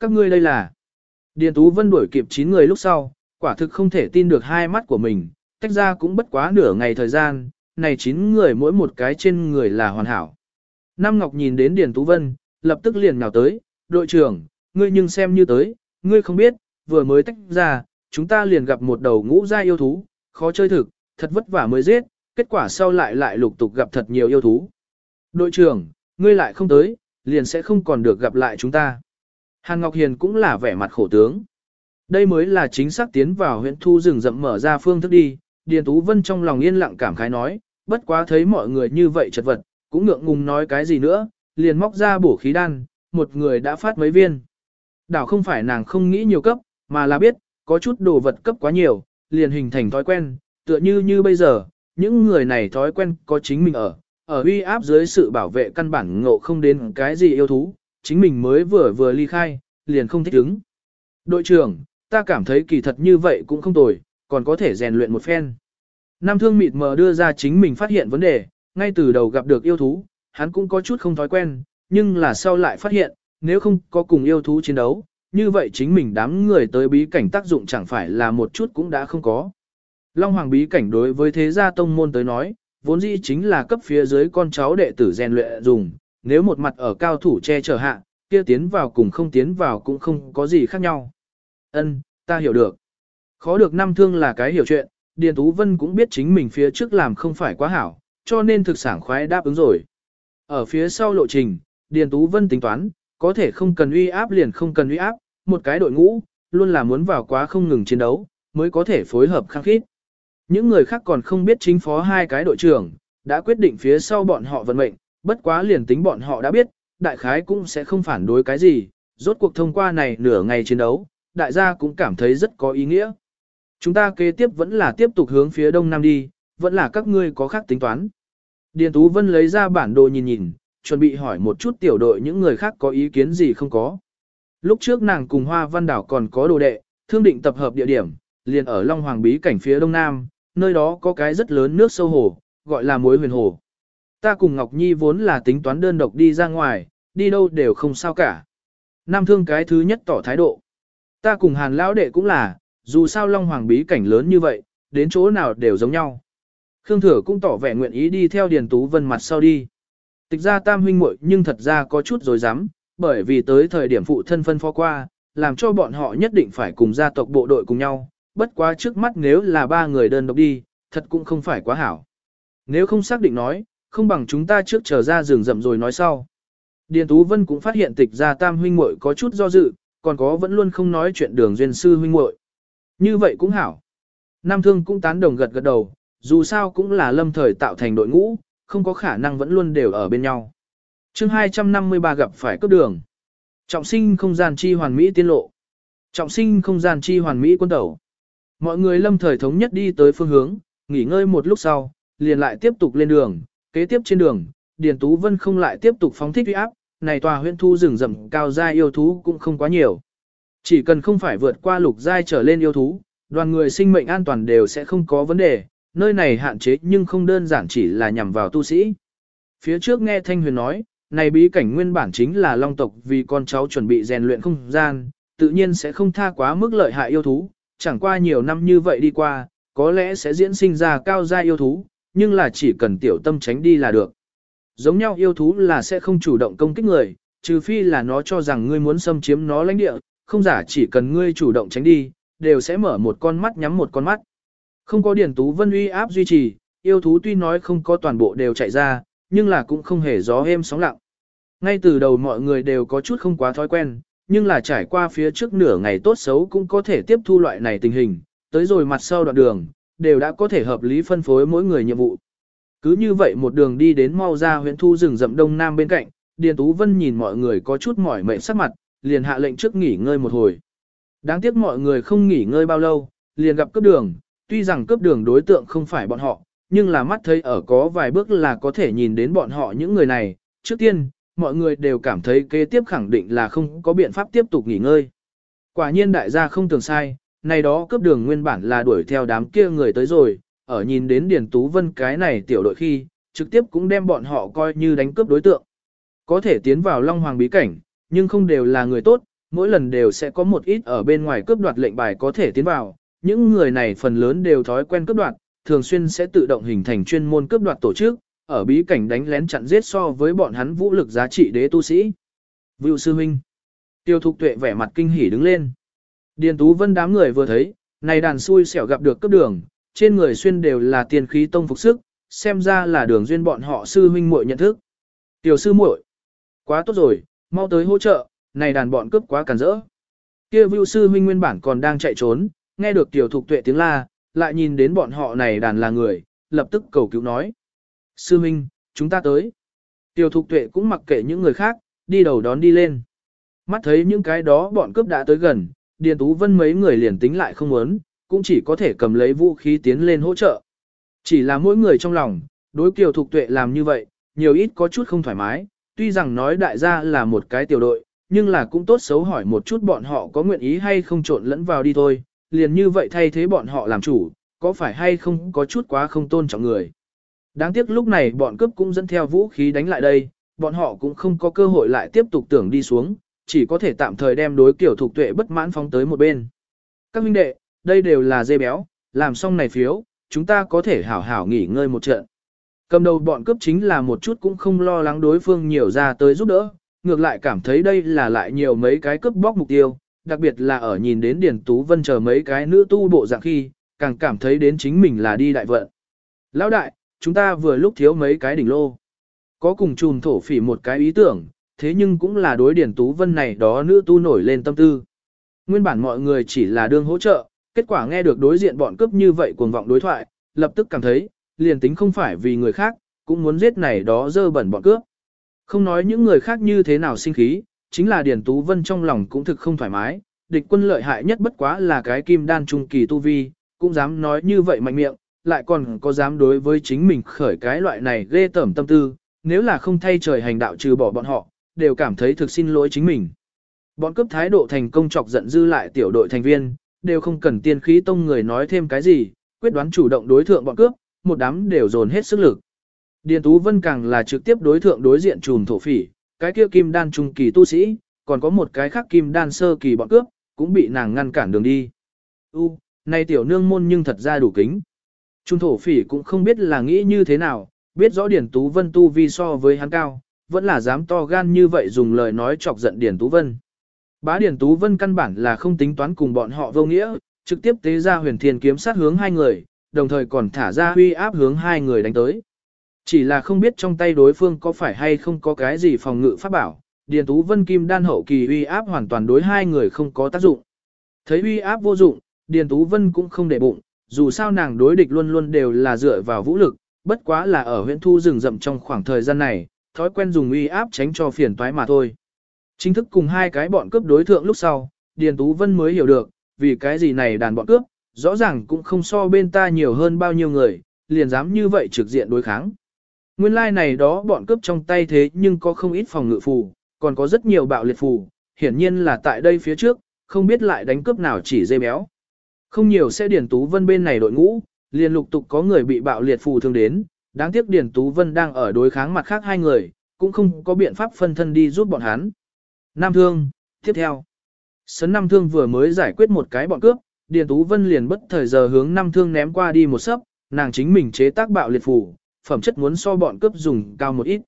các ngươi đây là. Điền Tú Vân đuổi kịp 9 người lúc sau, quả thực không thể tin được hai mắt của mình, tách ra cũng bất quá nửa ngày thời gian, này 9 người mỗi một cái trên người là hoàn hảo. Nam Ngọc nhìn đến Điền Tú Vân, lập tức liền nhào tới, đội trưởng, ngươi nhưng xem như tới, ngươi không biết, vừa mới tách ra, chúng ta liền gặp một đầu ngũ gia yêu thú, khó chơi thực, thật vất vả mới giết, kết quả sau lại lại lục tục gặp thật nhiều yêu thú. Đội trưởng, ngươi lại không tới, liền sẽ không còn được gặp lại chúng ta. Hàn Ngọc Hiền cũng là vẻ mặt khổ tướng. Đây mới là chính xác tiến vào huyện thu rừng rậm mở ra phương thức đi, Điền Tú Vân trong lòng yên lặng cảm khái nói, bất quá thấy mọi người như vậy chật vật, cũng ngượng ngùng nói cái gì nữa, liền móc ra bổ khí đan, một người đã phát mấy viên. Đảo không phải nàng không nghĩ nhiều cấp, mà là biết, có chút đồ vật cấp quá nhiều, liền hình thành thói quen, tựa như như bây giờ, những người này thói quen có chính mình ở, ở uy áp dưới sự bảo vệ căn bản ngộ không đến cái gì yêu thú, chính mình mới vừa vừa ly khai, liền không thích ứng. Đội trưởng, ta cảm thấy kỳ thật như vậy cũng không tồi, còn có thể rèn luyện một phen. Nam thương mịt mờ đưa ra chính mình phát hiện vấn đề, ngay từ đầu gặp được yêu thú, hắn cũng có chút không thói quen, nhưng là sau lại phát hiện, nếu không có cùng yêu thú chiến đấu, như vậy chính mình đám người tới bí cảnh tác dụng chẳng phải là một chút cũng đã không có. Long Hoàng bí cảnh đối với thế gia tông môn tới nói, vốn dĩ chính là cấp phía dưới con cháu đệ tử rèn luyện dùng, nếu một mặt ở cao thủ che chở hạ, kia tiến vào cùng không tiến vào cũng không có gì khác nhau. Ân, ta hiểu được. Khó được năm thương là cái hiểu chuyện, Điền Tú Vân cũng biết chính mình phía trước làm không phải quá hảo, cho nên thực sản khoái đáp ứng rồi. Ở phía sau lộ trình, Điền Tú Vân tính toán, có thể không cần uy áp liền không cần uy áp, một cái đội ngũ, luôn là muốn vào quá không ngừng chiến đấu, mới có thể phối hợp khăng khít. Những người khác còn không biết chính phó hai cái đội trưởng, đã quyết định phía sau bọn họ vận mệnh, bất quá liền tính bọn họ đã biết, đại khái cũng sẽ không phản đối cái gì, rốt cuộc thông qua này nửa ngày chiến đấu, đại gia cũng cảm thấy rất có ý nghĩa. Chúng ta kế tiếp vẫn là tiếp tục hướng phía đông nam đi, vẫn là các ngươi có khác tính toán. Điền Tú Vân lấy ra bản đồ nhìn nhìn, chuẩn bị hỏi một chút tiểu đội những người khác có ý kiến gì không có. Lúc trước nàng cùng Hoa Văn Đảo còn có đồ đệ, thương định tập hợp địa điểm, liền ở Long Hoàng Bí cảnh phía đông nam, nơi đó có cái rất lớn nước sâu hồ, gọi là muối huyền hồ. Ta cùng Ngọc Nhi vốn là tính toán đơn độc đi ra ngoài, đi đâu đều không sao cả. Nam thương cái thứ nhất tỏ thái độ. Ta cùng Hàn Lão Đệ cũng là, dù sao Long Hoàng bí cảnh lớn như vậy, đến chỗ nào đều giống nhau. Khương Thừa cũng tỏ vẻ nguyện ý đi theo Điền Tú Vân mặt sau đi. Tịch ra tam huynh muội nhưng thật ra có chút rồi dám, bởi vì tới thời điểm phụ thân phân phó qua, làm cho bọn họ nhất định phải cùng gia tộc bộ đội cùng nhau, bất quá trước mắt nếu là ba người đơn độc đi, thật cũng không phải quá hảo. Nếu không xác định nói, không bằng chúng ta trước chờ ra rừng rậm rồi nói sau. Điền Tú Vân cũng phát hiện tịch ra tam huynh muội có chút do dự, còn có vẫn luôn không nói chuyện đường duyên sư huynh muội. Như vậy cũng hảo. Nam Thương cũng tán đồng gật gật đầu, dù sao cũng là lâm thời tạo thành đội ngũ, không có khả năng vẫn luôn đều ở bên nhau. chương 253 gặp phải cấp đường. Trọng sinh không gian chi hoàn mỹ tiên lộ. Trọng sinh không gian chi hoàn mỹ quân tẩu. Mọi người lâm thời thống nhất đi tới phương hướng, nghỉ ngơi một lúc sau, liền lại tiếp tục lên đường, kế tiếp trên đường, Điền Tú Vân không lại tiếp tục phóng thích uy áp, này tòa huyện thu rừng rậm cao giai yêu thú cũng không quá nhiều. Chỉ cần không phải vượt qua lục giai trở lên yêu thú, đoàn người sinh mệnh an toàn đều sẽ không có vấn đề, nơi này hạn chế nhưng không đơn giản chỉ là nhằm vào tu sĩ. Phía trước nghe Thanh Huyền nói, này bí cảnh nguyên bản chính là long tộc vì con cháu chuẩn bị rèn luyện không gian, tự nhiên sẽ không tha quá mức lợi hại yêu thú, chẳng qua nhiều năm như vậy đi qua, có lẽ sẽ diễn sinh ra cao gia yêu thú, nhưng là chỉ cần tiểu tâm tránh đi là được. Giống nhau yêu thú là sẽ không chủ động công kích người, trừ phi là nó cho rằng ngươi muốn xâm chiếm nó lãnh địa, không giả chỉ cần ngươi chủ động tránh đi, đều sẽ mở một con mắt nhắm một con mắt. Không có điển tú vân uy áp duy trì, yêu thú tuy nói không có toàn bộ đều chạy ra, nhưng là cũng không hề gió êm sóng lặng. Ngay từ đầu mọi người đều có chút không quá thói quen, nhưng là trải qua phía trước nửa ngày tốt xấu cũng có thể tiếp thu loại này tình hình, tới rồi mặt sau đoạn đường, đều đã có thể hợp lý phân phối mỗi người nhiệm vụ. Cứ như vậy một đường đi đến mau ra huyện thu rừng rậm đông nam bên cạnh, Điền Tú Vân nhìn mọi người có chút mỏi mệt sắc mặt, liền hạ lệnh trước nghỉ ngơi một hồi. Đáng tiếc mọi người không nghỉ ngơi bao lâu, liền gặp cướp đường, tuy rằng cướp đường đối tượng không phải bọn họ, nhưng là mắt thấy ở có vài bước là có thể nhìn đến bọn họ những người này. Trước tiên, mọi người đều cảm thấy kế tiếp khẳng định là không có biện pháp tiếp tục nghỉ ngơi. Quả nhiên đại gia không tưởng sai, này đó cướp đường nguyên bản là đuổi theo đám kia người tới rồi, ở nhìn đến Điền Tú Vân cái này tiểu đội khi, trực tiếp cũng đem bọn họ coi như đánh cướp đối tượng. Có thể tiến vào Long Hoàng bí cảnh, nhưng không đều là người tốt, mỗi lần đều sẽ có một ít ở bên ngoài cướp đoạt lệnh bài có thể tiến vào, những người này phần lớn đều thói quen cướp đoạt, thường xuyên sẽ tự động hình thành chuyên môn cướp đoạt tổ chức, ở bí cảnh đánh lén chặn giết so với bọn hắn vũ lực giá trị đế tu sĩ. Vưu sư huynh. Tiêu Thục Tuệ vẻ mặt kinh hỉ đứng lên. Điền Tú Vân đám người vừa thấy, này đàn xui xẻo gặp được cấp đường, trên người xuyên đều là tiền khí tông phục sức, xem ra là đường duyên bọn họ sư huynh muội nhận thức. Tiểu sư muội, quá tốt rồi, mau tới hỗ trợ, này đàn bọn cướp quá cản rỡ. Kia Vưu sư huynh nguyên bản còn đang chạy trốn, nghe được tiểu thục tuệ tiếng la, lại nhìn đến bọn họ này đàn là người, lập tức cầu cứu nói. Sư huynh, chúng ta tới. Tiểu thục tuệ cũng mặc kệ những người khác, đi đầu đón đi lên. Mắt thấy những cái đó bọn cướp đã tới gần, Điền Tú Vân mấy người liền tính lại không muốn, cũng chỉ có thể cầm lấy vũ khí tiến lên hỗ trợ. Chỉ là mỗi người trong lòng, đối kiều thục tuệ làm như vậy, nhiều ít có chút không thoải mái, tuy rằng nói đại gia là một cái tiểu đội, nhưng là cũng tốt xấu hỏi một chút bọn họ có nguyện ý hay không trộn lẫn vào đi thôi, liền như vậy thay thế bọn họ làm chủ, có phải hay không có chút quá không tôn trọng người. Đáng tiếc lúc này bọn cướp cũng dẫn theo vũ khí đánh lại đây, bọn họ cũng không có cơ hội lại tiếp tục tưởng đi xuống, chỉ có thể tạm thời đem đối kiểu thuộc tuệ bất mãn phóng tới một bên. Các huynh đệ, đây đều là dê béo, làm xong này phiếu, chúng ta có thể hảo hảo nghỉ ngơi một trận. Cầm đầu bọn cướp chính là một chút cũng không lo lắng đối phương nhiều ra tới giúp đỡ, ngược lại cảm thấy đây là lại nhiều mấy cái cướp bóc mục tiêu, đặc biệt là ở nhìn đến Điền Tú Vân chờ mấy cái nữ tu bộ dạng khi, càng cảm thấy đến chính mình là đi đại vận. Lão đại, chúng ta vừa lúc thiếu mấy cái đỉnh lô. Có cùng chùm thổ phỉ một cái ý tưởng, thế nhưng cũng là đối Điền Tú Vân này đó nữ tu nổi lên tâm tư. Nguyên bản mọi người chỉ là đương hỗ trợ, kết quả nghe được đối diện bọn cướp như vậy cuồng vọng đối thoại, lập tức cảm thấy, liền tính không phải vì người khác, cũng muốn giết này đó dơ bẩn bọn cướp. Không nói những người khác như thế nào sinh khí, chính là Điền Tú Vân trong lòng cũng thực không thoải mái, địch quân lợi hại nhất bất quá là cái kim đan trung kỳ tu vi, cũng dám nói như vậy mạnh miệng, lại còn có dám đối với chính mình khởi cái loại này ghê tởm tâm tư, nếu là không thay trời hành đạo trừ bỏ bọn họ, đều cảm thấy thực xin lỗi chính mình. Bọn cướp thái độ thành công chọc giận dư lại tiểu đội thành viên, đều không cần tiên khí tông người nói thêm cái gì, quyết đoán chủ động đối thượng bọn cướp, một đám đều dồn hết sức lực. Điền Tú Vân càng là trực tiếp đối thượng đối diện trùm thổ phỉ, cái kia kim đan trung kỳ tu sĩ, còn có một cái khác kim đan sơ kỳ bọn cướp, cũng bị nàng ngăn cản đường đi. U, này tiểu nương môn nhưng thật ra đủ kính. Trung thổ phỉ cũng không biết là nghĩ như thế nào, biết rõ Điền Tú Vân tu vi so với hắn cao, vẫn là dám to gan như vậy dùng lời nói chọc giận Điền Tú Vân. Bá Điền Tú Vân căn bản là không tính toán cùng bọn họ vô nghĩa, trực tiếp tế ra huyền thiên kiếm sát hướng hai người, đồng thời còn thả ra huy áp hướng hai người đánh tới. Chỉ là không biết trong tay đối phương có phải hay không có cái gì phòng ngự pháp bảo, Điền Tú Vân Kim đan hậu kỳ huy áp hoàn toàn đối hai người không có tác dụng. Thấy huy áp vô dụng, Điền Tú Vân cũng không để bụng, dù sao nàng đối địch luôn luôn đều là dựa vào vũ lực, bất quá là ở huyện thu rừng rậm trong khoảng thời gian này, thói quen dùng uy áp tránh cho phiền toái mà thôi. Chính thức cùng hai cái bọn cướp đối thượng lúc sau, Điền Tú Vân mới hiểu được, vì cái gì này đàn bọn cướp, rõ ràng cũng không so bên ta nhiều hơn bao nhiêu người, liền dám như vậy trực diện đối kháng. Nguyên lai like này đó bọn cướp trong tay thế nhưng có không ít phòng ngự phù, còn có rất nhiều bạo liệt phù, hiển nhiên là tại đây phía trước, không biết lại đánh cướp nào chỉ dây béo. Không nhiều sẽ Điền Tú Vân bên này đội ngũ, liền lục tục có người bị bạo liệt phù thương đến, đáng tiếc Điền Tú Vân đang ở đối kháng mặt khác hai người, cũng không có biện pháp phân thân đi giúp bọn hắn. Nam Thương, tiếp theo. Sấn Nam Thương vừa mới giải quyết một cái bọn cướp, Điền Tú Vân liền bất thời giờ hướng Nam Thương ném qua đi một sấp, nàng chính mình chế tác bạo liệt phù, phẩm chất muốn so bọn cướp dùng cao một ít.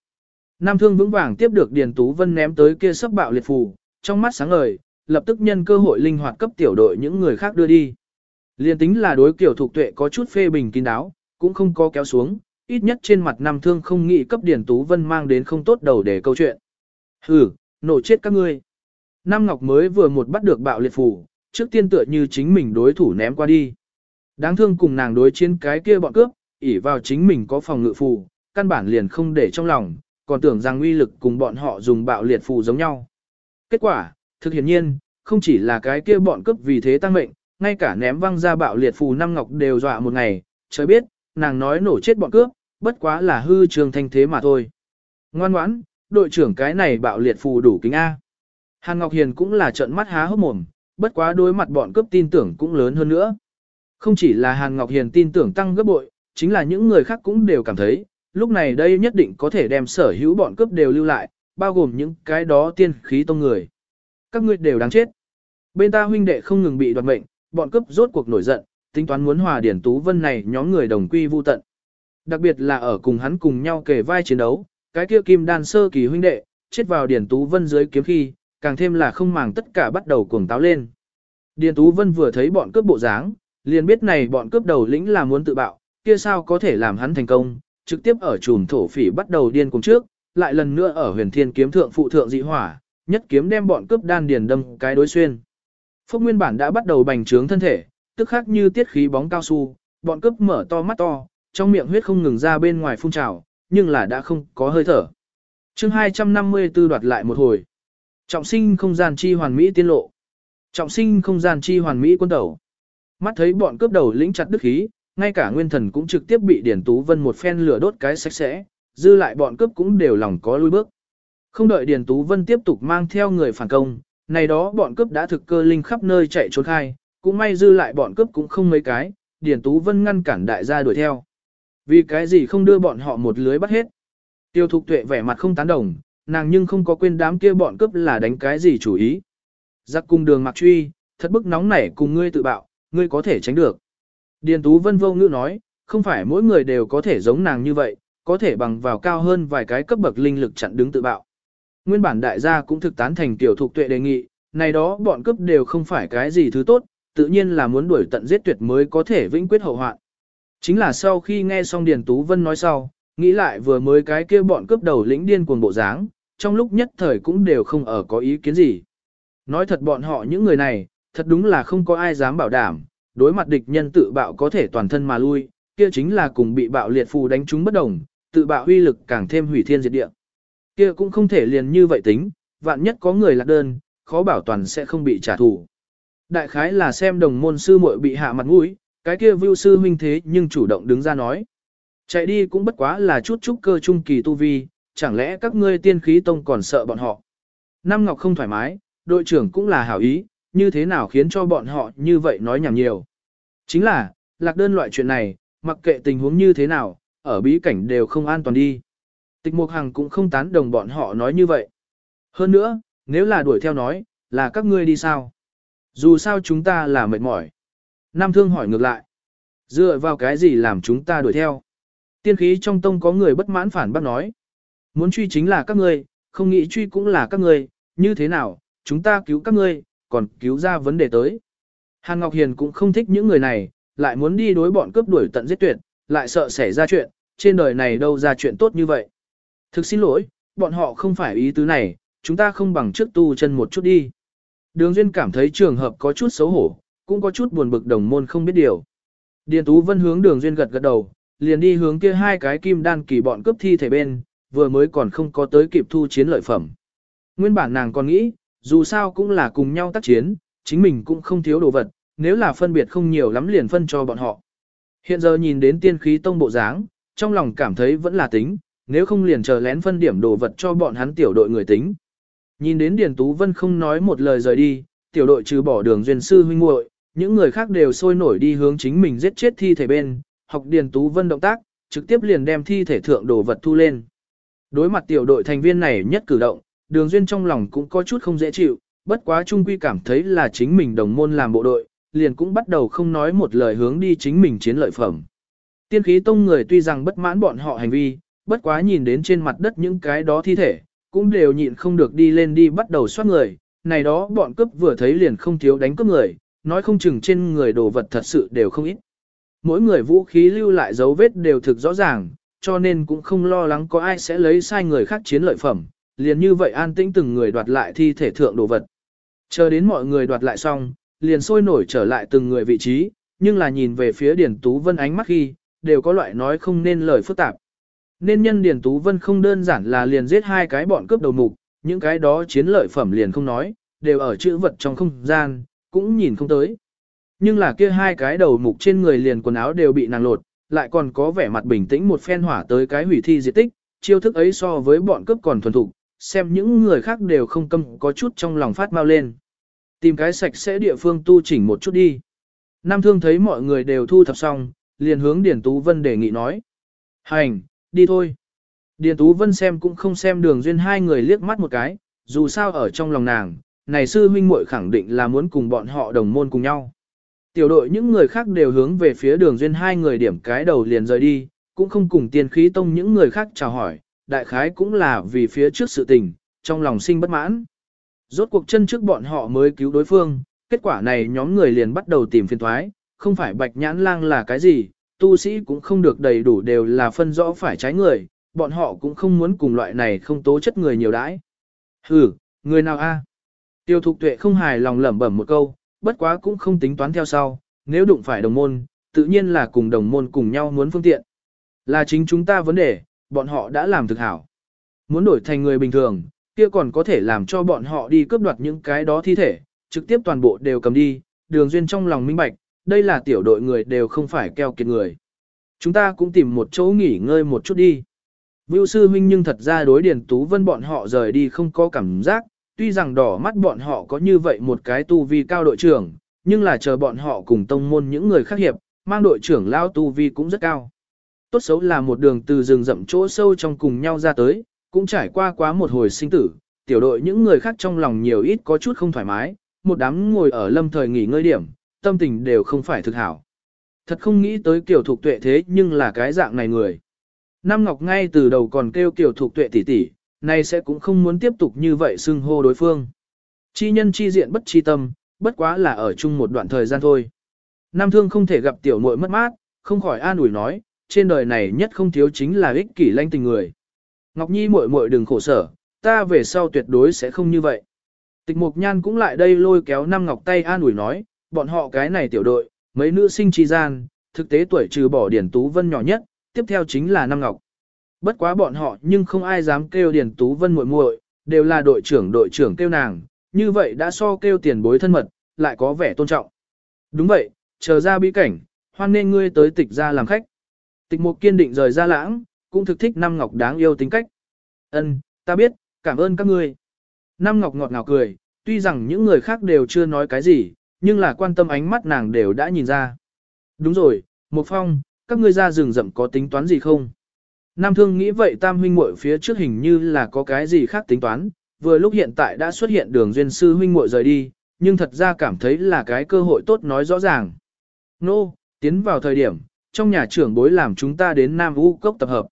Nam Thương vững vàng tiếp được Điền Tú Vân ném tới kia sấp bạo liệt phù, trong mắt sáng ngời, lập tức nhân cơ hội linh hoạt cấp tiểu đội những người khác đưa đi. Liên tính là đối kiểu thuộc tuệ có chút phê bình kín đáo, cũng không có kéo xuống, ít nhất trên mặt Nam Thương không nghĩ cấp Điền Tú Vân mang đến không tốt đầu để câu chuyện. Hừ, nổ chết các ngươi. Nam Ngọc mới vừa một bắt được bạo liệt phù, trước tiên tựa như chính mình đối thủ ném qua đi. Đáng thương cùng nàng đối chiến cái kia bọn cướp, ỷ vào chính mình có phòng ngự phù, căn bản liền không để trong lòng, còn tưởng rằng uy lực cùng bọn họ dùng bạo liệt phù giống nhau. Kết quả, thực hiện nhiên, không chỉ là cái kia bọn cướp vì thế tăng mệnh, ngay cả ném văng ra bạo liệt phù Nam ngọc đều dọa một ngày, trời biết, nàng nói nổ chết bọn cướp, bất quá là hư trường thanh thế mà thôi. Ngoan ngoãn, đội trưởng cái này bạo liệt phù đủ kính A. Hàn Ngọc Hiền cũng là trận mắt há hốc mồm, bất quá đối mặt bọn cướp tin tưởng cũng lớn hơn nữa. Không chỉ là Hàn Ngọc Hiền tin tưởng tăng gấp bội, chính là những người khác cũng đều cảm thấy, lúc này đây nhất định có thể đem sở hữu bọn cướp đều lưu lại, bao gồm những cái đó tiên khí tông người. các ngươi đều đáng chết. Bên ta huynh đệ không ngừng bị đoạt mệnh, bọn cướp rốt cuộc nổi giận, tính toán muốn hòa điển tú vân này nhóm người đồng quy vu tận. Đặc biệt là ở cùng hắn cùng nhau kề vai chiến đấu, cái kia kim đan sơ kỳ huynh đệ, chết vào điển tú vân dưới kiếm khi, càng thêm là không màng tất cả bắt đầu cuồng táo lên. Điền Tú Vân vừa thấy bọn cướp bộ dáng, liền biết này bọn cướp đầu lĩnh là muốn tự bạo, kia sao có thể làm hắn thành công, trực tiếp ở chùm thổ phỉ bắt đầu điên cùng trước, lại lần nữa ở huyền thiên kiếm thượng phụ thượng dị hỏa, nhất kiếm đem bọn cướp đan điền đâm cái đối xuyên. Phúc nguyên bản đã bắt đầu bành trướng thân thể, tức khắc như tiết khí bóng cao su, bọn cướp mở to mắt to, trong miệng huyết không ngừng ra bên ngoài phun trào, nhưng là đã không có hơi thở. chương 254 đoạt lại một hồi. Trọng sinh không gian chi hoàn mỹ tiên lộ. Trọng sinh không gian chi hoàn mỹ quân đầu. Mắt thấy bọn cướp đầu lĩnh chặt đức khí, ngay cả nguyên thần cũng trực tiếp bị Điển Tú Vân một phen lửa đốt cái sạch sẽ, dư lại bọn cướp cũng đều lòng có lui bước. Không đợi Điền Tú Vân tiếp tục mang theo người phản công, này đó bọn cướp đã thực cơ linh khắp nơi chạy trốn khai, cũng may dư lại bọn cướp cũng không mấy cái, Điền Tú Vân ngăn cản đại gia đuổi theo. Vì cái gì không đưa bọn họ một lưới bắt hết. Tiêu Thục Tuệ vẻ mặt không tán đồng, nàng nhưng không có quên đám kia bọn cướp là đánh cái gì chủ ý. Giặc cùng đường mặc truy, thật bức nóng nảy cùng ngươi tự bạo, ngươi có thể tránh được. Điền Tú Vân vô ngữ nói, không phải mỗi người đều có thể giống nàng như vậy, có thể bằng vào cao hơn vài cái cấp bậc linh lực chặn đứng tự bạo. Nguyên bản đại gia cũng thực tán thành tiểu thục tuệ đề nghị, này đó bọn cướp đều không phải cái gì thứ tốt, tự nhiên là muốn đuổi tận giết tuyệt mới có thể vĩnh quyết hậu hoạn. Chính là sau khi nghe xong Điền Tú Vân nói sau, nghĩ lại vừa mới cái kia bọn cướp đầu lĩnh điên cuồng bộ dáng, trong lúc nhất thời cũng đều không ở có ý kiến gì. Nói thật bọn họ những người này, thật đúng là không có ai dám bảo đảm, đối mặt địch nhân tự bạo có thể toàn thân mà lui, kia chính là cùng bị bạo liệt phù đánh trúng bất đồng, tự bạo huy lực càng thêm hủy thiên diệt địa. Kia cũng không thể liền như vậy tính, vạn nhất có người lạc đơn, khó bảo toàn sẽ không bị trả thù. Đại khái là xem đồng môn sư muội bị hạ mặt mũi, cái kia vưu sư huynh thế nhưng chủ động đứng ra nói. Chạy đi cũng bất quá là chút chút cơ trung kỳ tu vi, chẳng lẽ các ngươi tiên khí tông còn sợ bọn họ. Nam Ngọc không thoải mái, đội trưởng cũng là hảo ý, như thế nào khiến cho bọn họ như vậy nói nhảm nhiều. Chính là, lạc đơn loại chuyện này, mặc kệ tình huống như thế nào, ở bí cảnh đều không an toàn đi. Tịch Mục Hằng cũng không tán đồng bọn họ nói như vậy. Hơn nữa, nếu là đuổi theo nói, là các ngươi đi sao? Dù sao chúng ta là mệt mỏi. Nam Thương hỏi ngược lại. Dựa vào cái gì làm chúng ta đuổi theo? Tiên khí trong tông có người bất mãn phản bác nói. Muốn truy chính là các ngươi, không nghĩ truy cũng là các ngươi, như thế nào, chúng ta cứu các ngươi, còn cứu ra vấn đề tới. Hàn Ngọc Hiền cũng không thích những người này, lại muốn đi đối bọn cướp đuổi tận giết tuyệt, lại sợ xảy ra chuyện, trên đời này đâu ra chuyện tốt như vậy. Thực xin lỗi, bọn họ không phải ý tứ này, chúng ta không bằng trước tu chân một chút đi. Đường Duyên cảm thấy trường hợp có chút xấu hổ, cũng có chút buồn bực đồng môn không biết điều. Điền Tú Vân hướng Đường Duyên gật gật đầu, liền đi hướng kia hai cái kim đan kỳ bọn cướp thi thể bên, vừa mới còn không có tới kịp thu chiến lợi phẩm. Nguyên bản nàng còn nghĩ, dù sao cũng là cùng nhau tác chiến, chính mình cũng không thiếu đồ vật, nếu là phân biệt không nhiều lắm liền phân cho bọn họ. Hiện giờ nhìn đến tiên khí tông bộ dáng, trong lòng cảm thấy vẫn là tính, nếu không liền chờ lén phân điểm đồ vật cho bọn hắn tiểu đội người tính. Nhìn đến Điền Tú Vân không nói một lời rời đi, tiểu đội trừ bỏ đường duyên sư huynh muội, những người khác đều sôi nổi đi hướng chính mình giết chết thi thể bên, học Điền Tú Vân động tác, trực tiếp liền đem thi thể thượng đồ vật thu lên. Đối mặt tiểu đội thành viên này nhất cử động, đường duyên trong lòng cũng có chút không dễ chịu, bất quá trung quy cảm thấy là chính mình đồng môn làm bộ đội, liền cũng bắt đầu không nói một lời hướng đi chính mình chiến lợi phẩm. Tiên khí tông người tuy rằng bất mãn bọn họ hành vi, bất quá nhìn đến trên mặt đất những cái đó thi thể, cũng đều nhịn không được đi lên đi bắt đầu soát người, này đó bọn cướp vừa thấy liền không thiếu đánh cướp người, nói không chừng trên người đồ vật thật sự đều không ít. Mỗi người vũ khí lưu lại dấu vết đều thực rõ ràng, cho nên cũng không lo lắng có ai sẽ lấy sai người khác chiến lợi phẩm, liền như vậy an tĩnh từng người đoạt lại thi thể thượng đồ vật. Chờ đến mọi người đoạt lại xong, liền sôi nổi trở lại từng người vị trí, nhưng là nhìn về phía Điền Tú Vân ánh mắt khi, đều có loại nói không nên lời phức tạp. Nên nhân Điền Tú Vân không đơn giản là liền giết hai cái bọn cướp đầu mục, những cái đó chiến lợi phẩm liền không nói, đều ở chữ vật trong không gian, cũng nhìn không tới. Nhưng là kia hai cái đầu mục trên người liền quần áo đều bị nàng lột, lại còn có vẻ mặt bình tĩnh một phen hỏa tới cái hủy thi diệt tích, chiêu thức ấy so với bọn cướp còn thuần thục, xem những người khác đều không câm có chút trong lòng phát mau lên. Tìm cái sạch sẽ địa phương tu chỉnh một chút đi. Nam Thương thấy mọi người đều thu thập xong, liền hướng Điền Tú Vân đề nghị nói. Hành, đi thôi. Điền Tú Vân xem cũng không xem đường duyên hai người liếc mắt một cái, dù sao ở trong lòng nàng, này sư huynh muội khẳng định là muốn cùng bọn họ đồng môn cùng nhau. Tiểu đội những người khác đều hướng về phía đường duyên hai người điểm cái đầu liền rời đi, cũng không cùng tiên khí tông những người khác chào hỏi, đại khái cũng là vì phía trước sự tình, trong lòng sinh bất mãn. Rốt cuộc chân trước bọn họ mới cứu đối phương, kết quả này nhóm người liền bắt đầu tìm phiền thoái, không phải bạch nhãn lang là cái gì, tu sĩ cũng không được đầy đủ đều là phân rõ phải trái người, bọn họ cũng không muốn cùng loại này không tố chất người nhiều đãi. Hừ, người nào a? Tiêu thục tuệ không hài lòng lẩm bẩm một câu, bất quá cũng không tính toán theo sau, nếu đụng phải đồng môn, tự nhiên là cùng đồng môn cùng nhau muốn phương tiện. Là chính chúng ta vấn đề, bọn họ đã làm thực hảo. Muốn đổi thành người bình thường, kia còn có thể làm cho bọn họ đi cướp đoạt những cái đó thi thể, trực tiếp toàn bộ đều cầm đi, đường duyên trong lòng minh bạch, đây là tiểu đội người đều không phải keo kiệt người. Chúng ta cũng tìm một chỗ nghỉ ngơi một chút đi. Vưu sư huynh nhưng thật ra đối điển tú vân bọn họ rời đi không có cảm giác, tuy rằng đỏ mắt bọn họ có như vậy một cái tu vi cao đội trưởng, nhưng là chờ bọn họ cùng tông môn những người khác hiệp, mang đội trưởng lao tu vi cũng rất cao. Tốt xấu là một đường từ rừng rậm chỗ sâu trong cùng nhau ra tới, cũng trải qua quá một hồi sinh tử, tiểu đội những người khác trong lòng nhiều ít có chút không thoải mái, một đám ngồi ở lâm thời nghỉ ngơi điểm, tâm tình đều không phải thực hảo. Thật không nghĩ tới kiểu thục tuệ thế nhưng là cái dạng này người. Nam Ngọc ngay từ đầu còn kêu kiểu thục tuệ tỷ tỷ, nay sẽ cũng không muốn tiếp tục như vậy xưng hô đối phương. Chi nhân chi diện bất chi tâm, bất quá là ở chung một đoạn thời gian thôi. Nam thương không thể gặp tiểu muội mất mát, không khỏi an ủi nói, trên đời này nhất không thiếu chính là ích kỷ lanh tình người. Ngọc Nhi muội muội đừng khổ sở, ta về sau tuyệt đối sẽ không như vậy. Tịch Mục Nhan cũng lại đây lôi kéo Nam Ngọc tay an ủi nói, bọn họ cái này tiểu đội, mấy nữ sinh chi gian, thực tế tuổi trừ bỏ Điển Tú Vân nhỏ nhất, tiếp theo chính là Nam Ngọc. Bất quá bọn họ nhưng không ai dám kêu Điền Tú Vân muội muội, đều là đội trưởng đội trưởng kêu nàng, như vậy đã so kêu tiền bối thân mật, lại có vẻ tôn trọng. Đúng vậy, chờ ra bí cảnh, hoan nên ngươi tới tịch ra làm khách. Tịch Mục kiên định rời ra lãng, cũng thực thích Nam Ngọc đáng yêu tính cách. Ân, ta biết, cảm ơn các ngươi. Nam Ngọc ngọt ngào cười, tuy rằng những người khác đều chưa nói cái gì, nhưng là quan tâm ánh mắt nàng đều đã nhìn ra. Đúng rồi, Mục Phong, các ngươi ra rừng rậm có tính toán gì không? Nam Thương nghĩ vậy Tam huynh muội phía trước hình như là có cái gì khác tính toán, vừa lúc hiện tại đã xuất hiện đường duyên sư huynh muội rời đi, nhưng thật ra cảm thấy là cái cơ hội tốt nói rõ ràng. Nô, no, tiến vào thời điểm, trong nhà trưởng bối làm chúng ta đến Nam Vũ Cốc tập hợp.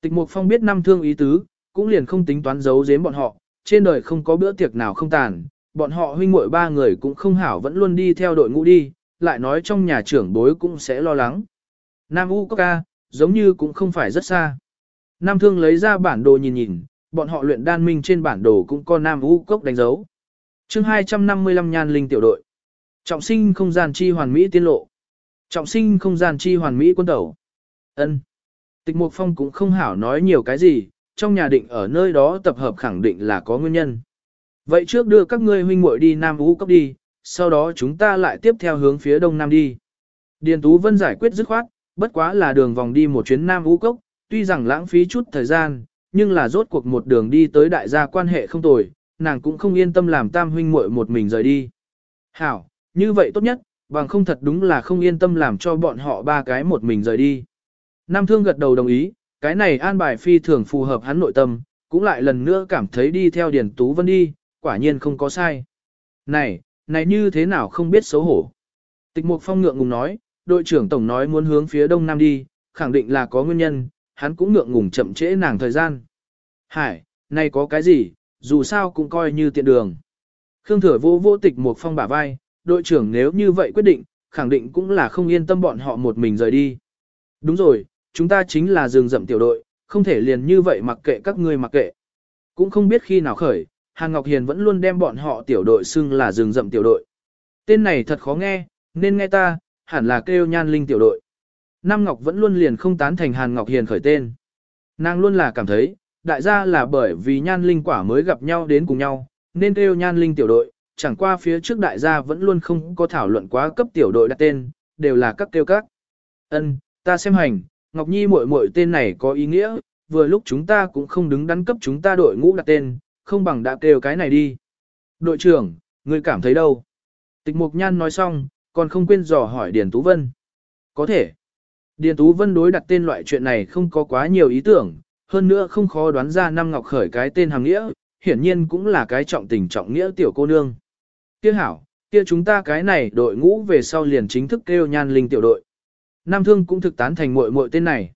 Tịch Mục Phong biết Nam Thương ý tứ, cũng liền không tính toán giấu giếm bọn họ, trên đời không có bữa tiệc nào không tàn, bọn họ huynh muội ba người cũng không hảo vẫn luôn đi theo đội ngũ đi, lại nói trong nhà trưởng bối cũng sẽ lo lắng. Nam U Cốc ca, giống như cũng không phải rất xa. Nam Thương lấy ra bản đồ nhìn nhìn, bọn họ luyện đan minh trên bản đồ cũng có Nam U Cốc đánh dấu. chương 255 nhan linh tiểu đội. Trọng sinh không gian chi hoàn mỹ tiên lộ. Trọng sinh không gian chi hoàn mỹ quân tẩu. ân Tịch Mục Phong cũng không hảo nói nhiều cái gì, trong nhà định ở nơi đó tập hợp khẳng định là có nguyên nhân. Vậy trước đưa các ngươi huynh muội đi Nam U Cốc đi, sau đó chúng ta lại tiếp theo hướng phía Đông Nam đi. Điền Tú Vân giải quyết dứt khoát, bất quá là đường vòng đi một chuyến Nam U Cốc, tuy rằng lãng phí chút thời gian, nhưng là rốt cuộc một đường đi tới đại gia quan hệ không tồi, nàng cũng không yên tâm làm tam huynh muội một mình rời đi. Hảo, như vậy tốt nhất, bằng không thật đúng là không yên tâm làm cho bọn họ ba cái một mình rời đi. Nam Thương gật đầu đồng ý, cái này an bài phi thường phù hợp hắn nội tâm, cũng lại lần nữa cảm thấy đi theo Điền Tú Vân đi, quả nhiên không có sai. Này, này như thế nào không biết xấu hổ. Tịch Mục Phong ngượng ngùng nói, đội trưởng tổng nói muốn hướng phía đông nam đi, khẳng định là có nguyên nhân, hắn cũng ngượng ngùng chậm trễ nàng thời gian. Hải, nay có cái gì, dù sao cũng coi như tiện đường. Khương Thừa vô vô tịch một Phong bả vai, đội trưởng nếu như vậy quyết định, khẳng định cũng là không yên tâm bọn họ một mình rời đi. Đúng rồi, chúng ta chính là rừng rậm tiểu đội, không thể liền như vậy mặc kệ các ngươi mặc kệ. Cũng không biết khi nào khởi, Hàn Ngọc Hiền vẫn luôn đem bọn họ tiểu đội xưng là rừng rậm tiểu đội. Tên này thật khó nghe, nên nghe ta, hẳn là kêu nhan linh tiểu đội. Nam Ngọc vẫn luôn liền không tán thành Hàn Ngọc Hiền khởi tên. Nàng luôn là cảm thấy, đại gia là bởi vì nhan linh quả mới gặp nhau đến cùng nhau, nên kêu nhan linh tiểu đội, chẳng qua phía trước đại gia vẫn luôn không có thảo luận quá cấp tiểu đội đặt tên, đều là các kêu các. Ân, ta xem hành, Ngọc Nhi muội muội tên này có ý nghĩa, vừa lúc chúng ta cũng không đứng đắn cấp chúng ta đội ngũ đặt tên, không bằng đã kêu cái này đi. Đội trưởng, ngươi cảm thấy đâu? Tịch Mục Nhan nói xong, còn không quên dò hỏi Điền Tú Vân. Có thể. Điền Tú Vân đối đặt tên loại chuyện này không có quá nhiều ý tưởng, hơn nữa không khó đoán ra Nam Ngọc Khởi cái tên hàng nghĩa, hiển nhiên cũng là cái trọng tình trọng nghĩa tiểu cô nương. Tiếc hảo, kia chúng ta cái này đội ngũ về sau liền chính thức kêu nhan linh tiểu đội. Nam Thương cũng thực tán thành muội muội tên này.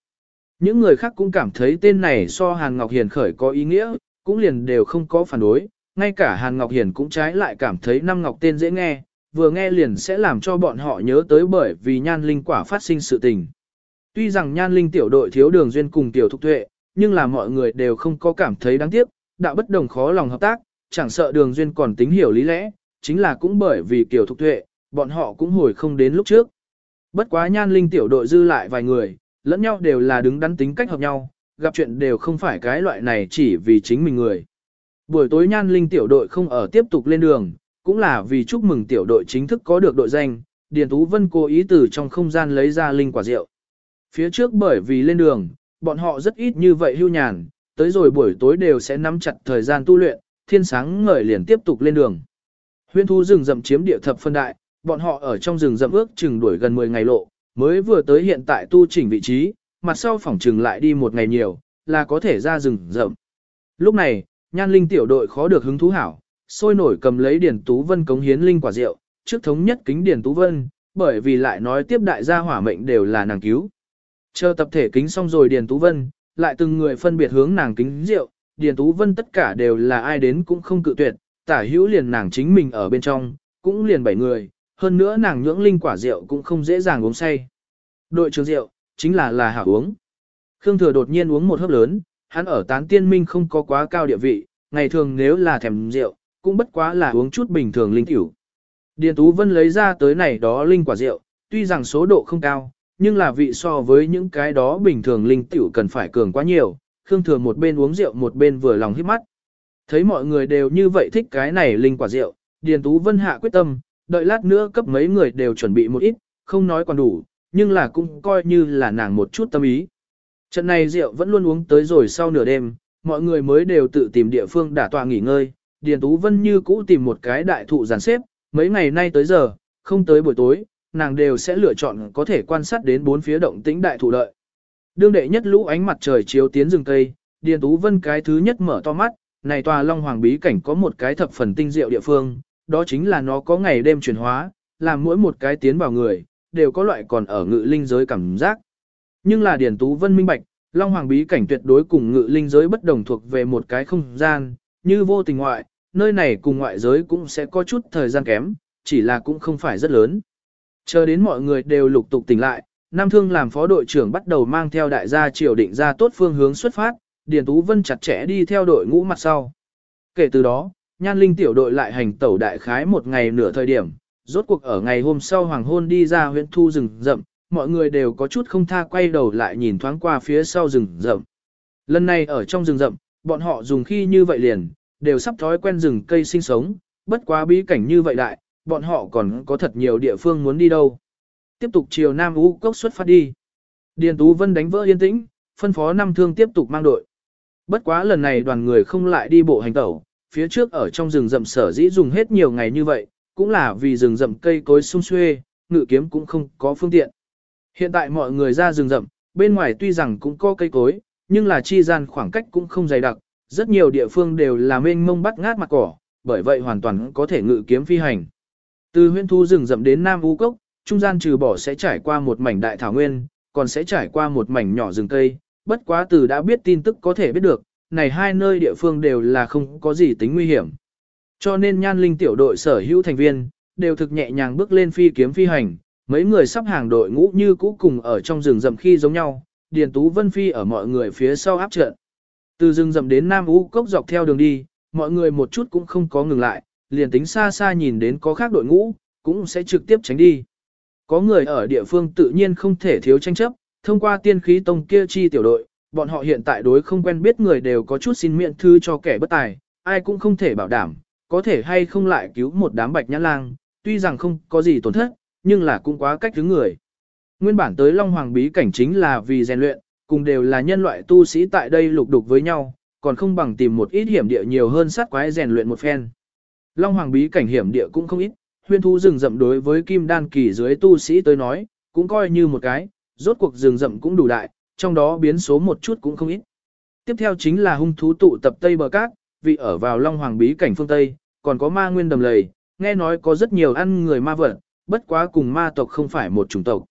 Những người khác cũng cảm thấy tên này so Hàn Ngọc Hiền khởi có ý nghĩa, cũng liền đều không có phản đối, ngay cả Hàn Ngọc Hiền cũng trái lại cảm thấy Nam Ngọc tên dễ nghe, vừa nghe liền sẽ làm cho bọn họ nhớ tới bởi vì nhan linh quả phát sinh sự tình. Tuy rằng nhan linh tiểu đội thiếu đường duyên cùng tiểu thục tuệ, nhưng là mọi người đều không có cảm thấy đáng tiếc, đạo bất đồng khó lòng hợp tác, chẳng sợ đường duyên còn tính hiểu lý lẽ, chính là cũng bởi vì tiểu thục tuệ, bọn họ cũng hồi không đến lúc trước. Bất quá nhan linh tiểu đội dư lại vài người, lẫn nhau đều là đứng đắn tính cách hợp nhau, gặp chuyện đều không phải cái loại này chỉ vì chính mình người. Buổi tối nhan linh tiểu đội không ở tiếp tục lên đường, cũng là vì chúc mừng tiểu đội chính thức có được đội danh, Điền Tú Vân cố ý từ trong không gian lấy ra linh quả rượu. Phía trước bởi vì lên đường, bọn họ rất ít như vậy hưu nhàn, tới rồi buổi tối đều sẽ nắm chặt thời gian tu luyện, thiên sáng ngời liền tiếp tục lên đường. Huyên thú rừng rậm chiếm địa thập phân đại, bọn họ ở trong rừng rậm ước chừng đuổi gần 10 ngày lộ, mới vừa tới hiện tại tu chỉnh vị trí, mặt sau phòng chừng lại đi một ngày nhiều, là có thể ra rừng rậm. Lúc này, nhan linh tiểu đội khó được hứng thú hảo, sôi nổi cầm lấy Điền Tú Vân cống hiến linh quả rượu, trước thống nhất kính Điền Tú Vân, bởi vì lại nói tiếp đại gia hỏa mệnh đều là nàng cứu. Chờ tập thể kính xong rồi Điền Tú Vân, lại từng người phân biệt hướng nàng kính rượu, Điền Tú Vân tất cả đều là ai đến cũng không cự tuyệt, tả hữu liền nàng chính mình ở bên trong, cũng liền bảy người, hơn nữa nàng nhưỡng linh quả rượu cũng không dễ dàng uống say. Đội trưởng rượu, chính là là hảo uống. Khương Thừa đột nhiên uống một hớp lớn, hắn ở tán tiên minh không có quá cao địa vị, ngày thường nếu là thèm rượu, cũng bất quá là uống chút bình thường linh tiểu. Điền Tú Vân lấy ra tới này đó linh quả rượu, tuy rằng số độ không cao, nhưng là vị so với những cái đó bình thường linh tiểu cần phải cường quá nhiều, Khương Thừa một bên uống rượu một bên vừa lòng hít mắt. Thấy mọi người đều như vậy thích cái này linh quả rượu, Điền Tú Vân hạ quyết tâm, đợi lát nữa cấp mấy người đều chuẩn bị một ít, không nói còn đủ, nhưng là cũng coi như là nàng một chút tâm ý. Trận này rượu vẫn luôn uống tới rồi sau nửa đêm, mọi người mới đều tự tìm địa phương đả tọa nghỉ ngơi, Điền Tú Vân như cũ tìm một cái đại thụ giàn xếp, mấy ngày nay tới giờ, không tới buổi tối, nàng đều sẽ lựa chọn có thể quan sát đến bốn phía động tĩnh đại thụ lợi. Đương đệ nhất lũ ánh mặt trời chiếu tiến rừng cây, Điền Tú Vân cái thứ nhất mở to mắt, này tòa Long Hoàng bí cảnh có một cái thập phần tinh diệu địa phương, đó chính là nó có ngày đêm chuyển hóa, làm mỗi một cái tiến vào người, đều có loại còn ở ngự linh giới cảm giác. Nhưng là Điền Tú Vân minh bạch, Long Hoàng bí cảnh tuyệt đối cùng ngự linh giới bất đồng thuộc về một cái không gian, như vô tình ngoại, nơi này cùng ngoại giới cũng sẽ có chút thời gian kém, chỉ là cũng không phải rất lớn. Chờ đến mọi người đều lục tục tỉnh lại, Nam Thương làm phó đội trưởng bắt đầu mang theo đại gia triều định ra tốt phương hướng xuất phát, Điền Tú Vân chặt chẽ đi theo đội ngũ mặt sau. Kể từ đó, Nhan Linh tiểu đội lại hành tẩu đại khái một ngày nửa thời điểm, rốt cuộc ở ngày hôm sau hoàng hôn đi ra huyện thu rừng rậm, mọi người đều có chút không tha quay đầu lại nhìn thoáng qua phía sau rừng rậm. Lần này ở trong rừng rậm, bọn họ dùng khi như vậy liền, đều sắp thói quen rừng cây sinh sống, bất quá bí cảnh như vậy đại, bọn họ còn có thật nhiều địa phương muốn đi đâu. Tiếp tục chiều Nam U cốc xuất phát đi. Điền Tú Vân đánh vỡ yên tĩnh, phân phó năm thương tiếp tục mang đội. Bất quá lần này đoàn người không lại đi bộ hành tẩu, phía trước ở trong rừng rậm sở dĩ dùng hết nhiều ngày như vậy, cũng là vì rừng rậm cây cối sung xuê, ngự kiếm cũng không có phương tiện. Hiện tại mọi người ra rừng rậm, bên ngoài tuy rằng cũng có cây cối, nhưng là chi gian khoảng cách cũng không dày đặc, rất nhiều địa phương đều là mênh mông bắt ngát mặt cỏ, bởi vậy hoàn toàn có thể ngự kiếm phi hành. Từ huyện thu rừng rậm đến Nam U Cốc, trung gian trừ bỏ sẽ trải qua một mảnh đại thảo nguyên, còn sẽ trải qua một mảnh nhỏ rừng cây, bất quá từ đã biết tin tức có thể biết được, này hai nơi địa phương đều là không có gì tính nguy hiểm. Cho nên nhan linh tiểu đội sở hữu thành viên, đều thực nhẹ nhàng bước lên phi kiếm phi hành, mấy người sắp hàng đội ngũ như cũ cùng ở trong rừng rậm khi giống nhau, Điền Tú Vân Phi ở mọi người phía sau áp trận. Từ rừng rậm đến Nam U cốc dọc theo đường đi, mọi người một chút cũng không có ngừng lại, liền tính xa xa nhìn đến có khác đội ngũ, cũng sẽ trực tiếp tránh đi. Có người ở địa phương tự nhiên không thể thiếu tranh chấp, thông qua tiên khí tông kia chi tiểu đội, bọn họ hiện tại đối không quen biết người đều có chút xin miễn thư cho kẻ bất tài, ai cũng không thể bảo đảm, có thể hay không lại cứu một đám bạch nhã lang, tuy rằng không có gì tổn thất, nhưng là cũng quá cách thứ người. Nguyên bản tới Long Hoàng bí cảnh chính là vì rèn luyện, cùng đều là nhân loại tu sĩ tại đây lục đục với nhau, còn không bằng tìm một ít hiểm địa nhiều hơn sát quái rèn luyện một phen. Long Hoàng bí cảnh hiểm địa cũng không ít, huyên thú rừng rậm đối với kim đan kỳ dưới tu sĩ tới nói, cũng coi như một cái, rốt cuộc rừng rậm cũng đủ đại, trong đó biến số một chút cũng không ít. Tiếp theo chính là hung thú tụ tập Tây Bờ Cát, vị ở vào Long Hoàng bí cảnh phương Tây, còn có ma nguyên đầm lầy, nghe nói có rất nhiều ăn người ma vật, bất quá cùng ma tộc không phải một chủng tộc.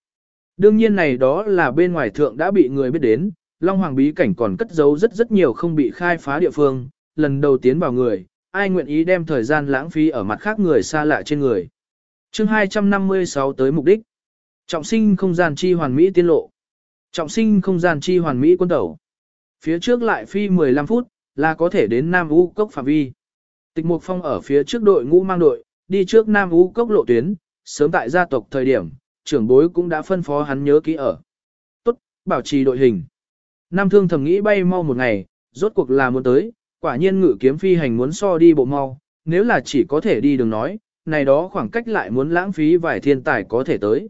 Đương nhiên này đó là bên ngoài thượng đã bị người biết đến, Long Hoàng bí cảnh còn cất giấu rất rất nhiều không bị khai phá địa phương, lần đầu tiến vào người, ai nguyện ý đem thời gian lãng phí ở mặt khác người xa lạ trên người. chương 256 tới mục đích. Trọng sinh không gian chi hoàn mỹ tiên lộ. Trọng sinh không gian chi hoàn mỹ quân tẩu. Phía trước lại phi 15 phút, là có thể đến Nam U cốc phạm vi. Tịch Mục Phong ở phía trước đội ngũ mang đội, đi trước Nam U cốc lộ tuyến, sớm tại gia tộc thời điểm, trưởng bối cũng đã phân phó hắn nhớ kỹ ở. Tốt, bảo trì đội hình. Nam Thương thầm nghĩ bay mau một ngày, rốt cuộc là muốn tới, quả nhiên ngự kiếm phi hành muốn so đi bộ mau, nếu là chỉ có thể đi đường nói, này đó khoảng cách lại muốn lãng phí vài thiên tài có thể tới.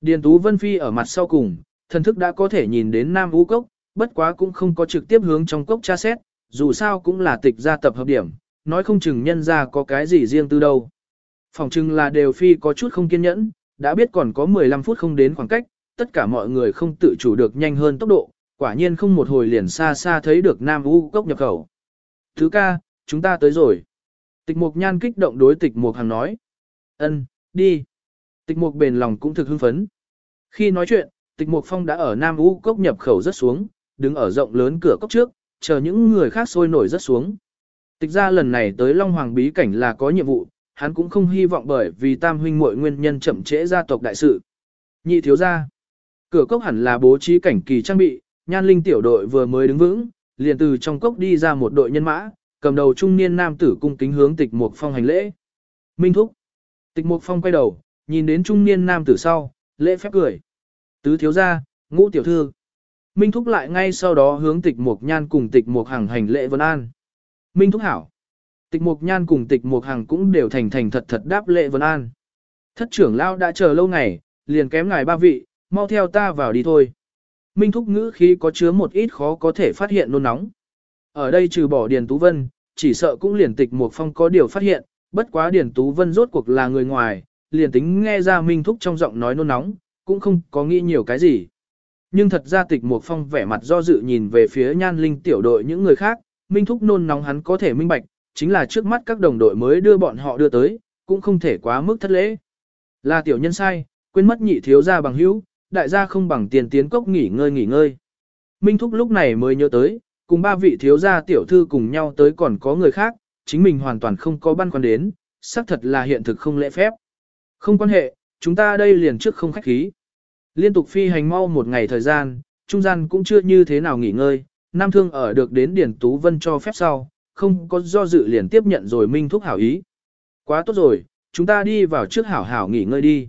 Điền Tú Vân Phi ở mặt sau cùng, thần thức đã có thể nhìn đến Nam U Cốc, bất quá cũng không có trực tiếp hướng trong cốc tra xét, dù sao cũng là tịch gia tập hợp điểm, nói không chừng nhân ra có cái gì riêng tư đâu. Phòng chừng là đều Phi có chút không kiên nhẫn, đã biết còn có 15 phút không đến khoảng cách, tất cả mọi người không tự chủ được nhanh hơn tốc độ, quả nhiên không một hồi liền xa xa thấy được Nam U Cốc nhập khẩu. Thứ ca, chúng ta tới rồi. Tịch Mục Nhan kích động đối Tịch Mục Hằng nói. ân, đi. Tịch Mục bền lòng cũng thực hưng phấn. Khi nói chuyện, Tịch Mục Phong đã ở Nam U Cốc nhập khẩu rất xuống, đứng ở rộng lớn cửa cốc trước, chờ những người khác sôi nổi rất xuống. Tịch ra lần này tới Long Hoàng bí cảnh là có nhiệm vụ, hắn cũng không hy vọng bởi vì tam huynh muội nguyên nhân chậm trễ gia tộc đại sự. Nhị thiếu gia, cửa cốc hẳn là bố trí cảnh kỳ trang bị, nhan linh tiểu đội vừa mới đứng vững, liền từ trong cốc đi ra một đội nhân mã, cầm đầu trung niên nam tử cung kính hướng tịch mục phong hành lễ. Minh thúc. Tịch mục phong quay đầu, nhìn đến trung niên nam tử sau, lễ phép cười. Tứ thiếu gia, ngũ tiểu thư. Minh thúc lại ngay sau đó hướng tịch mục nhan cùng tịch mục hằng hành lễ vân an. Minh thúc hảo. Tịch mục nhan cùng tịch mục hằng cũng đều thành thành thật thật đáp lễ vân an. Thất trưởng lao đã chờ lâu ngày, liền kém ngài ba vị, mau theo ta vào đi thôi. Minh Thúc ngữ khí có chứa một ít khó có thể phát hiện nôn nóng. Ở đây trừ bỏ Điền Tú Vân, chỉ sợ cũng liền tịch Mục phong có điều phát hiện, bất quá Điền Tú Vân rốt cuộc là người ngoài, liền tính nghe ra Minh Thúc trong giọng nói nôn nóng, cũng không có nghĩ nhiều cái gì. Nhưng thật ra tịch Mục phong vẻ mặt do dự nhìn về phía nhan linh tiểu đội những người khác, Minh Thúc nôn nóng hắn có thể minh bạch, chính là trước mắt các đồng đội mới đưa bọn họ đưa tới, cũng không thể quá mức thất lễ. Là tiểu nhân sai, quên mất nhị thiếu gia bằng hữu, đại gia không bằng tiền tiến cốc nghỉ ngơi nghỉ ngơi. Minh Thúc lúc này mới nhớ tới, cùng ba vị thiếu gia tiểu thư cùng nhau tới còn có người khác, chính mình hoàn toàn không có băn khoăn đến, xác thật là hiện thực không lễ phép. Không quan hệ, chúng ta đây liền trước không khách khí. Liên tục phi hành mau một ngày thời gian, trung gian cũng chưa như thế nào nghỉ ngơi, Nam Thương ở được đến Điển Tú Vân cho phép sau, không có do dự liền tiếp nhận rồi Minh Thúc hảo ý. Quá tốt rồi, chúng ta đi vào trước hảo hảo nghỉ ngơi đi.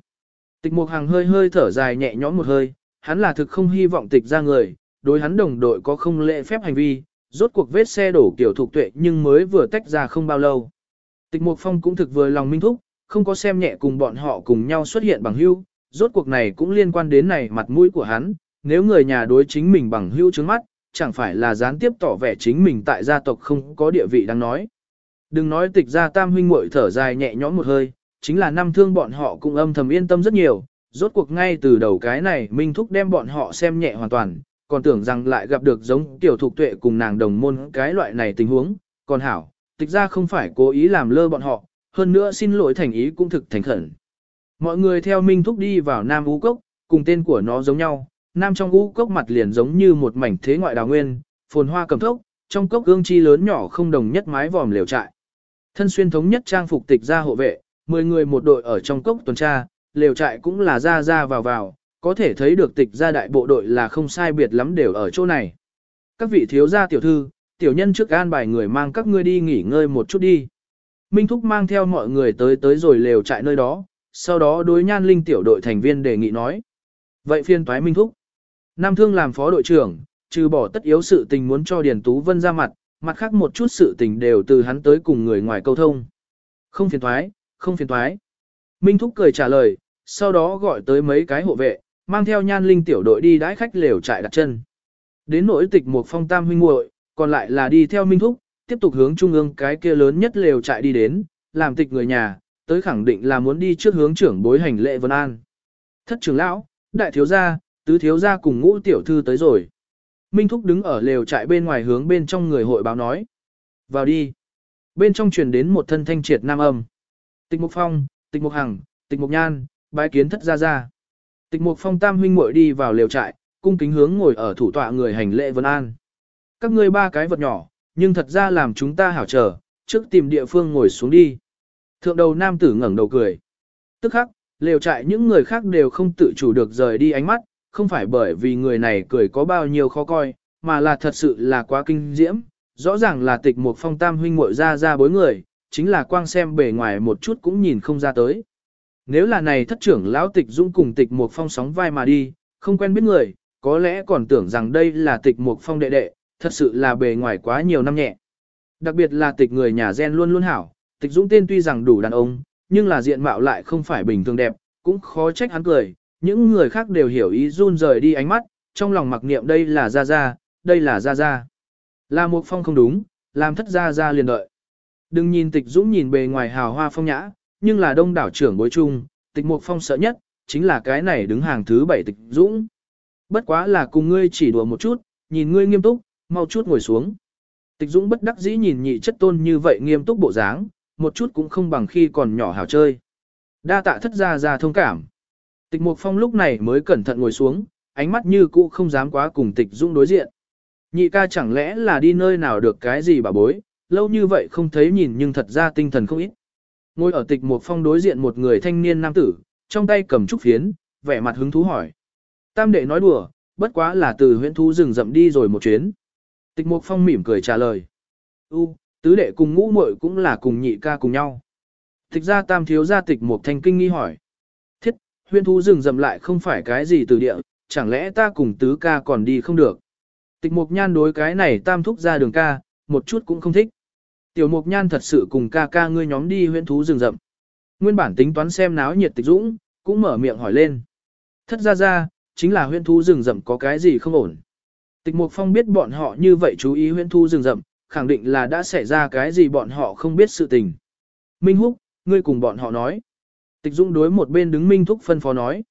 Tịch Mục Hằng hơi hơi thở dài nhẹ nhõm một hơi, hắn là thực không hy vọng tịch ra người, đối hắn đồng đội có không lễ phép hành vi, rốt cuộc vết xe đổ kiểu thuộc tuệ nhưng mới vừa tách ra không bao lâu. Tịch Mục Phong cũng thực vừa lòng minh thúc, không có xem nhẹ cùng bọn họ cùng nhau xuất hiện bằng hữu, rốt cuộc này cũng liên quan đến này mặt mũi của hắn, nếu người nhà đối chính mình bằng hữu trước mắt, chẳng phải là gián tiếp tỏ vẻ chính mình tại gia tộc không có địa vị đang nói. Đừng nói tịch ra tam huynh muội thở dài nhẹ nhõm một hơi, chính là năm thương bọn họ cũng âm thầm yên tâm rất nhiều, rốt cuộc ngay từ đầu cái này Minh Thúc đem bọn họ xem nhẹ hoàn toàn, còn tưởng rằng lại gặp được giống tiểu thục tuệ cùng nàng đồng môn cái loại này tình huống, còn hảo, tịch ra không phải cố ý làm lơ bọn họ, hơn nữa xin lỗi thành ý cũng thực thành khẩn. Mọi người theo Minh Thúc đi vào Nam Ú Cốc, cùng tên của nó giống nhau, Nam trong ngũ Cốc mặt liền giống như một mảnh thế ngoại đào nguyên, phồn hoa cầm thốc, trong cốc gương chi lớn nhỏ không đồng nhất mái vòm liều trại. Thân xuyên thống nhất trang phục tịch ra hộ vệ, 10 người một đội ở trong cốc tuần tra, lều trại cũng là ra ra vào vào, có thể thấy được tịch gia đại bộ đội là không sai biệt lắm đều ở chỗ này. Các vị thiếu gia tiểu thư, tiểu nhân trước an bài người mang các ngươi đi nghỉ ngơi một chút đi. Minh Thúc mang theo mọi người tới tới rồi lều trại nơi đó, sau đó đối nhan linh tiểu đội thành viên đề nghị nói. Vậy phiên toái Minh Thúc. Nam Thương làm phó đội trưởng, trừ bỏ tất yếu sự tình muốn cho Điền Tú Vân ra mặt, mặt khác một chút sự tình đều từ hắn tới cùng người ngoài câu thông. Không phiền thoái, không phiền thoái. Minh Thúc cười trả lời, sau đó gọi tới mấy cái hộ vệ, mang theo nhan linh tiểu đội đi đãi khách lều trại đặt chân. Đến nỗi tịch một phong tam huynh muội, còn lại là đi theo Minh Thúc, tiếp tục hướng trung ương cái kia lớn nhất lều trại đi đến, làm tịch người nhà, tới khẳng định là muốn đi trước hướng trưởng bối hành lệ Vân An. Thất trưởng lão, đại thiếu gia, tứ thiếu gia cùng ngũ tiểu thư tới rồi. Minh Thúc đứng ở lều trại bên ngoài hướng bên trong người hội báo nói. Vào đi, bên trong truyền đến một thân thanh triệt nam âm. Tịch Mục Phong, Tịch Mục Hằng, Tịch Mục Nhan, bái kiến thất gia gia. Tịch Mục Phong tam huynh muội đi vào lều trại, cung kính hướng ngồi ở thủ tọa người hành lễ vân an. Các ngươi ba cái vật nhỏ, nhưng thật ra làm chúng ta hảo chờ, trước tìm địa phương ngồi xuống đi. Thượng đầu nam tử ngẩng đầu cười. Tức khắc, lều trại những người khác đều không tự chủ được rời đi ánh mắt, không phải bởi vì người này cười có bao nhiêu khó coi, mà là thật sự là quá kinh diễm. Rõ ràng là tịch một phong tam huynh muội ra ra bối người, chính là quang xem bề ngoài một chút cũng nhìn không ra tới. Nếu là này thất trưởng lão tịch dũng cùng tịch một phong sóng vai mà đi, không quen biết người, có lẽ còn tưởng rằng đây là tịch một phong đệ đệ, thật sự là bề ngoài quá nhiều năm nhẹ. Đặc biệt là tịch người nhà gen luôn luôn hảo, tịch dũng tên tuy rằng đủ đàn ông, nhưng là diện mạo lại không phải bình thường đẹp, cũng khó trách hắn cười, những người khác đều hiểu ý run rời đi ánh mắt, trong lòng mặc niệm đây là Gia Gia, đây là Gia Gia. Là một phong không đúng, làm thất Gia Gia liền đợi. Đừng nhìn tịch dũng nhìn bề ngoài hào hoa phong nhã, nhưng là đông đảo trưởng bối chung, tịch mục phong sợ nhất, chính là cái này đứng hàng thứ bảy tịch dũng. Bất quá là cùng ngươi chỉ đùa một chút, nhìn ngươi nghiêm túc, mau chút ngồi xuống. Tịch dũng bất đắc dĩ nhìn nhị chất tôn như vậy nghiêm túc bộ dáng, một chút cũng không bằng khi còn nhỏ hào chơi. Đa tạ thất gia ra thông cảm. Tịch Mục Phong lúc này mới cẩn thận ngồi xuống, ánh mắt như cũ không dám quá cùng Tịch Dung đối diện. Nhị ca chẳng lẽ là đi nơi nào được cái gì bà bối, lâu như vậy không thấy nhìn nhưng thật ra tinh thần không ít. Ngồi ở Tịch Mục Phong đối diện một người thanh niên nam tử, trong tay cầm trúc phiến, vẻ mặt hứng thú hỏi. Tam đệ nói đùa, bất quá là từ huyện thú rừng rậm đi rồi một chuyến. Tịch Mục Phong mỉm cười trả lời. U, tứ đệ cùng ngũ muội cũng là cùng nhị ca cùng nhau. Tịch ra tam thiếu gia tịch Mục Thanh kinh nghi hỏi. Huyên thú rừng rậm lại không phải cái gì từ địa, chẳng lẽ ta cùng tứ ca còn đi không được. Tịch Mục Nhan đối cái này tam thúc ra đường ca, một chút cũng không thích. Tiểu Mục Nhan thật sự cùng ca ca ngươi nhóm đi Huyên thú rừng rậm. Nguyên bản tính toán xem náo nhiệt tịch dũng, cũng mở miệng hỏi lên. Thất ra ra, chính là Huyên thú rừng rậm có cái gì không ổn. Tịch Mục Phong biết bọn họ như vậy chú ý Huyên thú rừng rậm, khẳng định là đã xảy ra cái gì bọn họ không biết sự tình. Minh Húc, ngươi cùng bọn họ nói. Tịch Dung đối một bên đứng Minh Thúc phân phó nói.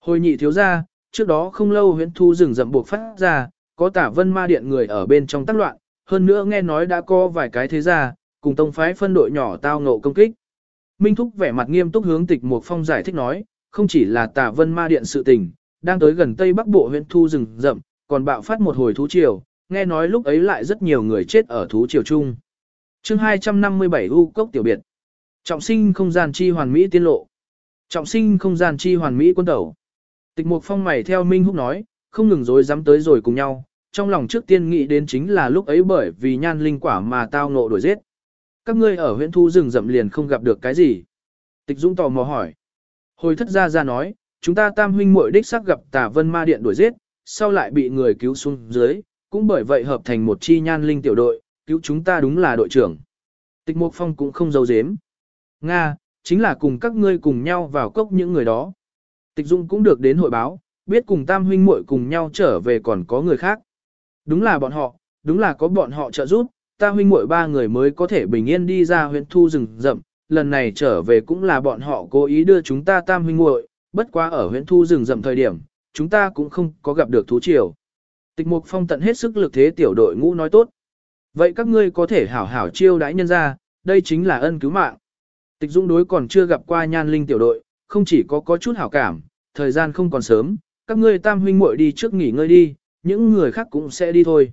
Hồi nhị thiếu ra, trước đó không lâu huyện thu rừng rậm buộc phát ra, có tả vân ma điện người ở bên trong tác loạn, hơn nữa nghe nói đã có vài cái thế gia, cùng tông phái phân đội nhỏ tao ngộ công kích. Minh Thúc vẻ mặt nghiêm túc hướng tịch Mục Phong giải thích nói, không chỉ là tả vân ma điện sự tình, đang tới gần tây bắc bộ huyện thu rừng rậm, còn bạo phát một hồi thú triều, nghe nói lúc ấy lại rất nhiều người chết ở thú triều chung. chương 257 U Cốc Tiểu Biệt Trọng sinh không gian chi hoàn mỹ tiên lộ. Trọng sinh không gian chi hoàn mỹ quân tẩu. Tịch mục phong mày theo Minh Húc nói, không ngừng dối dám tới rồi cùng nhau, trong lòng trước tiên nghĩ đến chính là lúc ấy bởi vì nhan linh quả mà tao ngộ đuổi giết. Các ngươi ở huyện thu rừng rậm liền không gặp được cái gì. Tịch Dũng tò mò hỏi. Hồi thất gia ra nói, chúng ta tam huynh muội đích xác gặp tà vân ma điện đuổi giết, sau lại bị người cứu xuống dưới, cũng bởi vậy hợp thành một chi nhan linh tiểu đội, cứu chúng ta đúng là đội trưởng. Tịch Mục Phong cũng không giấu giếm. Nga, chính là cùng các ngươi cùng nhau vào cốc những người đó. Tịch Dung cũng được đến hội báo, biết cùng tam huynh muội cùng nhau trở về còn có người khác. Đúng là bọn họ, đúng là có bọn họ trợ giúp, ta huynh muội ba người mới có thể bình yên đi ra huyện thu rừng rậm, lần này trở về cũng là bọn họ cố ý đưa chúng ta tam huynh muội, bất quá ở huyện thu rừng rậm thời điểm, chúng ta cũng không có gặp được thú triều. Tịch Mục Phong tận hết sức lực thế tiểu đội ngũ nói tốt. Vậy các ngươi có thể hảo hảo chiêu đãi nhân ra, đây chính là ân cứu mạng. Tịch Dung đối còn chưa gặp qua nhan linh tiểu đội, không chỉ có có chút hảo cảm, thời gian không còn sớm, các ngươi tam huynh muội đi trước nghỉ ngơi đi, những người khác cũng sẽ đi thôi.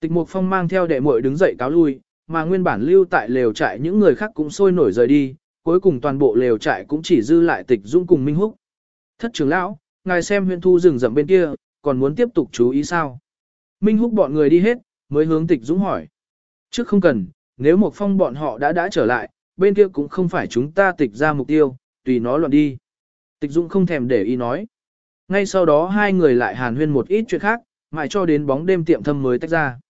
Tịch Mục Phong mang theo đệ muội đứng dậy cáo lui, mà nguyên bản lưu tại lều trại những người khác cũng sôi nổi rời đi, cuối cùng toàn bộ lều trại cũng chỉ dư lại Tịch Dung cùng Minh Húc. Thất trưởng lão, ngài xem huyện thu rừng rậm bên kia, còn muốn tiếp tục chú ý sao? Minh Húc bọn người đi hết, mới hướng Tịch Dũng hỏi. Trước không cần, nếu Mục phong bọn họ đã đã trở lại, bên kia cũng không phải chúng ta tịch ra mục tiêu, tùy nó loạn đi. Tịch Dũng không thèm để ý nói. Ngay sau đó hai người lại hàn huyên một ít chuyện khác, mãi cho đến bóng đêm tiệm thâm mới tách ra.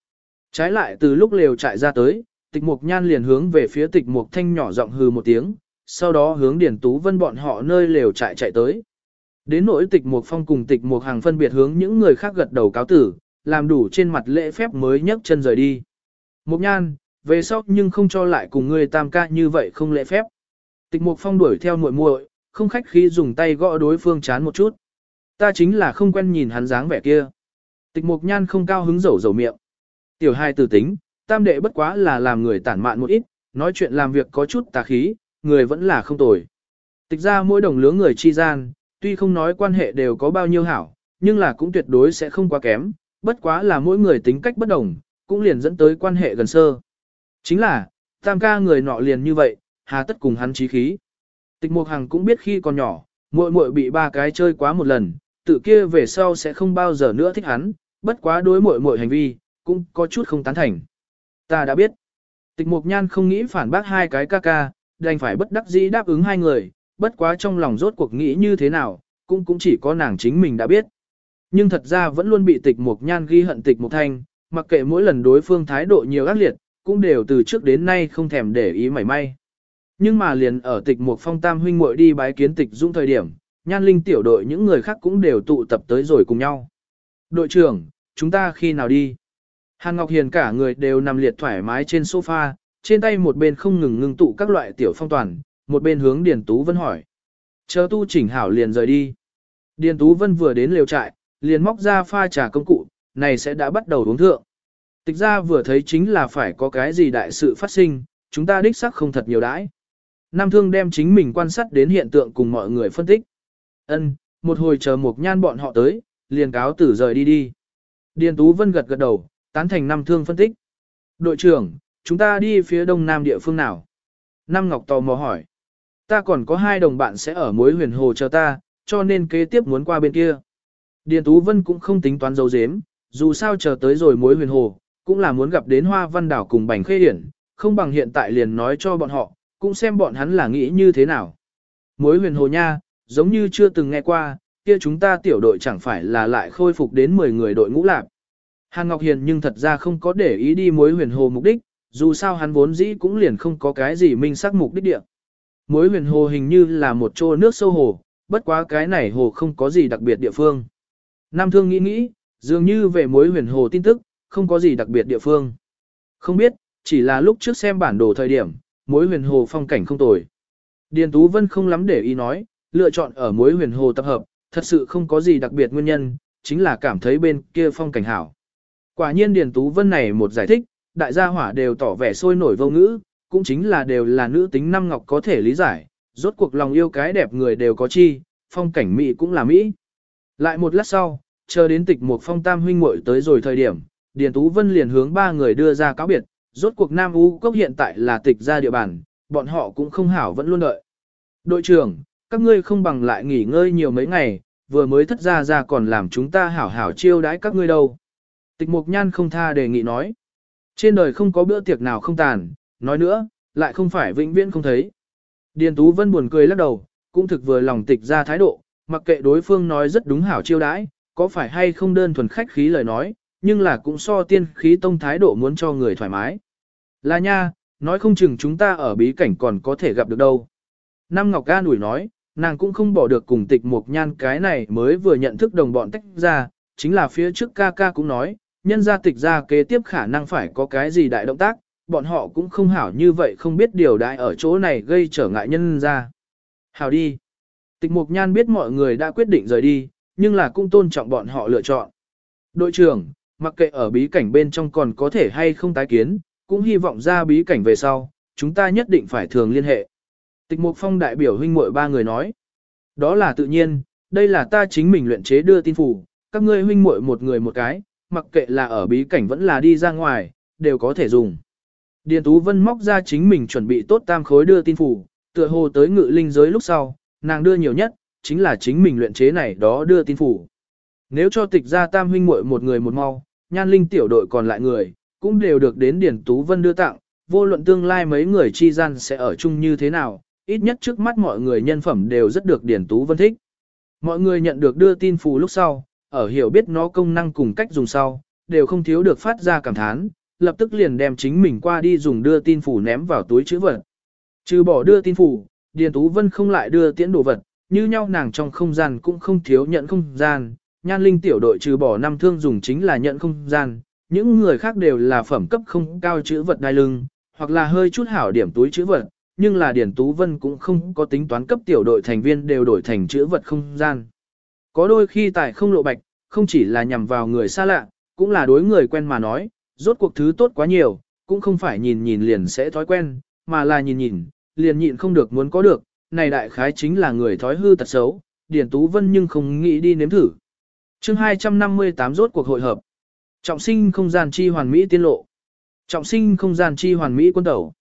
Trái lại từ lúc lều chạy ra tới, tịch mục nhan liền hướng về phía tịch mục thanh nhỏ giọng hừ một tiếng, sau đó hướng điển tú vân bọn họ nơi lều chạy chạy tới. Đến nỗi tịch mục phong cùng tịch mục hàng phân biệt hướng những người khác gật đầu cáo tử, làm đủ trên mặt lễ phép mới nhấc chân rời đi. Mục nhan, về sau nhưng không cho lại cùng ngươi tam ca như vậy không lễ phép. Tịch mục phong đuổi theo muội muội, không khách khí dùng tay gõ đối phương chán một chút. Ta chính là không quen nhìn hắn dáng vẻ kia. Tịch mục nhan không cao hứng dầu dầu miệng. Tiểu hai tử tính, tam đệ bất quá là làm người tản mạn một ít, nói chuyện làm việc có chút tà khí, người vẫn là không tồi. Tịch ra mỗi đồng lứa người chi gian, tuy không nói quan hệ đều có bao nhiêu hảo, nhưng là cũng tuyệt đối sẽ không quá kém, bất quá là mỗi người tính cách bất đồng, cũng liền dẫn tới quan hệ gần sơ. Chính là, tam ca người nọ liền như vậy, hà tất cùng hắn trí khí. Tịch Mục Hằng cũng biết khi còn nhỏ, muội muội bị ba cái chơi quá một lần, tự kia về sau sẽ không bao giờ nữa thích hắn, bất quá đối muội muội hành vi, cũng có chút không tán thành. Ta đã biết. Tịch Mục Nhan không nghĩ phản bác hai cái ca ca, đành phải bất đắc dĩ đáp ứng hai người, bất quá trong lòng rốt cuộc nghĩ như thế nào, cũng cũng chỉ có nàng chính mình đã biết. Nhưng thật ra vẫn luôn bị tịch Mục Nhan ghi hận tịch Mục Thanh, mặc kệ mỗi lần đối phương thái độ nhiều ác liệt, cũng đều từ trước đến nay không thèm để ý mảy may. Nhưng mà liền ở tịch một Phong Tam huynh muội đi bái kiến tịch dũng thời điểm, Nhan Linh tiểu đội những người khác cũng đều tụ tập tới rồi cùng nhau. Đội trưởng, chúng ta khi nào đi? Hàn Ngọc Hiền cả người đều nằm liệt thoải mái trên sofa, trên tay một bên không ngừng ngưng tụ các loại tiểu phong toàn, một bên hướng Điền Tú Vân hỏi. Chờ tu chỉnh hảo liền rời đi. Điền Tú Vân vừa đến lều trại, liền móc ra pha trà công cụ, này sẽ đã bắt đầu uống thượng. Tịch ra vừa thấy chính là phải có cái gì đại sự phát sinh, chúng ta đích sắc không thật nhiều đãi. Nam Thương đem chính mình quan sát đến hiện tượng cùng mọi người phân tích. Ân, một hồi chờ một nhan bọn họ tới, liền cáo tử rời đi đi. Điền Tú Vân gật gật đầu, tán thành Nam Thương phân tích. Đội trưởng, chúng ta đi phía đông nam địa phương nào? Nam Ngọc tò mò hỏi. Ta còn có hai đồng bạn sẽ ở mối huyền hồ chờ ta, cho nên kế tiếp muốn qua bên kia. Điền Tú Vân cũng không tính toán dấu dếm, dù sao chờ tới rồi mối huyền hồ, cũng là muốn gặp đến Hoa Văn Đảo cùng Bành Khê hiển, không bằng hiện tại liền nói cho bọn họ, cũng xem bọn hắn là nghĩ như thế nào. Mối huyền hồ nha, giống như chưa từng nghe qua, kia chúng ta tiểu đội chẳng phải là lại khôi phục đến 10 người đội ngũ lạc. Hàn Ngọc Hiền nhưng thật ra không có để ý đi mối huyền hồ mục đích, dù sao hắn vốn dĩ cũng liền không có cái gì minh xác mục đích địa. Mối huyền hồ hình như là một chỗ nước sâu hồ, bất quá cái này hồ không có gì đặc biệt địa phương. Nam Thương nghĩ nghĩ, dường như về mối huyền hồ tin tức, không có gì đặc biệt địa phương. Không biết, chỉ là lúc trước xem bản đồ thời điểm, mối huyền hồ phong cảnh không tồi. Điền Tú Vân không lắm để ý nói, lựa chọn ở mối huyền hồ tập hợp, thật sự không có gì đặc biệt nguyên nhân, chính là cảm thấy bên kia phong cảnh hảo. Quả nhiên Điền Tú Vân này một giải thích, đại gia hỏa đều tỏ vẻ sôi nổi vô ngữ, cũng chính là đều là nữ tính năm ngọc có thể lý giải, rốt cuộc lòng yêu cái đẹp người đều có chi, phong cảnh Mỹ cũng là Mỹ. Lại một lát sau, chờ đến tịch một phong tam huynh muội tới rồi thời điểm, Điền Tú Vân liền hướng ba người đưa ra cáo biệt, rốt cuộc Nam U Cốc hiện tại là tịch ra địa bàn, bọn họ cũng không hảo vẫn luôn đợi. Đội trưởng, các ngươi không bằng lại nghỉ ngơi nhiều mấy ngày, vừa mới thất ra ra còn làm chúng ta hảo hảo chiêu đãi các ngươi đâu. Tịch Mục Nhan không tha đề nghị nói. Trên đời không có bữa tiệc nào không tàn, nói nữa, lại không phải vĩnh viễn không thấy. Điền Tú Vân buồn cười lắc đầu, cũng thực vừa lòng tịch ra thái độ, mặc kệ đối phương nói rất đúng hảo chiêu đãi, có phải hay không đơn thuần khách khí lời nói, nhưng là cũng so tiên khí tông thái độ muốn cho người thoải mái. Là nha, nói không chừng chúng ta ở bí cảnh còn có thể gặp được đâu. Nam Ngọc Ga nủi nói, nàng cũng không bỏ được cùng tịch mục nhan cái này mới vừa nhận thức đồng bọn tách ra, chính là phía trước ca ca cũng nói, nhân gia tịch ra kế tiếp khả năng phải có cái gì đại động tác, bọn họ cũng không hảo như vậy không biết điều đại ở chỗ này gây trở ngại nhân ra. Hảo đi. Tịch mục nhan biết mọi người đã quyết định rời đi, nhưng là cũng tôn trọng bọn họ lựa chọn. Đội trưởng, mặc kệ ở bí cảnh bên trong còn có thể hay không tái kiến, cũng hy vọng ra bí cảnh về sau, chúng ta nhất định phải thường liên hệ. Tịch Mục Phong đại biểu huynh muội ba người nói. Đó là tự nhiên, đây là ta chính mình luyện chế đưa tin phủ, các ngươi huynh muội một người một cái, mặc kệ là ở bí cảnh vẫn là đi ra ngoài, đều có thể dùng. Điền Tú Vân móc ra chính mình chuẩn bị tốt tam khối đưa tin phủ, tựa hồ tới ngự linh giới lúc sau, nàng đưa nhiều nhất, chính là chính mình luyện chế này đó đưa tin phủ. Nếu cho tịch ra tam huynh muội một người một mau, nhan linh tiểu đội còn lại người, cũng đều được đến Điền Tú Vân đưa tặng, vô luận tương lai mấy người chi gian sẽ ở chung như thế nào, ít nhất trước mắt mọi người nhân phẩm đều rất được Điền Tú Vân thích. Mọi người nhận được đưa tin phù lúc sau, ở hiểu biết nó công năng cùng cách dùng sau, đều không thiếu được phát ra cảm thán, lập tức liền đem chính mình qua đi dùng đưa tin phù ném vào túi chữ vật. Trừ bỏ đưa tin phù, Điền Tú Vân không lại đưa tiễn đồ vật, như nhau nàng trong không gian cũng không thiếu nhận không gian, nhan linh tiểu đội trừ bỏ năm thương dùng chính là nhận không gian, những người khác đều là phẩm cấp không cao chữ vật đai lưng, hoặc là hơi chút hảo điểm túi chữ vật, nhưng là Điền Tú Vân cũng không có tính toán cấp tiểu đội thành viên đều đổi thành chữ vật không gian. Có đôi khi tài không lộ bạch, không chỉ là nhằm vào người xa lạ, cũng là đối người quen mà nói, rốt cuộc thứ tốt quá nhiều, cũng không phải nhìn nhìn liền sẽ thói quen, mà là nhìn nhìn, liền nhịn không được muốn có được, này đại khái chính là người thói hư tật xấu, Điền Tú Vân nhưng không nghĩ đi nếm thử chương 258 rốt cuộc hội hợp. Trọng sinh không gian chi hoàn mỹ tiên lộ. Trọng sinh không gian chi hoàn mỹ quân tẩu.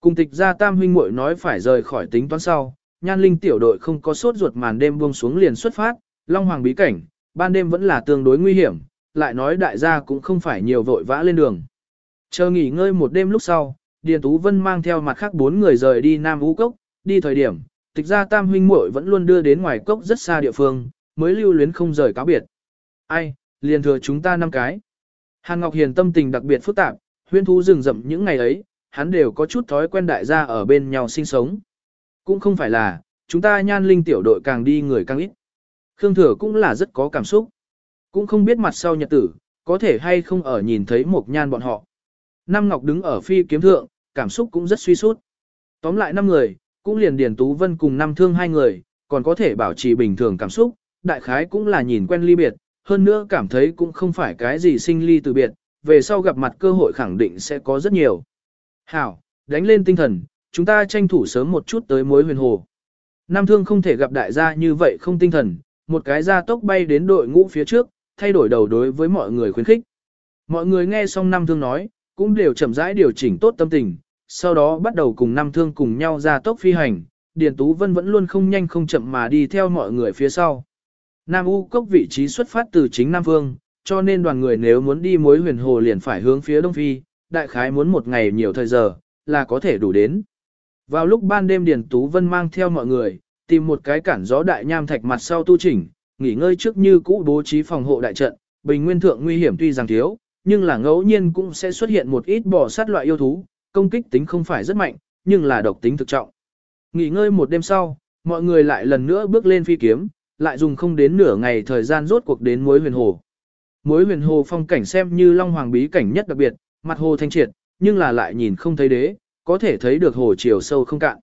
Cùng tịch Gia tam huynh muội nói phải rời khỏi tính toán sau, nhan linh tiểu đội không có sốt ruột màn đêm buông xuống liền xuất phát, Long Hoàng bí cảnh, ban đêm vẫn là tương đối nguy hiểm, lại nói đại gia cũng không phải nhiều vội vã lên đường. Chờ nghỉ ngơi một đêm lúc sau, Điền Tú Vân mang theo mặt khác bốn người rời đi Nam Vũ Cốc, đi thời điểm, tịch Gia tam huynh muội vẫn luôn đưa đến ngoài cốc rất xa địa phương, mới lưu luyến không rời cáo biệt. Ai, liền thừa chúng ta năm cái. Hàn Ngọc Hiền tâm tình đặc biệt phức tạp, huyên thú rừng rậm những ngày ấy, hắn đều có chút thói quen đại gia ở bên nhau sinh sống. Cũng không phải là, chúng ta nhan linh tiểu đội càng đi người càng ít. Khương Thừa cũng là rất có cảm xúc. Cũng không biết mặt sau nhật tử, có thể hay không ở nhìn thấy một nhan bọn họ. Nam Ngọc đứng ở phi kiếm thượng, cảm xúc cũng rất suy sút. Tóm lại năm người, cũng liền Điền Tú Vân cùng năm thương hai người, còn có thể bảo trì bình thường cảm xúc, đại khái cũng là nhìn quen ly biệt, hơn nữa cảm thấy cũng không phải cái gì sinh ly từ biệt, về sau gặp mặt cơ hội khẳng định sẽ có rất nhiều. Hảo, đánh lên tinh thần, chúng ta tranh thủ sớm một chút tới mối huyền hồ. Nam thương không thể gặp đại gia như vậy không tinh thần, một cái gia tốc bay đến đội ngũ phía trước, thay đổi đầu đối với mọi người khuyến khích. Mọi người nghe xong Nam thương nói, cũng đều chậm rãi điều chỉnh tốt tâm tình, sau đó bắt đầu cùng Nam thương cùng nhau ra tốc phi hành, Điền Tú Vân vẫn luôn không nhanh không chậm mà đi theo mọi người phía sau. Nam U cốc vị trí xuất phát từ chính Nam Vương, cho nên đoàn người nếu muốn đi mối huyền hồ liền phải hướng phía Đông Phi, đại khái muốn một ngày nhiều thời giờ, là có thể đủ đến. Vào lúc ban đêm Điền Tú Vân mang theo mọi người, tìm một cái cản gió đại nham thạch mặt sau tu chỉnh, nghỉ ngơi trước như cũ bố trí phòng hộ đại trận, bình nguyên thượng nguy hiểm tuy rằng thiếu, nhưng là ngẫu nhiên cũng sẽ xuất hiện một ít bò sát loại yêu thú, công kích tính không phải rất mạnh, nhưng là độc tính thực trọng. Nghỉ ngơi một đêm sau, mọi người lại lần nữa bước lên phi kiếm, lại dùng không đến nửa ngày thời gian rốt cuộc đến muối huyền hồ. Muối huyền hồ phong cảnh xem như long hoàng bí cảnh nhất đặc biệt, mặt hồ thanh triệt, nhưng là lại nhìn không thấy đế, có thể thấy được hồ chiều sâu không cạn.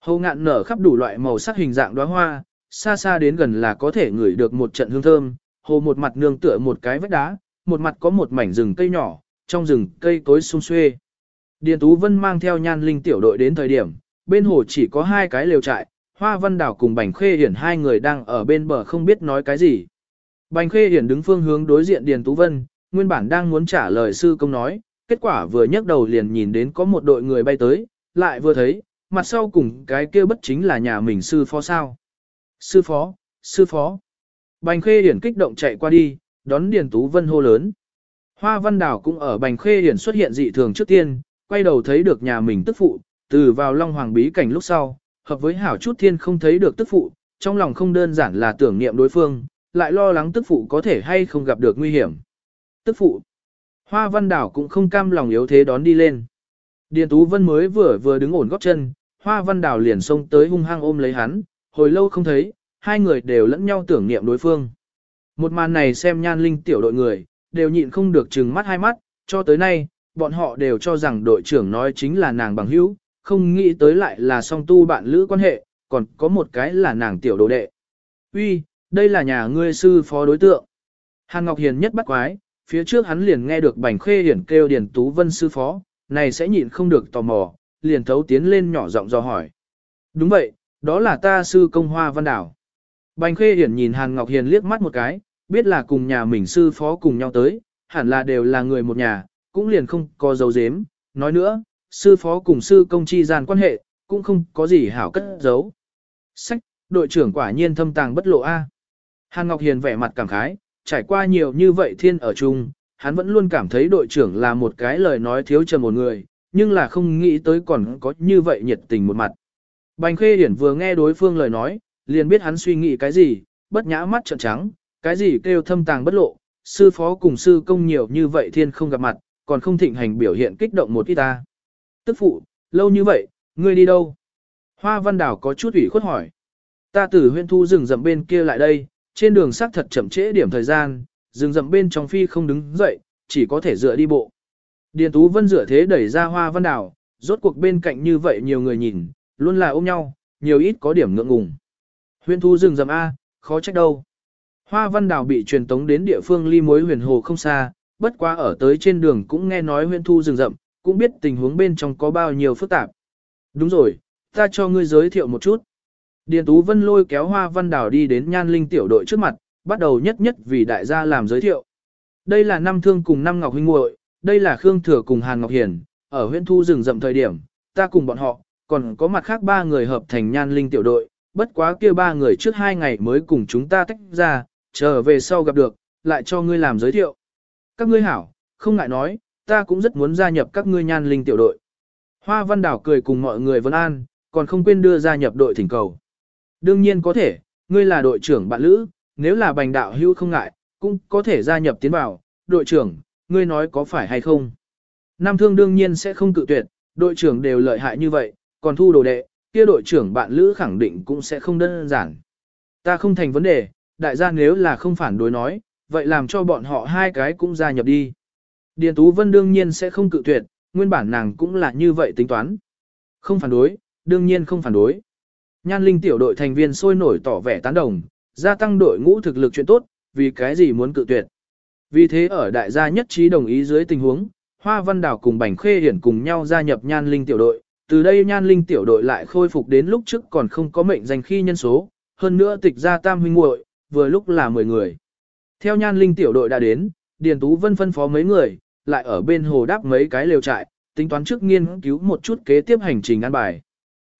Hồ ngạn nở khắp đủ loại màu sắc hình dạng đóa hoa, xa xa đến gần là có thể ngửi được một trận hương thơm, hồ một mặt nương tựa một cái vách đá, một mặt có một mảnh rừng cây nhỏ, trong rừng cây cối sung xuê. Điền Tú Vân mang theo nhan linh tiểu đội đến thời điểm, bên hồ chỉ có hai cái lều trại, Hoa Văn Đảo cùng Bành Khê Hiển hai người đang ở bên bờ không biết nói cái gì. Bành Khê Hiển đứng phương hướng đối diện Điền Tú Vân, nguyên bản đang muốn trả lời sư công nói, kết quả vừa nhấc đầu liền nhìn đến có một đội người bay tới, lại vừa thấy, mặt sau cùng cái kia bất chính là nhà mình sư phó sao. Sư phó, sư phó. Bành Khê Hiển kích động chạy qua đi, đón Điền Tú Vân hô lớn. Hoa Văn Đảo cũng ở Bành Khê Hiển xuất hiện dị thường trước tiên, quay đầu thấy được nhà mình tức phụ, từ vào Long Hoàng bí cảnh lúc sau, hợp với hảo chút thiên không thấy được tức phụ, trong lòng không đơn giản là tưởng niệm đối phương, lại lo lắng tức phụ có thể hay không gặp được nguy hiểm. Tức phụ, Hoa Văn Đảo cũng không cam lòng yếu thế đón đi lên. Điền Tú Vân mới vừa vừa đứng ổn góp chân, Hoa Văn Đảo liền xông tới hung hăng ôm lấy hắn, hồi lâu không thấy, hai người đều lẫn nhau tưởng niệm đối phương. Một màn này xem nhan linh tiểu đội người, đều nhịn không được trừng mắt hai mắt, cho tới nay, bọn họ đều cho rằng đội trưởng nói chính là nàng bằng hữu, không nghĩ tới lại là song tu bạn lữ quan hệ, còn có một cái là nàng tiểu đồ đệ. Uy, đây là nhà ngươi sư phó đối tượng. Hàn Ngọc Hiền nhất bắt quái, phía trước hắn liền nghe được Bành Khê Hiển kêu Điền Tú Vân sư phó, này sẽ nhịn không được tò mò, liền thấu tiến lên nhỏ giọng do hỏi. Đúng vậy, đó là ta sư công hoa văn đảo. Bành Khê Hiển nhìn Hàn Ngọc Hiền liếc mắt một cái, biết là cùng nhà mình sư phó cùng nhau tới, hẳn là đều là người một nhà, cũng liền không có dấu dếm. Nói nữa, sư phó cùng sư công chi gian quan hệ, cũng không có gì hảo cất giấu. Sách, đội trưởng quả nhiên thâm tàng bất lộ A. Hàn Ngọc Hiền vẻ mặt cảm khái, trải qua nhiều như vậy thiên ở chung, hắn vẫn luôn cảm thấy đội trưởng là một cái lời nói thiếu trầm một người, nhưng là không nghĩ tới còn có như vậy nhiệt tình một mặt. Bành Khê Hiển vừa nghe đối phương lời nói, liền biết hắn suy nghĩ cái gì, bất nhã mắt trợn trắng, cái gì kêu thâm tàng bất lộ, sư phó cùng sư công nhiều như vậy thiên không gặp mặt, còn không thịnh hành biểu hiện kích động một ít ta. Tức phụ, lâu như vậy, ngươi đi đâu? Hoa Văn Đảo có chút ủy khuất hỏi. Ta từ huyện thu rừng rậm bên kia lại đây, trên đường xác thật chậm trễ điểm thời gian, rừng rậm bên trong phi không đứng dậy, chỉ có thể dựa đi bộ. Điền Tú Vân dựa thế đẩy ra Hoa Văn Đảo, rốt cuộc bên cạnh như vậy nhiều người nhìn, luôn là ôm nhau, nhiều ít có điểm ngượng ngùng. Huyện thu rừng rậm A, khó trách đâu. Hoa Văn Đảo bị truyền tống đến địa phương ly mối huyền hồ không xa, bất quá ở tới trên đường cũng nghe nói huyện thu rừng rậm, cũng biết tình huống bên trong có bao nhiêu phức tạp. Đúng rồi, ta cho ngươi giới thiệu một chút. Điền Tú Vân lôi kéo Hoa Văn Đào đi đến Nhan Linh tiểu đội trước mặt, bắt đầu nhất nhất vì đại gia làm giới thiệu. Đây là năm thương cùng năm ngọc huynh muội, đây là Khương Thừa cùng Hàn Ngọc Hiền, ở huyện thu rừng rậm thời điểm, ta cùng bọn họ, còn có mặt khác ba người hợp thành Nhan Linh tiểu đội, bất quá kia ba người trước hai ngày mới cùng chúng ta tách ra, trở về sau gặp được, lại cho ngươi làm giới thiệu. Các ngươi hảo, không ngại nói, ta cũng rất muốn gia nhập các ngươi Nhan Linh tiểu đội. Hoa Văn Đảo cười cùng mọi người vân an, còn không quên đưa gia nhập đội thỉnh cầu. Đương nhiên có thể, ngươi là đội trưởng bạn lữ, nếu là bành đạo hưu không ngại, cũng có thể gia nhập tiến vào. Đội trưởng, ngươi nói có phải hay không? Nam thương đương nhiên sẽ không cự tuyệt, đội trưởng đều lợi hại như vậy, còn thu đồ đệ, kia đội trưởng bạn lữ khẳng định cũng sẽ không đơn giản. Ta không thành vấn đề, đại gia nếu là không phản đối nói, vậy làm cho bọn họ hai cái cũng gia nhập đi. Điền Tú Vân đương nhiên sẽ không cự tuyệt, nguyên bản nàng cũng là như vậy tính toán. Không phản đối, đương nhiên không phản đối. Nhan Linh tiểu đội thành viên sôi nổi tỏ vẻ tán đồng, gia tăng đội ngũ thực lực chuyện tốt, vì cái gì muốn cự tuyệt. Vì thế ở đại gia nhất trí đồng ý dưới tình huống, Hoa Văn Đảo cùng Bành Khê Hiển cùng nhau gia nhập Nhan Linh tiểu đội, từ đây Nhan Linh tiểu đội lại khôi phục đến lúc trước còn không có mệnh danh khi nhân số, hơn nữa tịch ra tam huynh muội, vừa lúc là 10 người. Theo Nhan Linh tiểu đội đã đến, Điền Tú Vân phân phó mấy người, lại ở bên hồ đáp mấy cái lều trại, tính toán trước nghiên cứu một chút kế tiếp hành trình ăn bài.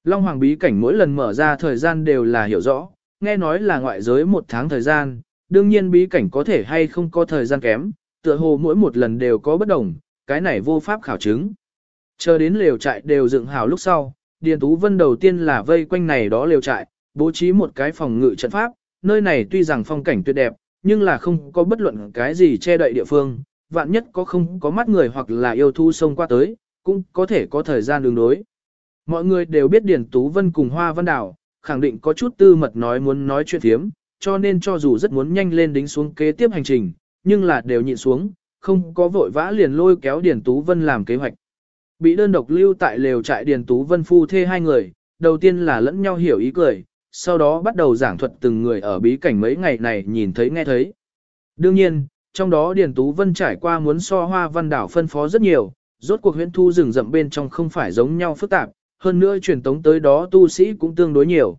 Long Hoàng bí cảnh mỗi lần mở ra thời gian đều là hiểu rõ, nghe nói là ngoại giới một tháng thời gian, đương nhiên bí cảnh có thể hay không có thời gian kém, tựa hồ mỗi một lần đều có bất đồng, cái này vô pháp khảo chứng. Chờ đến lều trại đều dựng hào lúc sau, Điền Tú Vân đầu tiên là vây quanh này đó lều trại, bố trí một cái phòng ngự trận pháp, nơi này tuy rằng phong cảnh tuyệt đẹp, nhưng là không có bất luận cái gì che đậy địa phương, vạn nhất có không có mắt người hoặc là yêu thu sông qua tới, cũng có thể có thời gian đường đối. Mọi người đều biết Điền Tú Vân cùng Hoa Văn Đảo khẳng định có chút tư mật nói muốn nói chuyện thiếm, cho nên cho dù rất muốn nhanh lên đính xuống kế tiếp hành trình, nhưng là đều nhịn xuống, không có vội vã liền lôi kéo Điền Tú Vân làm kế hoạch. Bị đơn độc lưu tại lều trại Điền Tú Vân phu thê hai người, đầu tiên là lẫn nhau hiểu ý cười, sau đó bắt đầu giảng thuật từng người ở bí cảnh mấy ngày này nhìn thấy nghe thấy. Đương nhiên, trong đó Điền Tú Vân trải qua muốn so hoa văn đảo phân phó rất nhiều, rốt cuộc huyễn thu rừng rậm bên trong không phải giống nhau phức tạp, hơn nữa truyền tống tới đó tu sĩ cũng tương đối nhiều.